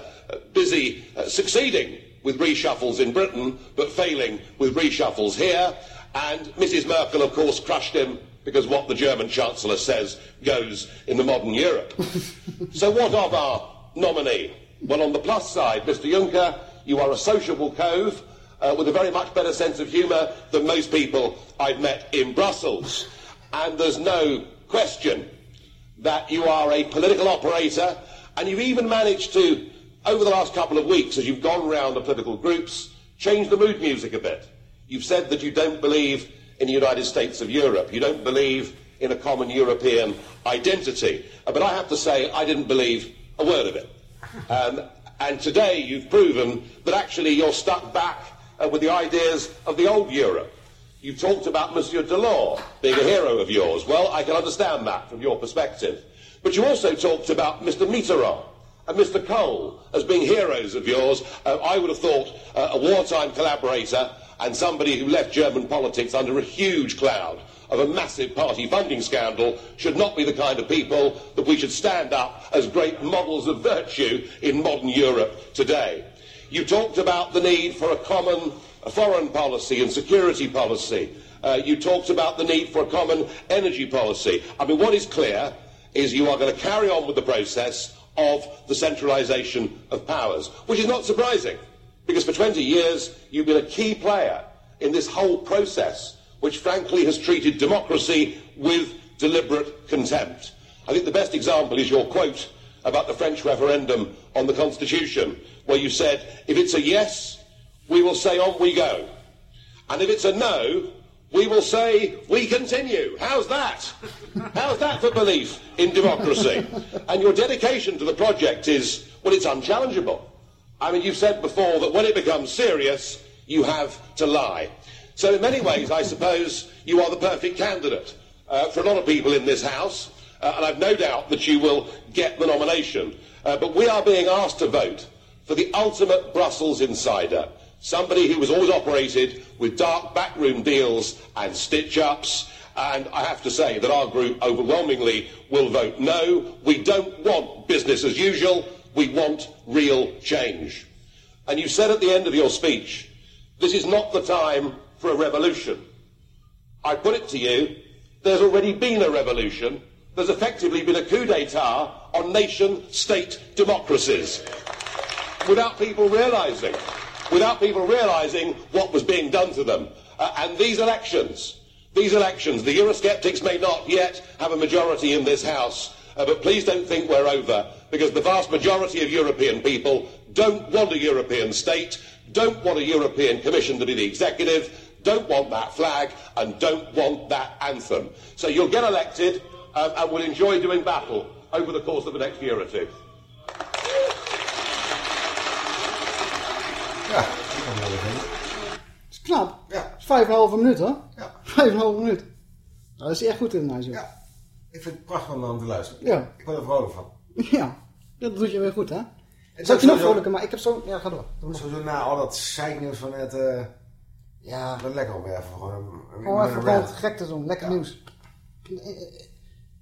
busy uh, succeeding with reshuffles in Britain, but failing with reshuffles here. And Mrs Merkel, of course, crushed him because what the German Chancellor says goes in the modern Europe. *laughs* so what of our nominee? Well, on the plus side, Mr Juncker, you are a sociable cove uh, with a very much better sense of humour than most people I've met in Brussels. And there's no question that you are a political operator and you've even managed to, over the last couple of weeks, as you've gone round the political groups, change the mood music a bit. You've said that you don't believe in the United States of Europe. You don't believe in a common European identity. Uh, But I have to say, I didn't believe a word of it. Um, and today you've proven that actually you're stuck back uh, with the ideas of the old Europe. You've talked about Monsieur Delors being a hero of yours. Well, I can understand that from your perspective. But you also talked about Mr Mitterrand and Mr Cole as being heroes of yours. Uh, I would have thought uh, a wartime collaborator and somebody who left German politics under a huge cloud of a massive party funding scandal should not be the kind of people that we should stand up as great models of virtue in modern Europe today. You talked about the need for a common foreign policy and security policy. Uh, you talked about the need for a common energy policy. I mean, what is clear is you are going to carry on with the process of the centralisation of powers, which is not surprising, because for 20 years you've been a key player in this whole process, which frankly has treated democracy with deliberate contempt. I think the best example is your quote about the French referendum on the Constitution, where you said, if it's a yes, we will say on we go. And if it's a no, we will say we continue. How's that? How's that for belief in democracy? And your dedication to the project is, well, it's unchallengeable. I mean, you've said before that when it becomes serious, you have to lie. So in many ways, I suppose you are the perfect candidate uh, for a lot of people in this House, uh, and I've no doubt that you will get the nomination. Uh, but we are being asked to vote for the ultimate Brussels insider, somebody who has always operated with dark backroom deals and stitch-ups, and I have to say that our group overwhelmingly will vote no. We don't want business as usual. We want real change. And you said at the end of your speech, this is not the time for a revolution. I put it to you, there's already been a revolution. There's effectively been a coup d'etat on nation-state democracies without people realising, without people realising what was being done to them. Uh, and these elections, these elections, the Eurosceptics may not yet have a majority in this House, uh, but please don't think we're over, because the vast majority of European people don't want a European state, don't want a European Commission to be the executive, don't want that flag, and don't want that anthem. So you'll get elected uh, and will enjoy doing battle over the course of the next year or two. Ja, dat kan wel even. is knap. Ja. Vijf en een halve minuut hoor. Ja. Vijf en een halve minuut. Nou, dat is echt goed in mij. Ja. Ik vind het prachtig om aan te luisteren. Ja. Ik word er vrolijk van. Ja. Dat doet je weer goed hè. Het Zou je nog vrolijker, maar ik heb zo... Ja, ga door. Sowieso na al dat zeiknieuws van net... eh ja. Wel lekker om even gewoon... een- Gewoon even gewoon gek te doen. Lekker nieuws.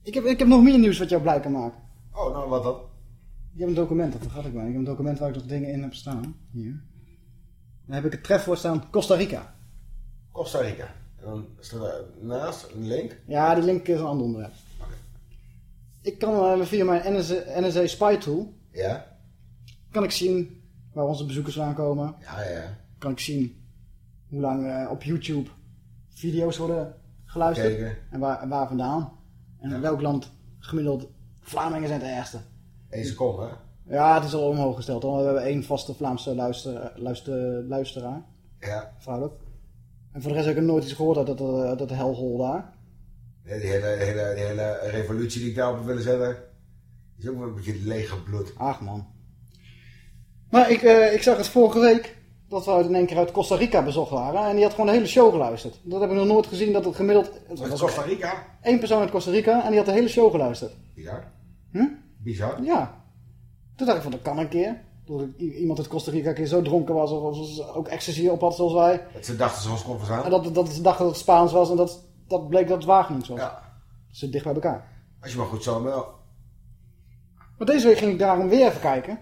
Ik heb, ik heb nog meer nieuws wat jou blij kan maken. Oh, nou wat dan? Je hebt een document, dat vergat ik maar. Ik heb een document waar ik nog dingen in heb staan. Hier. Dan heb ik het trefwoord staan Costa Rica. Costa Rica. En dan staat er naast een link. Ja, die link is een ander onderwerp. Ik kan eh, via mijn NSA, NSA Spy Tool... Ja. Kan ik zien waar onze bezoekers vandaan komen. Ja, ja. Kan ik zien hoe lang eh, op YouTube video's worden geluisterd. En waar, waar vandaan. En in welk land gemiddeld... Vlamingen zijn het ergste. Eén seconde, hè? Ja, het is al omhoog gesteld. Hoor. We hebben één vaste Vlaamse luister, luister, luisteraar. Ja. Vrouwelijk. En voor de rest heb ik nooit iets gehoord uit dat, dat, dat hellhole daar. Die hele, hele, hele revolutie die ik daarop heb willen zetten... is ook wel een beetje lege bloed. Ach man. Maar ik, eh, ik zag het vorige week. Dat we uit- in één keer uit Costa Rica bezocht waren. En die had gewoon de hele show geluisterd. Dat heb ik nog nooit gezien dat het gemiddeld... Het Uit was Costa Rica? Eén persoon uit Costa Rica en die had de hele show geluisterd. Bizar. Hm? Bizar. Ja. Toen dacht ik van, dat kan een keer. Doordat i- iemand uit Costa Rica een keer zo dronken was. Of, of ook ecstasy op had zoals wij. Dat ze dachten ons kon verstaan. En dat, dat ze dachten dat het Spaans was. En dat, dat bleek dat het Wageningen was. Ja. Ze dicht bij elkaar. Als je maar goed zo wel. Maar deze week ging ik daarom weer even kijken.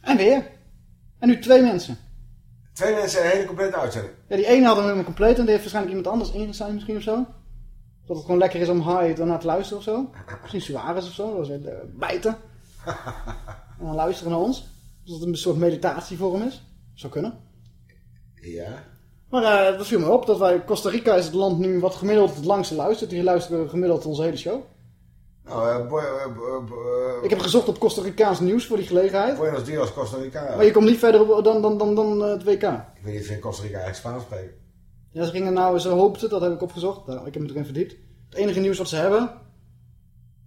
En weer. En nu twee mensen. Twee mensen een hele complete uitzending. Ja, die ene had hem helemaal compleet. En die heeft waarschijnlijk iemand anders ingezet misschien of zo. Dat het gewoon lekker is om high daarna te luisteren of zo. Misschien Suarez of zo. Dat is weer eh, bijten. *laughs* en dan luisteren naar ons. Dus dat het een soort meditatie voor hem is. Zou kunnen. Ja. Maar eh dat viel me op. Dat wij, Costa Rica is het land nu wat gemiddeld het langste luistert. Die luisteren gemiddeld onze hele show. Nou, eh, eh, Ik heb gezocht op Costa Ricaans nieuws voor die gelegenheid. Buenos Dias, Costa Rica. Maar je komt niet verder op dan, dan, dan, dan het WK. Ik weet niet of je in Costa Rica eigenlijk Spaans spreken. Ja, ze gingen nou, ze hoopten, dat heb ik opgezocht. Nou, ik heb me erin verdiept. Het enige nieuws wat ze hebben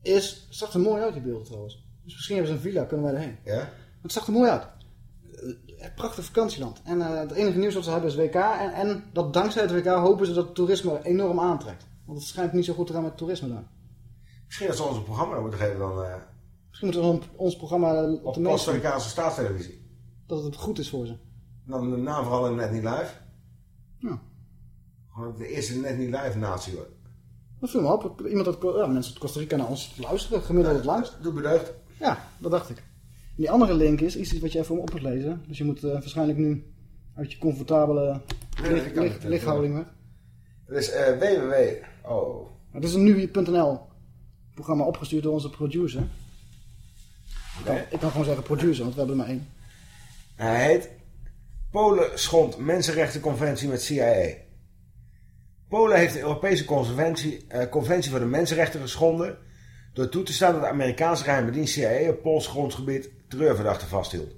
is, het zag er mooi uit die beelden trouwens. Dus misschien hebben ze een villa, kunnen wij erheen. Ja? Maar het zag er mooi uit. Prachtig vakantieland. En eh, het enige nieuws wat ze hebben is WK. En, en dat dankzij het WK hopen ze dat het toerisme enorm aantrekt. Want het schijnt niet zo goed te gaan met toerisme daar. Misschien dat ze ons een programma moeten geven dan eh, Misschien moeten we ons- programma op op de Costa meeste... Ricaanse staatstelevisie. Dat het goed is voor ze. Dan de naam vooral in Net Niet Live. Ja. Gewoon de eerste Net Niet Live natie hoor. Dat viel me op. Iemand uit, ja, mensen uit Costa Rica naar ons luisteren. Gemiddeld het langst. Doe bedeugd. Ja, dat dacht ik. Die andere link is iets wat je even op moet lezen. Dus je moet eh, waarschijnlijk nu uit je comfortabele Nee, lig- lig- lichthouding weg. Het is eh, www. Oh. Het is een nu.nl programma opgestuurd door onze producer. Ik kan, ik kan gewoon zeggen producer, want we hebben er maar één. Hij heet Polen schond Mensenrechtenconventie met CIA. Polen heeft de Europese conventie, eh, conventie voor de mensenrechten geschonden... door toe te staan dat de Amerikaanse geheime dienst CIA op Pools grondgebied terreurverdachten vasthield.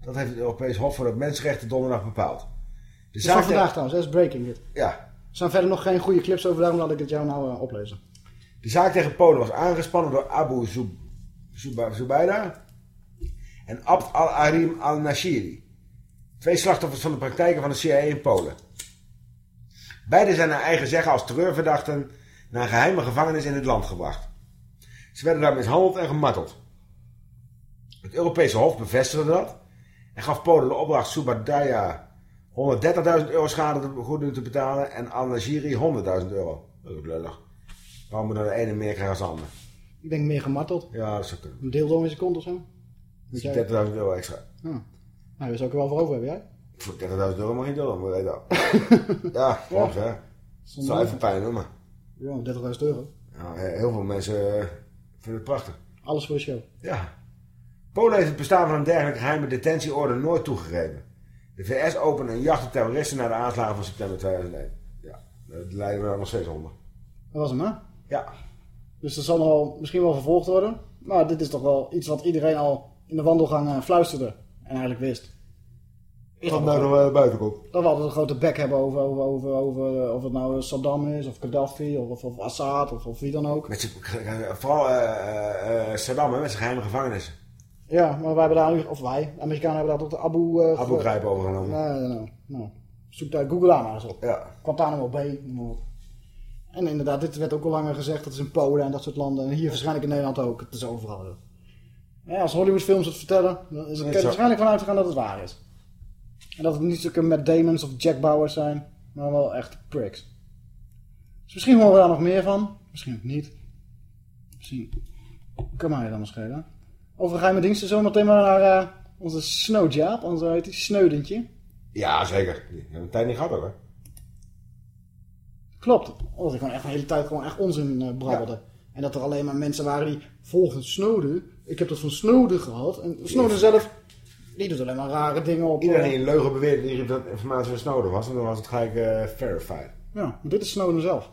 Dat heeft het Europees Hof voor de Mensenrechten donderdag bepaald. De van zaak vandaag trouwens, dat is breaking dit. Ja. Er staan verder nog geen goede clips over, daarom laat ik het jou nou eh, oplezen. De zaak tegen Polen was aangespannen door Abu Zub- en Abd al-Arim al-Nashiri. Twee slachtoffers van de praktijken van de CIA in Polen. Beiden zijn naar eigen zeggen als terreurverdachten naar een geheime gevangenis in het land gebracht. Ze werden daar mishandeld en gemarteld. Het Europese Hof bevestigde dat en gaf Polen de opdracht Zubaydah 130.000 euro schadevergoeding te betalen en al-Nashiri 100.000 euro. Dat is ook lullig. Waarom moet dan de ene meer krijgen als de ander? Ik denk meer gemarteld. Ja, dat zou kunnen. Een deeldoor in zijn kont of zo. Dus jij- 30.000 euro extra. Ja. Nou, daar zou ik er wel voor over hebben, jij? Voor 30.000 euro mag je niet doen, maar weet wel. *laughs* ja, klopt hè. Dat zou even pijn doen, maar. Ja, 30.000 euro. Ja, heel veel mensen eh, vinden het prachtig. Alles voor de show. Ja. Polen heeft het bestaan van een dergelijke geheime detentieorde nooit toegegeven. De VS opende een jacht op terroristen na de aanslagen van september 2001. Ja, daar leiden we daar nog steeds onder. Dat was hem, hè? Ja. Dus dat zal nog wel, misschien wel vervolgd worden. Maar dit is toch wel iets wat iedereen al in de wandelgang eh, fluisterde. En eigenlijk wist. Is dat nou nog wel buiten komt? Dat we altijd een grote bek hebben over, over, over, over eh, of het nou Saddam is, of Gaddafi, of, of, of Assad, of, of wie dan ook. Met vooral eh, eh, eh, Saddam hè, met zijn geheime gevangenissen. Ja, maar wij hebben daar nu, of wij, de Amerikanen hebben daar tot de Abu... eh, Abu Ghraib overgenomen. Nee, nee. Nou, zoek daar Google aan maar eens op. Ja. Guantanamo Bay, noem. En inderdaad, dit werd ook al langer gezegd, dat is in Polen en dat soort landen. En hier waarschijnlijk in Nederland ook. Het is overal. Ja, als Hollywoodfilms het vertellen, dan is het er waarschijnlijk van uitgegaan dat het waar is. En dat het niet zulke Matt Damons of Jack Bauers zijn, maar wel echt pricks. Dus misschien horen we daar nog meer van. Misschien ook niet. Misschien kan mij dan nog schelen. Over geheime diensten zometeen maar naar eh, onze Snowjob, onze heet die, Sneudentje. Ja, zeker. Die hebben een tijd niet gehad hoor. Klopt. Omdat ik gewoon echt de hele tijd gewoon echt onzin eh, brabbelde. En dat er alleen maar mensen waren die volgens Snowden... Ik heb dat van Snowden gehad. En Snowden zelf, die doet alleen maar rare dingen op. Iedereen eh, die een leugen beweerde die dat informatie van Snowden was. En dan was het gelijk eh, verified. Ja, maar dit is Snowden zelf.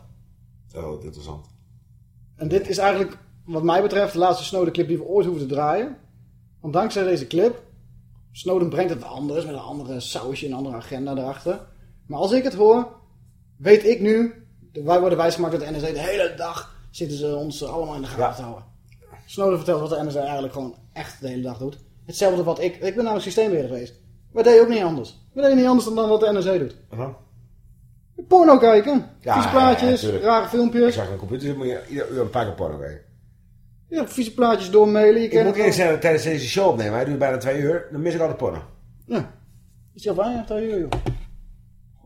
Oh, interessant. En dit is eigenlijk, wat mij betreft, de laatste Snowden-clip die we ooit hoeven te draaien. Want dankzij deze clip, Snowden brengt het anders, met een andere sausje, een andere agenda erachter. Maar als ik het hoor, weet ik nu, wij worden wijsgemaakt dat de NSA de hele dag zitten ze ons allemaal in de gaten te houden. Snowden vertelt wat de NSA eigenlijk gewoon echt de hele dag doet. Hetzelfde wat ik, ik ben namelijk systeembeheerder geweest. Wij deden ook niet anders. We deden niet anders dan wat de NSA doet. Porno kijken, Ja, vieze plaatjes, rare filmpjes. je achter een computer moet je ieder uur een paar keer porno kijken. Ja, vieze plaatjes doormailen. Je Ik moet eerlijk zeggen, tijdens deze show opnemen, hij duurt bijna twee uur, dan mis ik altijd porno. Ja. Is heel fijn, ja, twee uur, joh.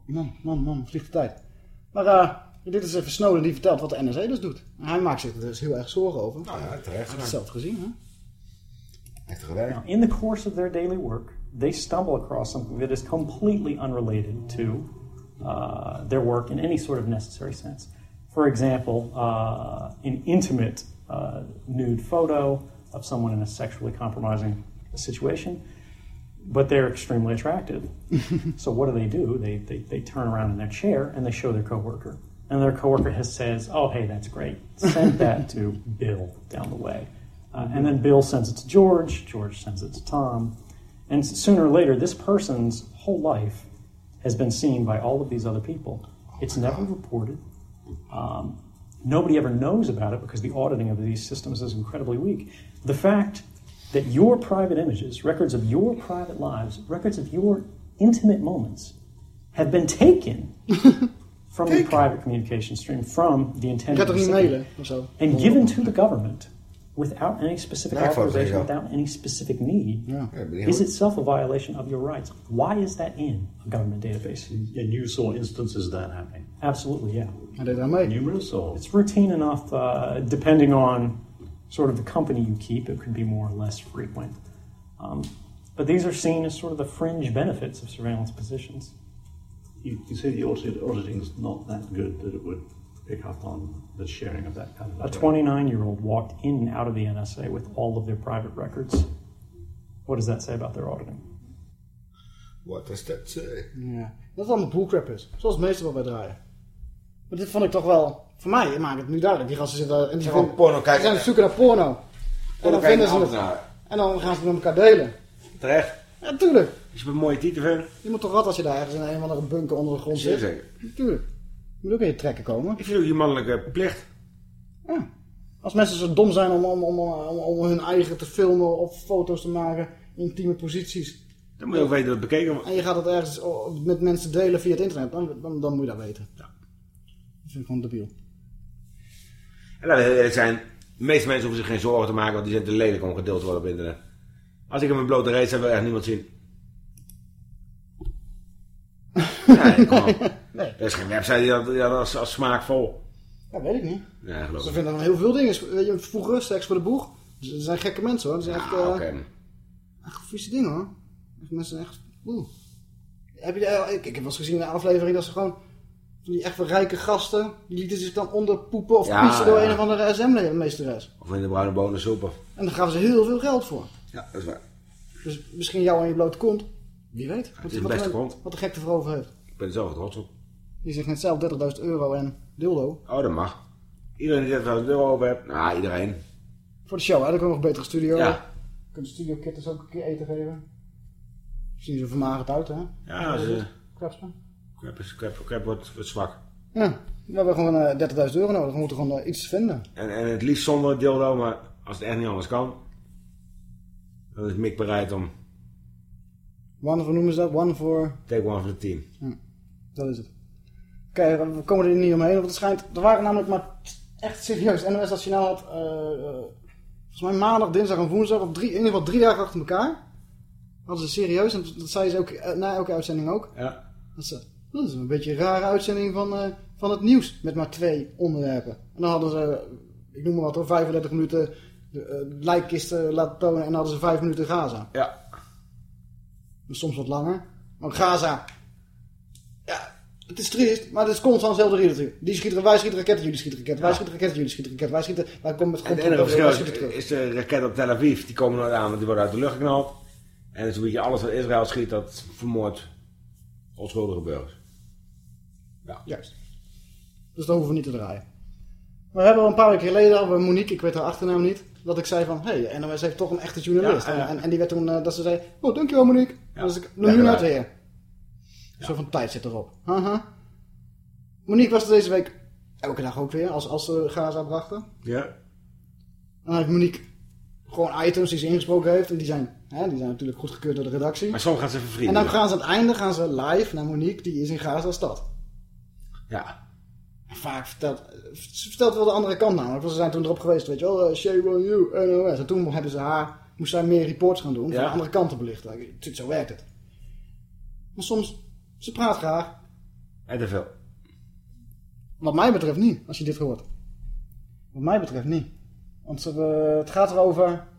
Man, man, man, vliegt de tijd. Maar eh, dit is even Snowden die vertelt wat de NSA dus doet. En hij maakt zich er dus heel erg zorgen over. Nou ja, terecht. Je het zelf gezien, hè? Echt gedaan. Now, in the course of their daily work, they stumble across something that is completely unrelated to uh, their work in any sort of necessary sense. For example, uh, an intimate uh, nude photo of someone in a sexually compromising situation, but they're extremely attractive. *laughs* so what do they do? They, they, they turn around in their chair and they show their coworker. And their coworker has says, "Oh, hey, that's great. Send that to Bill down the way." Uh, and then Bill sends it to George. George sends it to Tom. And sooner or later, this person's whole life has been seen by all of these other people. It's never reported. Um, nobody ever knows about it because the auditing of these systems is incredibly weak. The fact that your private images, records of your private lives, records of your intimate moments, have been taken *laughs* from the private communication stream, from the intended gaat toch niet recipient, mailen of zo? and given to the government without any specific Naaktfoto's authorization, without any specific need, ben je is goed. itself a violation of your rights. Why is that in a government database? And you saw instances of that happening. Absolutely, yeah. And deed daar mee. Numerous or It's routine enough, uh, depending on sort of the company you keep, it could be more or less frequent. Um, but these are seen as sort of the fringe benefits of surveillance positions. you, you say the audit, auditing is not that good that it would pick up on the sharing of that kind of A 29 year old walked in and out of the NSA with all of their private records. What does that say about their auditing? What does that say? Ja, dat het allemaal bullcrap is. Zoals meeste wat wij draaien. Maar dit vond ik toch wel... Voor mij maakt het nu duidelijk. Die gasten zitten... En die Gewoon vinden- porno kijken. Die zijn op zoek naar porno. En Porno dan kijken vinden ze het. En dan gaan ze het met elkaar delen. Terecht. Ja, natuurlijk. Als je een mooie titel vindt. Je moet toch wat als je daar ergens in een of andere bunker onder de grond zit. zeker. Natuurlijk. Je moet ook in je trekken komen. Ik vind ook je mannelijke plicht. Als mensen zo dom zijn om, om, om, om, om hun eigen te filmen of foto's te maken in intieme posities. Dan moet je ook weten dat het bekeken wordt. En je gaat het ergens oh, met mensen delen via het internet. Dan, dan, dan moet je dat weten. Ja. Dat vind ik gewoon debiel. En laten we eerlijk zijn. De meeste mensen hoeven zich geen zorgen te maken, want die zijn te lelijk om gedeeld te worden op internet. Als ik hem een blote reet heb, wil echt niemand zien. *laughs* nee. Er is geen website die dat, die dat als, als smaakvol. Ja, weet ik niet. Ja, geloof Ze vinden dan heel veel dingen. Weet je, vroeger, seks voor de boeg. Ze zijn gekke mensen hoor. Ze zijn echt, Ah, eh, oké. echt vieze dingen hoor. Mensen echt... Oeh. Heb je, eh, ik, ik heb wel eens gezien in de aflevering dat ze gewoon... van Die echt wel rijke gasten, die lieten zich dan onderpoepen of Ja, pissen door ja. een of andere SM-meesteres. Of in de bruine bonen soepen. En daar gaven ze heel veel geld voor. Ja, dat is waar. Dus misschien jou aan je blote kont. Wie weet. Wat, is een wat, beste wat, de gek ervoor over heeft. Ik ben er zelf trots op. Die zegt net zelf 30.000 euro en dildo. Oh, dat mag. Iedereen die 30.000 euro over heeft. Nou, iedereen. Voor de show, hè? Dan kunnen we nog een betere studio. Ja. Kunnen de studio ook een keer eten geven. Zien ze vermagerd uit, hè? Ja, ze... Krapspen. Crap, is, crap, crap wordt, wordt zwak. Ja, we hebben gewoon eh 30.000 euro nodig. We moeten gewoon eh, iets vinden. En, en het liefst zonder dildo, maar als het echt niet anders kan, dan is Mick bereid om One voor noemen ze dat? One voor... take one voor het team. Ja, dat is het. Oké, we komen er niet omheen. Want het schijnt... Er waren namelijk maar echt serieus. NOS Nationaal had... eh, eh, volgens mij maandag, dinsdag en woensdag... Op drie, in ieder geval drie dagen achter elkaar... Hadden ze serieus. En dat zei ze ook eh, na elke uitzending ook. Ja. Dat, ze, dat is een beetje een rare uitzending van, van het nieuws. Met maar twee onderwerpen. En dan hadden ze... Ik noem maar wat hoor. 35 minuten... De, lijkkisten laten tonen. En dan hadden ze vijf minuten Gaza. Ja. Dus soms wat langer. Maar Gaza... Ja, het is triest, maar het is constant hetzelfde riddeltje. Die schieten, wij schieten raketten, jullie schieten raketten. Wij schieten raketten, jullie schieten raketten. Wij schieten, wij komen met Het grond. is, de raket op Tel Aviv. Die komen nooit aan, want die worden uit de lucht geknald. En dus weet je, alles wat Israël schiet, dat vermoordt onschuldige burgers. Ja. Juist. Dus dat hoeven we niet te draaien. We hebben al een paar weken geleden, we Monique, ik weet haar achternaam niet, dat ik zei van, hé, hey, NOS heeft toch een echte journalist. Ja, ja. En, en die werd toen, eh, dat ze zei, oh, dankjewel Monique. Dus ik, nu weggelijk. uit weer. Zo van tijd zit erop. Haha. Monique was er deze week elke dag ook weer, als, als ze Gaza brachten. Ja. En dan heeft Monique gewoon items die ze ingesproken heeft. En die zijn, hè, die zijn natuurlijk goedgekeurd door de redactie. Maar soms gaan ze En vervrienden. dan gaan ze aan het einde gaan ze live naar Monique, die is in Gaza-stad. Ja. Vaak vertelt, ze vertelt wel de andere kant namelijk. Want ze zijn toen erop geweest, weet je wel, eh, shame on you, NOS. En toen hebben ze haar, moest zij meer reports gaan doen, Ja. van de andere kant te belichten. Zo werkt het. Maar soms, ze praat graag. En te veel. Wat mij betreft niet, als je dit hoort. Wat mij betreft niet. Want eh, het gaat erover...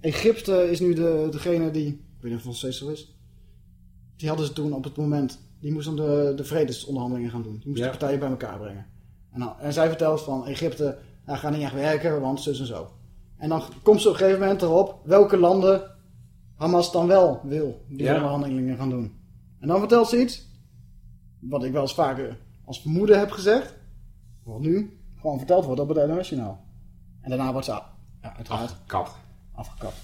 Egypte is nu de, degene die... Ik weet niet of het nog steeds zo is. Die hadden ze toen op het moment... Die moesten de, de vredesonderhandelingen gaan doen. Die moesten Ja. de partijen bij elkaar brengen. En, dan, en zij vertelt van Egypte... Nou, gaat niet echt werken, want zus en zo. En dan komt ze op een gegeven moment erop... Welke landen Hamas dan wel wil. Die Ja. onderhandelingen gaan doen. En dan vertelt ze iets... Wat ik wel eens vaker als vermoeden heb gezegd. Wat nu gewoon verteld wordt op het internationaal. En daarna wordt ze ja, uiteraard Afgekapt. afgekapt.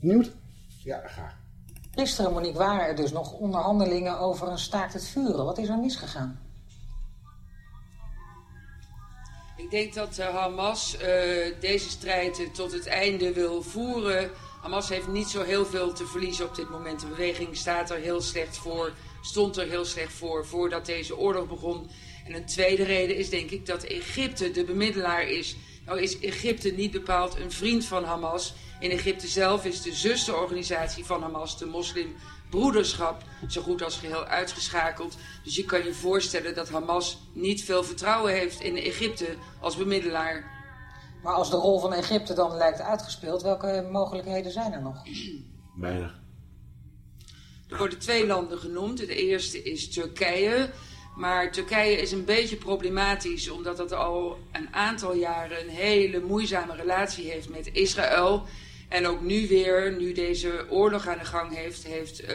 Benieuwd? Ja, graag. Gisteren, Monique, waren er dus nog onderhandelingen over een staakt het vuren. Wat is er misgegaan? Ik denk dat eh, Hamas eh, deze strijd tot het einde wil voeren. Hamas heeft niet zo heel veel te verliezen op dit moment. De beweging staat er heel slecht voor, stond er heel slecht voor voordat deze oorlog begon. En een tweede reden is denk ik dat Egypte de bemiddelaar is. Nou is Egypte niet bepaald een vriend van Hamas. In Egypte zelf is de zusterorganisatie van Hamas, de moslimbroederschap, zo goed als geheel uitgeschakeld. Dus je kan je voorstellen dat Hamas niet veel vertrouwen heeft in Egypte als bemiddelaar. Maar als de rol van Egypte dan lijkt uitgespeeld, welke mogelijkheden zijn er nog? Weinig. Er worden twee landen genoemd. Het eerste is Turkije. Maar Turkije is een beetje problematisch omdat het al een aantal jaren een hele moeizame relatie heeft met Israël. En ook nu weer, nu deze oorlog aan de gang heeft, heeft uh,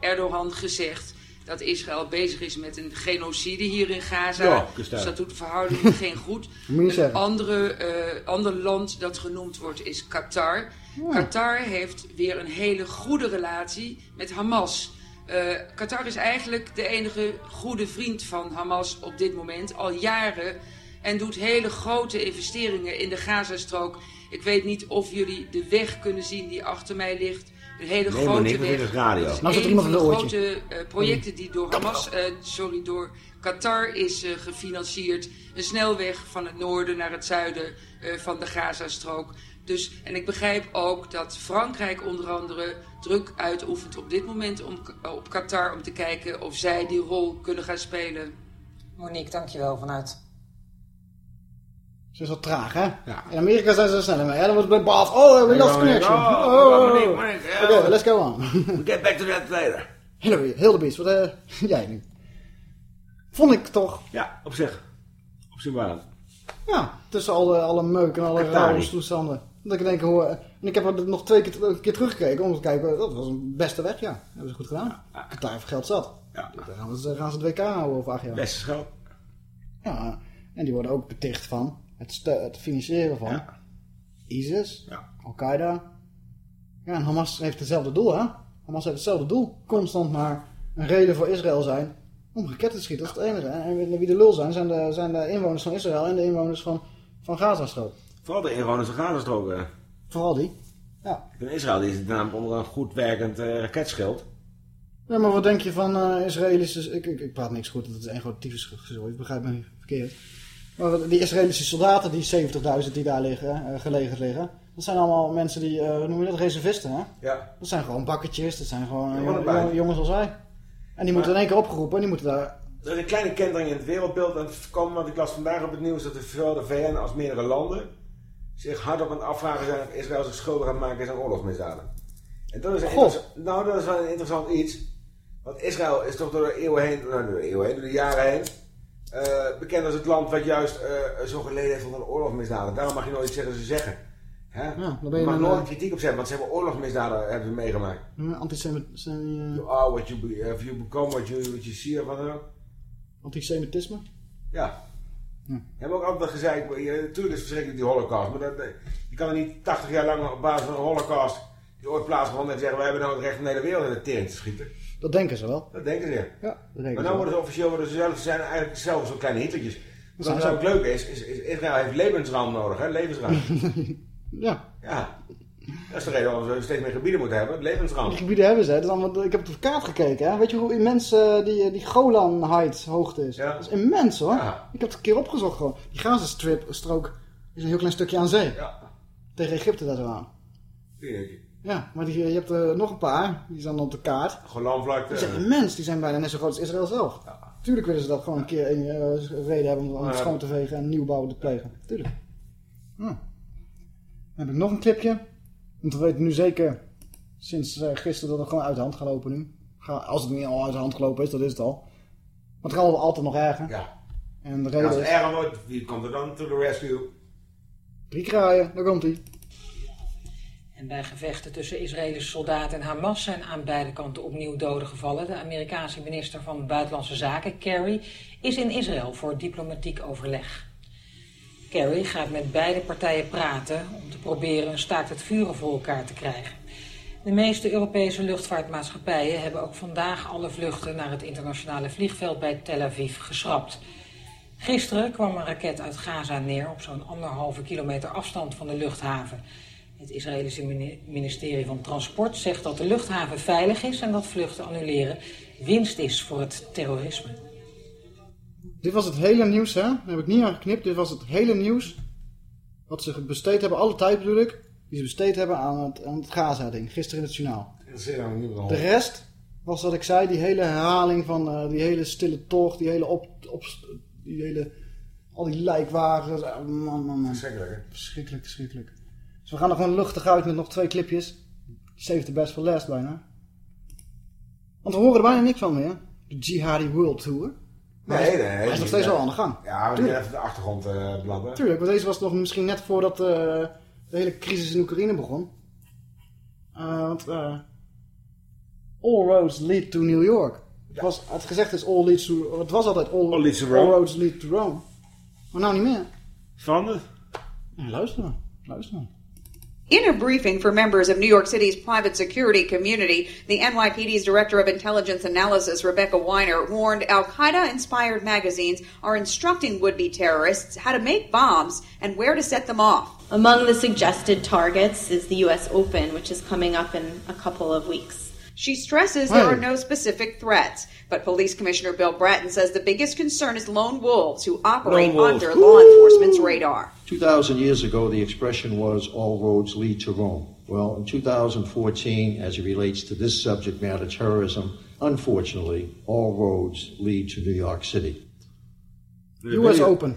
Erdogan gezegd dat Israël bezig is met een genocide hier in Gaza. Ja, dus dat doet de verhoudingen *laughs* geen goed. Een andere, uh, ander land dat genoemd wordt is Qatar. Qatar heeft weer een hele goede relatie met Hamas. Uh, Qatar is eigenlijk de enige goede vriend van Hamas op dit moment, al jaren. En doet hele grote investeringen in de Gazastrook. Ik weet niet of jullie de weg kunnen zien die achter mij ligt. Een hele Nee, grote weg. is radio. Dat is Nou een van de grote eh, projecten die door Hamas, eh, sorry, door Qatar is eh, gefinancierd. Een snelweg van het noorden naar het zuiden eh, van de Gazastrook. Dus, en ik begrijp ook dat Frankrijk onder andere druk uitoefent op dit moment om, op Qatar om te kijken of zij die rol kunnen gaan spelen. Monique, dankjewel vanuit. Ze is wat traag, hè? In Amerika zijn ze er sneller mee. Ja, dan wordt het bij Baf. Oh, we lost Oh, connection. oh, Oh, oh, Oké, let's go on. We get back to that later. Hildebeest, wat eh *laughs* jij nu? Vond ik toch, Ja, op zich. Op zijn baan. ja, tussen alle, alle meuk en alle toestanden. Dat ik denk, hoor, en ik heb er nog twee keer, een keer teruggekeken om te kijken, dat was een beste weg, ja. Dat hebben ze goed gedaan. Qatar heeft geld zat. Ja. Dan gaan ze, gaan ze het WK houden over acht jaar. Beste schuld. Ja, en die worden ook beticht van het, financieren van ISIS, Al-Qaeda. Ja, en Hamas heeft hetzelfde doel, hè? Hamas heeft hetzelfde doel. Constant maar een reden voor Israël zijn om raketten te schieten. Dat is het enige. En wie de lul zijn, zijn de, zijn de inwoners van Israël en de inwoners van, van Gazastrook. Vooral de inwoners van Gazastrook. eh. Vooral die. Ja. In Israël is het namelijk onder een goed werkend eh, raketschild. Ja, maar wat denk je van eh Israëlische... Ik, ik, ik praat niks goed, dat is één groot. Ik begrijp me niet verkeerd. Maar die Israëlische soldaten, die 70.000 die daar liggen, eh, gelegen liggen... Dat zijn allemaal mensen die, hoe noem je dat, reservisten, hè? Ja. Dat zijn gewoon bakketjes, dat zijn gewoon eh, jongens als wij. En die moeten in één keer opgeroepen en die moeten daar... Er is een kleine kentering in het wereldbeeld aan het voorkomen, want ik las vandaag op het nieuws dat zowel de VN als meerdere landen zich hardop aan het afvragen zijn of Israël zich schuldig aan het maken is aan oorlogsmisdaden. En dat is, een nou, dat is wel een interessant iets. Want Israël is toch door de eeuwen heen, nou, door de eeuwen heen, door de jaren heen, eh, bekend als het land wat juist eh, zo geleden heeft onder oorlogsmisdaden. Daarom mag je nooit zeggen ze zeggen. Hè? Ja, dan ben je mag nooit eh, kritiek op zetten, want ze hebben oorlogsmisdaden hebben ze meegemaakt. Antisemitisme. You are what you, be, if you become what you, what you see of wat dan ook. Antisemitisme? Ja. Je hebt ook altijd gezegd, natuurlijk is het verschrikkelijk die holocaust, maar dat, je kan er niet 80 jaar lang op basis van een holocaust die ooit plaatsgevonden heeft zeggen, wij hebben nou het recht om de hele wereld in de tering te schieten. Dat denken ze wel. Dat denken ze. Ja, denken Maar ze nou wel. worden ze officieel worden ze zelf, ze zijn eigenlijk zelf zo'n kleine hitlertjes. Wat nou ze ook leuk is, is, is Israël heeft levensruim nodig, hè, levensruim. *laughs* Ja. ja. Dat is de reden waarom we steeds meer gebieden moeten hebben, levensruim. Die gebieden hebben ze. hè. Dat is allemaal, ik heb op de kaart gekeken. Hè. Weet je hoe immens eh, die, die Golan Heights hoogte is? Dat is immens hoor. Ik heb het een keer opgezocht gewoon. Die Gaza-strip, strook, is een heel klein stukje aan zee. Tegen Egypte daar zo aan. Zie Ja, maar die, je hebt er nog een paar. Die staan op de kaart. Golanvlakte. Die zijn immens. Die zijn bijna net zo groot als Israël zelf. Tuurlijk willen ze dat gewoon een keer een eh, reden hebben om, het Ja. schoon te vegen en nieuwbouw te plegen. Tuurlijk. Hm. Dan heb ik nog een clipje. Want we weten nu zeker sinds eh, gisteren dat het gewoon uit de hand gaat lopen nu. Als het niet al uit de hand gelopen is, dat is het al. Maar het gaat altijd nog erger. Ja. En de En reden als het erger wordt, wie komt er dan to the rescue? Drie kraaien, daar komt hij. En bij gevechten tussen Israëlische soldaten en Hamas zijn aan beide kanten opnieuw doden gevallen. De Amerikaanse minister van Buitenlandse Zaken, Kerry, is in Israël voor diplomatiek overleg. Kerry gaat met beide partijen praten om te proberen een staakt het vuren voor elkaar te krijgen. De meeste Europese luchtvaartmaatschappijen hebben ook vandaag alle vluchten naar het internationale vliegveld bij Tel Aviv geschrapt. Gisteren kwam een raket uit Gaza neer op zo'n anderhalve kilometer afstand van de luchthaven. Het Israëlische mini- ministerie van Transport zegt dat de luchthaven veilig is en dat vluchten annuleren winst is voor het terrorisme. Dit was het hele nieuws, hè? Daar heb ik niet aan geknipt. Dit was het hele nieuws. Wat ze besteed hebben, alle tijd bedoel ik. Die ze besteed hebben aan het, aan het Gaza-ding. Gisteren in het journaal. De rest was wat ik zei, die hele herhaling van eh, die hele stille tocht, die hele op, op die hele, al die lijkwagens. eh, Man, man, man. Verschrikkelijk, hè? Verschrikkelijk, verschrikkelijk. Dus we gaan er gewoon luchtig uit met nog twee clipjes. Die saved the best for last bijna. Want we horen er bijna niks van meer. De Jihadi World Tour. Maar Nee, hij is- nee. hij is nog steeds wel aan de gang. Ja, die Tuurlijk. even de achtergrond eh bladeren. Tuurlijk, want deze was nog misschien net voordat eh, de hele crisis in Oekraïne begon. Eh, want eh, all roads lead to New York. Het, was, het gezegd is all leads to... Het was altijd all, All leads to Rome. all roads lead to Rome. Maar nou niet meer. Veranderd? Nee, luister maar. Luister maar. In a briefing for members of New York City's private security community, the NYPD's Director of Intelligence Analysis, Rebecca Weiner, warned Al Qaeda inspired magazines are instructing would be terrorists how to make bombs and where to set them off. Among the suggested targets is the U.S. Open, which is coming up in a couple of weeks. She stresses there are hmm. no specific threats, but Police Commissioner Bill Bratton says the biggest concern is lone wolves who operate Lone wolves. under law enforcement's radar. 2,000 years ago, the expression was all roads lead to Rome. Well, in 2014, as it relates to this subject matter, terrorism, unfortunately, all roads lead to New York City. US Open.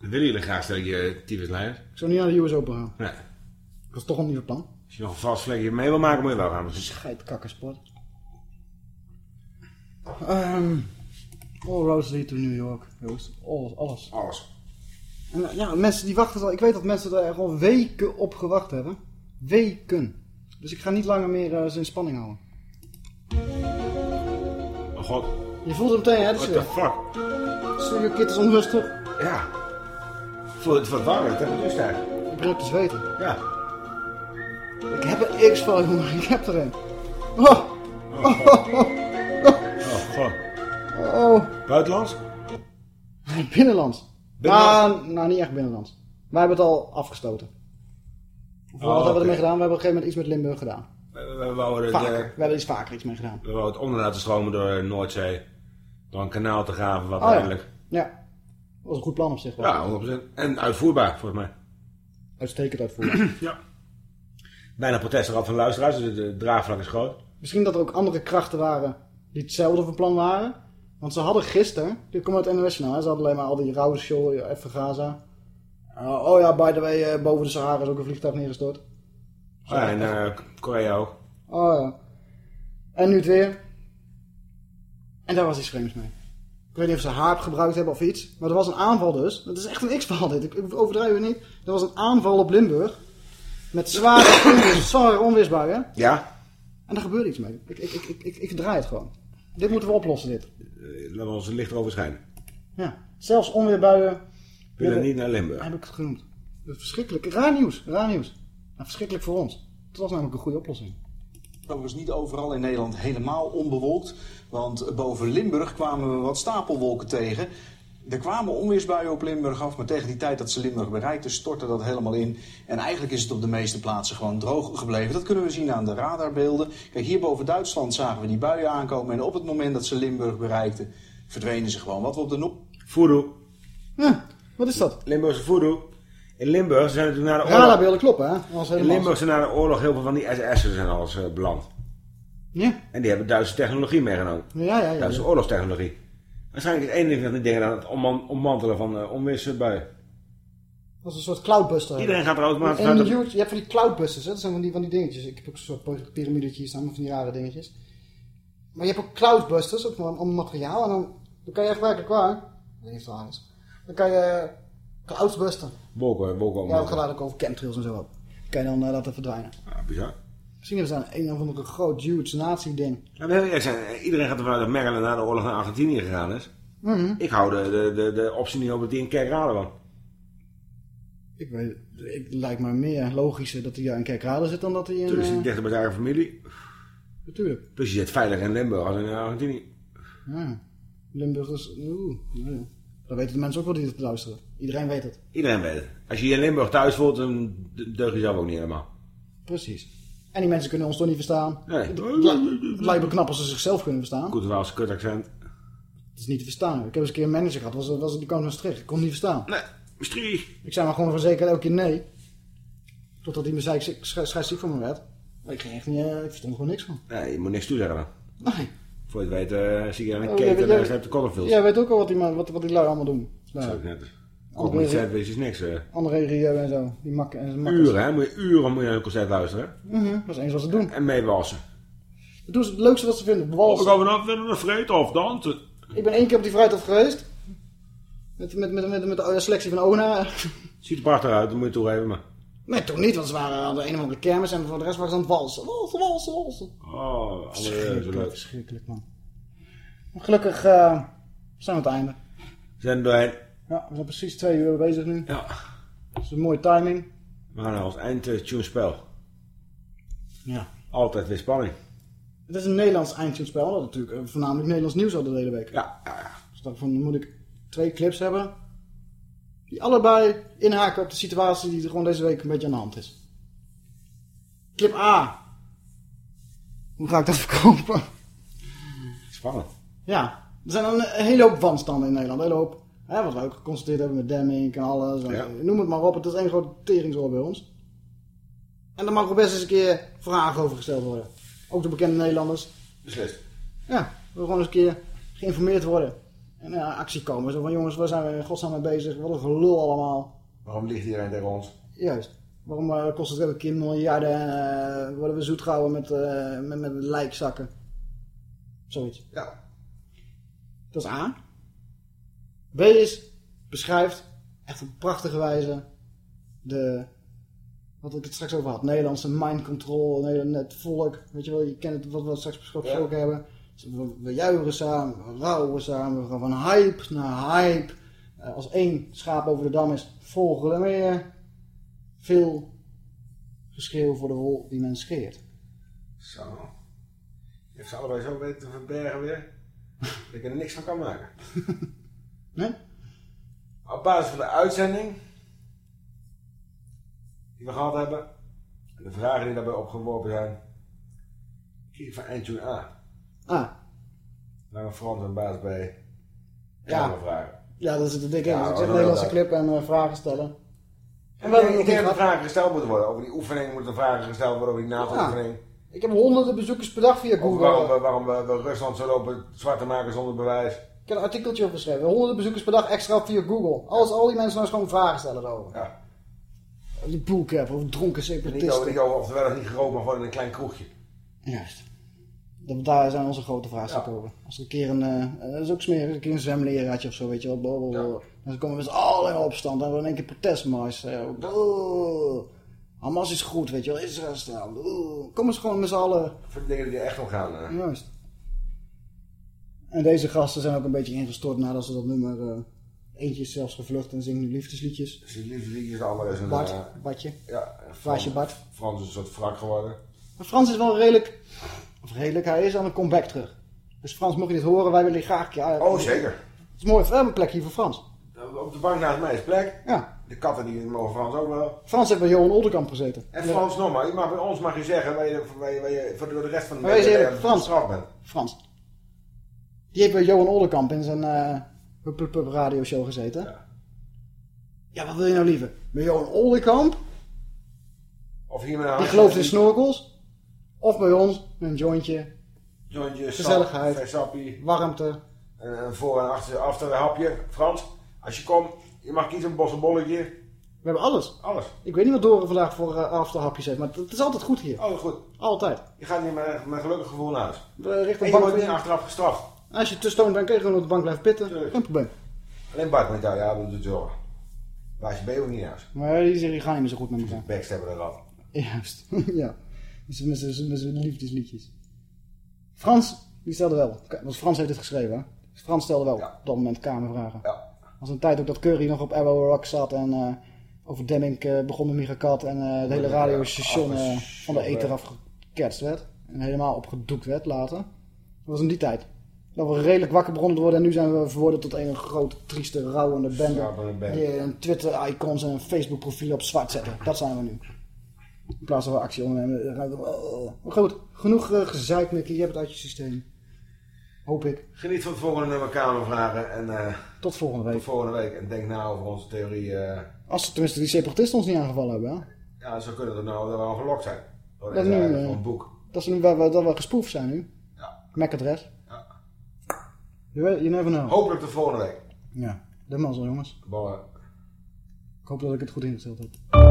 Willen jullie graag stel je tyfuslijn? Ik zou niet naar de US Open gaan. Nee. Dat is toch een nieuwe plan. Als je nog een vast vlekje mee wil maken, moet je wel gaan. Scheitkakkersport. Ehm all roads lead to New York. Joost. Alles. Alles. Alles. En eh, ja, mensen die wachten al. Ik weet dat mensen er gewoon weken op gewacht hebben. Weken. Dus ik ga niet langer meer eh, ze in spanning houden. Oh god. Je voelt het meteen, hè? What the fuck? Studio Kit is onrustig. Ja. Voel het warmer, het temperatuur stijgt. Ik begin te zweten. Ja. Ik heb een X-val, jongen. *laughs* Ik heb er een. Oh. Oh, oh, oh. Oh god. oh. Buitenlands? Nee, binnenlands. Nou, nou, niet echt binnenlands. Wij hebben het al afgestoten. Of wat Oh, hebben we ermee gedaan? We hebben op een gegeven moment iets met Limburg gedaan. We, we, wouden het, Vaker. eh, We hebben er iets vaker iets mee gedaan. we wouden het onder laten stromen door de Noordzee. Door een kanaal te graven, wat Oh, ja. uiteindelijk... Ja. Dat was een goed plan op zich. wel. Ja, 100%. En uitvoerbaar, volgens mij. Uitstekend uitvoerbaar. *clears throat* ja. Bijna protest gehad van luisteraars, dus de draagvlak is groot. Misschien dat er ook andere krachten waren die hetzelfde van plan waren. Want ze hadden gisteren, dit komt uit het NOS hè, ze hadden alleen maar al die rauwe show, even Gaza. Uh, oh ja, by the way, eh, boven de Sahara is ook een vliegtuig neergestort. Oh ja, en eh, Korea ook. Oh ja. En nu het weer. En daar was iets vreemds mee. Ik weet niet of ze haard gebruikt hebben of iets. Maar er was een aanval dus. Het is echt een X-verhaal dit. Ik overdrijf het niet. Er was een aanval op Limburg. Met zware, *coughs* onweers, zware onweersbuien. Ja. En daar gebeurde iets mee. Ik, ik, ik, ik, ik, ik draai het gewoon. Dit moeten we oplossen, dit. Eh, Laten we ons het licht erover schijnen. Ja. Zelfs onweerbuien. We willen niet naar Limburg. Heb ik het genoemd. Dat is verschrikkelijk. Raar nieuws. Raar nieuws. Maar verschrikkelijk voor ons. Het was namelijk een goede oplossing. Overigens niet overal in Nederland helemaal onbewolkt. Want boven Limburg kwamen we wat stapelwolken tegen. Er kwamen onweersbuien op Limburg af, maar tegen die tijd dat ze Limburg bereikten, stortte dat helemaal in. En eigenlijk is het op de meeste plaatsen gewoon droog gebleven. Dat kunnen we zien aan de radarbeelden. Kijk, hier boven Duitsland zagen we die buien aankomen. En op het moment dat ze Limburg bereikten, verdwenen ze gewoon. Wat we op de Noord... Voodoo. Ja, wat is dat? Limburgse voodoo. In Limburg zijn natuurlijk na de oorlog... Radarbeelden kloppen, hè? In Limburg zijn na de oorlog heel veel van die SS'en zijn alles eh, beland. Ja. En die hebben Duitse technologie meegenomen. Ja, ja, ja. Duitse oorlogstechnologie. Waarschijnlijk is één ding van die dingen aan het omman- ommantelen van uh. Dat is een soort cloudbuster. Iedereen gaat er automatisch En vanuit je, dat- hebt van die cloudbusters, hè? dat zijn van die, van die dingetjes. Ik heb ook een soort piramidetje hier staan, van die rare dingetjes. Maar je hebt ook cloudbusters, ook van om materiaal. En dan, dan kan je echt werkelijk waar, of het waar is. Dan kan je clouds busten. Wolken, wolken Ja, dat ook over chemtrails en zo op. Kan je dan eh, laten verdwijnen. Ja, bizar. Misschien hebben ze een of andere groot, huge nazi-ding. Eh, iedereen gaat ervan uit dat Merkel na de oorlog naar Argentinië gegaan is. Mhm. Ik hou de, de, de, de optie niet op dat hij in Kerkrade woont. Ik weet, het lijkt me meer logischer dat hij in Kerkrade zit dan dat hij in... Tuurlijk hij eh, dichter bij zijn eigen familie. Natuurlijk. Dus je zit veiliger in Limburg als in Argentinië. Ja. Limburg is... Oeh, nee. Dat weten de mensen ook wel die het luisteren. Iedereen weet het. Iedereen weet het. Als je je in Limburg thuis voelt, dan deug je zelf ook niet helemaal. Precies. En die mensen kunnen ons toch niet verstaan? Nee. Het, het li- het lijkt me knap als ze zichzelf kunnen verstaan. Goed Waalse kutaccent. Het is niet te verstaan. Ik heb eens een keer een manager gehad. Was, was, die kwam naar Maastricht. Ik kon niet verstaan. Nee, Maastricht. Ik zei maar gewoon verzekerd elke keer nee. Totdat hij me zei, ik scheidsziek van me werd. Maar ik ging echt niet... eh, ik verstond er gewoon niks van. Nee, je moet niks toezeggen dan. Nee. Voor je het weet, eh, zie je aan een Oh, keten en jij- dan heb je Cotterfields. Jij weet ook al wat die, man- wat, wat die lui allemaal doen. Net. Sandwich is niks. eh. André Rieu en zo. Die makken en makkers. Uren, hè? Moet je uren moet je naar een concert luisteren. Mhm, dat is eens wat ze doen. En meewassen. Dat doen ze het leukste wat ze vinden. We Walsen. gaan vanaf naar de Vreedhof dansen. Ik ben één keer op die vrijdag geweest. Met, met, met, met, met de selectie van Ona. Ziet er prachtig uit, dat moet je toegeven. Maar... Nee, toch niet, want ze waren aan de een of andere kermis en voor de rest waren ze aan het walsen. Walsen, walsen, walsen. Oh, Verschrikkelijk, leuk. verschrikkelijk man. Maar gelukkig eh, zijn we aan het einde. We zijn er doorheen. Ja, we zijn precies twee uur bezig nu. Ja. Dat is een mooie timing. We gaan naar ons eindtune spel. Ja. Altijd weer spanning. Het is een Nederlands eindtunespel, dat natuurlijk eh, voornamelijk Nederlands nieuws hadden de hele week. Ja, ja, ja. Dus daarvan moet ik twee clips hebben. Die allebei inhaken op de situatie die er gewoon deze week een beetje aan de hand is. Clip A. Hoe ga ik dat *laughs* verkopen? Spannend. Ja, er zijn een hele hoop wanstanden in Nederland. Een hele hoop, hè, wat we ook geconstateerd hebben met Demming en alles. En Ja. Noem het maar op, het is één grote teringzoor bij ons. En daar mag ook best eens een keer vragen over gesteld worden. Ook de bekende Nederlanders. Beslist. Ja, we gewoon eens een keer geïnformeerd worden. En in actie komen. Zo van jongens, waar zijn we in godsnaam mee bezig? Wat een gelul allemaal. Waarom ligt iedereen tegen ons? Juist. Waarom eh, kost het elke keer miljarden en eh, worden we zoet gehouden met, eh, met, met lijkzakken? Zoiets. Ja. Dat is A. B is, beschrijft echt op prachtige wijze de, wat ik het straks over had, Nederlandse mind control, het volk, weet je wel, je kent het wat we straks besproken hebben. Dus we, we juichen samen, we rouwen samen, we gaan van hype naar hype. Eh, als één schaap over de dam is, volgen er meer. Veel geschreeuw voor de wol die men scheert. Zo. Je hebt ze allebei zo weten te verbergen weer. *laughs* dat ik er niks van kan maken. Nee? Op basis van de uitzending die we gehad hebben. En de vragen die daarbij opgeworpen zijn. Kies ik van eindtune A. A. Lange Frans en baas B. Ja. vragen. Ja, dat zit er dik in. Ja, Dus ik zeg is Nederlandse clip en eh, vragen stellen. En hebben ik denk dat vragen gesteld moeten worden. Over die oefening moeten vragen gesteld worden. Over die NATO-oefening. Ik heb honderden bezoekers per dag via Google. waarom, we, waarom we, we Rusland zo lopen zwart te maken zonder bewijs. Ik heb een artikeltje over geschreven. Honderden bezoekers per dag extra via Google. Alles, al die mensen nou eens gewoon vragen stellen erover. Ja. Die bullcrap over dronken Niet over, separatisten. niet over of wel of niet gerookt mag worden in een klein kroegje. Juist. Dat, daar zijn onze grote vraagstukken over. Als er een keer een, dat is ook smerig, een keer een zwemleraartje of zo, weet je wel. blablabla. Dan komen we met z'n allen in opstand. Dan hebben we in één keer protestmars. eh. Hamas is goed, weet je wel. Israël staan. Kom eens gewoon met z'n allen. Voor de dingen die er echt om gaan. Juist. En deze gasten zijn ook een beetje ingestort nadat ze dat nummer... eh, eentje is zelfs gevlucht en zingt nu liefdesliedjes. Dus die liefdesliedjes, de andere is een... Bart, eh, Bartje. Ja, Vaasje Bart. Frans is een soort wrak geworden. Maar Frans is wel redelijk... Of redelijk, hij is aan een comeback terug. Dus Frans, mocht je dit horen, wij willen je graag... Ja, Oh, zeker. Het is mooi, we hebben een plek hier voor Frans. Op de bank naast mij is plek. Ja. De katten die mogen Frans ook wel. Frans heeft bij Johan Olderkamp gezeten. En Frans nog maar. Bij ons mag je zeggen waar je, waar je, waar je voor de rest van de Frans. straf bent. Frans. Die heeft bij Johan Olderkamp in zijn eh Hup radioshow gezeten. Ja. wat wil je nou liever? Bij Johan Olderkamp, Of hier met die gelooft in snorkels. Of bij ons, met een jointje, Jointje, gezelligheid, sap, warmte. En een voor- en achter, achter een hapje. Frans, als je komt, je mag kiezen een bossenbolletje. We hebben alles. Alles. Ik weet niet wat Dore vandaag voor uh, afterhapjes heeft, maar het is altijd goed hier. Alles goed. Altijd. Je gaat niet met, met een gelukkig gevoel naar huis. We richten En je wordt niet achteraf gestraft. Als je te stoned bent, kun je gewoon op de bank blijven pitten. Geen probleem. Alleen Bart met jou, ja, dat doet zorgen. Baasje B ook niet huis. Maar die niet meer zo goed met elkaar. Backstabben eraf. Juist, *laughs* ja. Dus met zijn liefdesliedjes. Frans, die stelde wel. Want Frans heeft het geschreven, hè? Dus Frans stelde wel op dat moment kamervragen. Ja. was een tijd ook dat Curry nog op Arrow Rock zat en eh, over Demming eh, begon met Micha Kat en eh het hele radiostation van de ether afgeketst werd. En helemaal opgedoekt werd later. Dat was in die tijd. Dat we redelijk wakker begonnen te worden en nu zijn we verworden tot een grote, trieste, rouwende bende. Bende. Die een Twitter-icons en een Facebook-profiel op zwart zetten. Dat zijn we nu. In plaats van we actie ondernemen. Oh. Maar goed, genoeg uh, gezeik, Mickey. Je hebt het uit je systeem. Hoop ik. Geniet van het volgende nummer Kamervragen. En eh, Tot volgende week. tot volgende week. En denk na over onze theorie. eh, Als ze tenminste die separatisten ons niet aangevallen hebben. Hè? ja, zo kunnen we nou dat we al gelokt zijn. Door Dat, nu, eh, boek. dat, ze nu, dat, we, dat we gespoefd zijn nu. Ja. MAC-adres. You, you never know. Hopelijk tot volgende week. Ja, de mazzel jongens. Ballen. Ik hoop dat ik het goed ingesteld heb.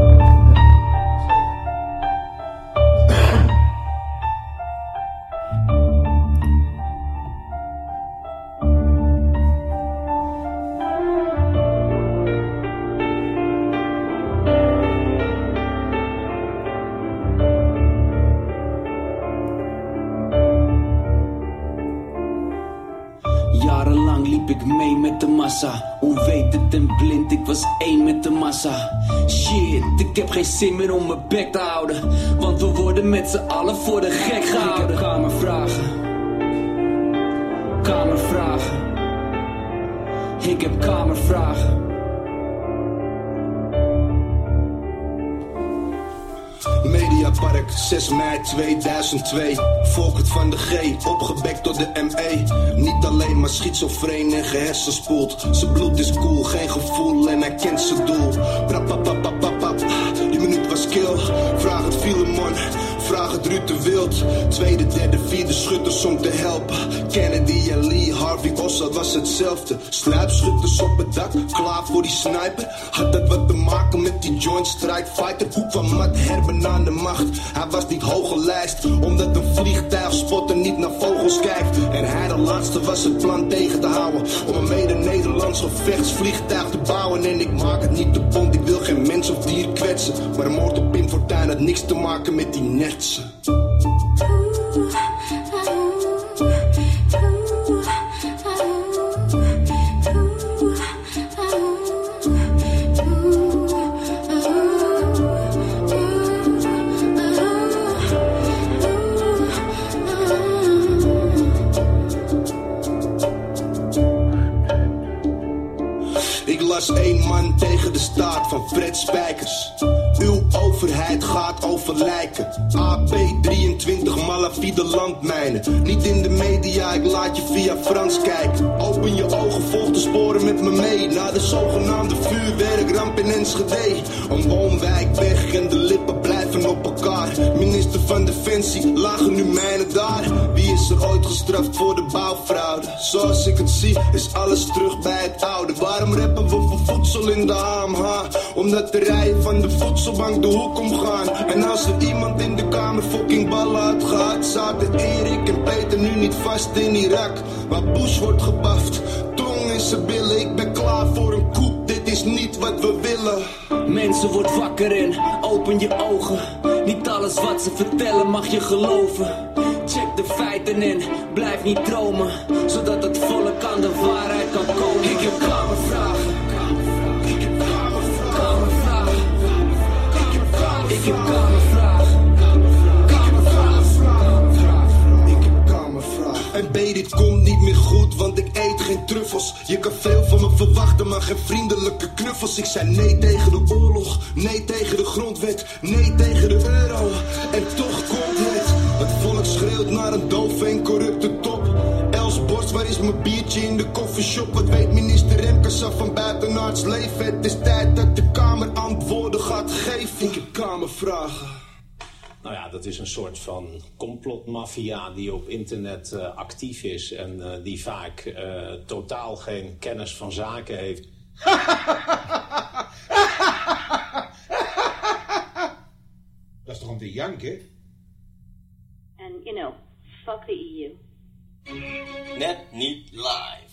Shit, ik heb geen zin meer om mijn bek te houden. Want we worden met z'n allen voor de gek gehouden. Ik heb kamervragen. Kamervragen. Ik heb kamervragen. Mediapark, 6 mei 2002. Volkert van de G, opgebekt door de ME. Niet alleen maar schizofreen en gehersenspoeld. Zijn bloed is cool, geen gevoel en hij kent zijn doel. Prapapapapapap, die minuut was kill. Vraag het Filemon, vraag het Ruud de Wild. Tweede, derde, vierde schutters om te helpen. Kennedy en Lee, Harvey Oswald was hetzelfde. Sluipschutters op het dak, klaar voor die sniper. Had dat wat te maken met die joint strike fighter? Hoe kwam Matt Herben aan de macht? Hij was niet hoge lijst, omdat een vliegtuig spotter niet naar vogels kijkt. En hij de laatste was het plan tegen te houden. Om een mede-Nederlands gevechtsvliegtuig te bouwen. En ik maak het niet te bond, ik wil geen mens of dier kwetsen. Maar een moord op Pim Fortuyn had niks te maken met die nertsen. Ik gaat over lijken. AP23 malafide landmijnen. Niet in de media, ik laat je via Frans kijken. Open je ogen, volg de sporen met me mee. Naar de zogenaamde vuurwerkramp in Enschede. Een woonwijk weg en de lippen blijven op elkaar. Minister van Defensie, lagen nu mijnen daar. Wie is er ooit gestraft voor de bouwfraude? Zoals ik het zie, is alles terug bij het oude. Waarom rappen we voedsel in de AMH? Omdat de rijen van de voedselbank de hoek omgaan. En als er iemand in de kamer fucking ballen had gehad, zaten Erik en Peter nu niet vast in Irak. Waar Bush wordt gebaft, tong in zijn billen. Ik ben klaar voor een koep, dit is niet wat we willen. Mensen, word wakker en open je ogen. Niet alles wat ze vertellen mag je geloven. Check de feiten en blijf niet dromen. Truffels. Je kan veel van me verwachten, maar geen vriendelijke knuffels. Ik zei nee tegen de oorlog, nee tegen de grondwet, nee tegen de euro. En toch komt het. Het volk schreeuwt naar een doof en corrupte top. Els Borst, waar is mijn biertje in de koffieshop? Wat weet minister Remkes van buitenaards leven? Het is tijd dat de Kamer antwoorden gaat geven. Ik heb kamervragen. Nou ja, dat is een soort van complotmafia die op internet eh, actief is en eh, die vaak eh, totaal geen kennis van zaken heeft. *laughs* Dat is toch om te janken? And, you know, fuck the EU. Net niet live.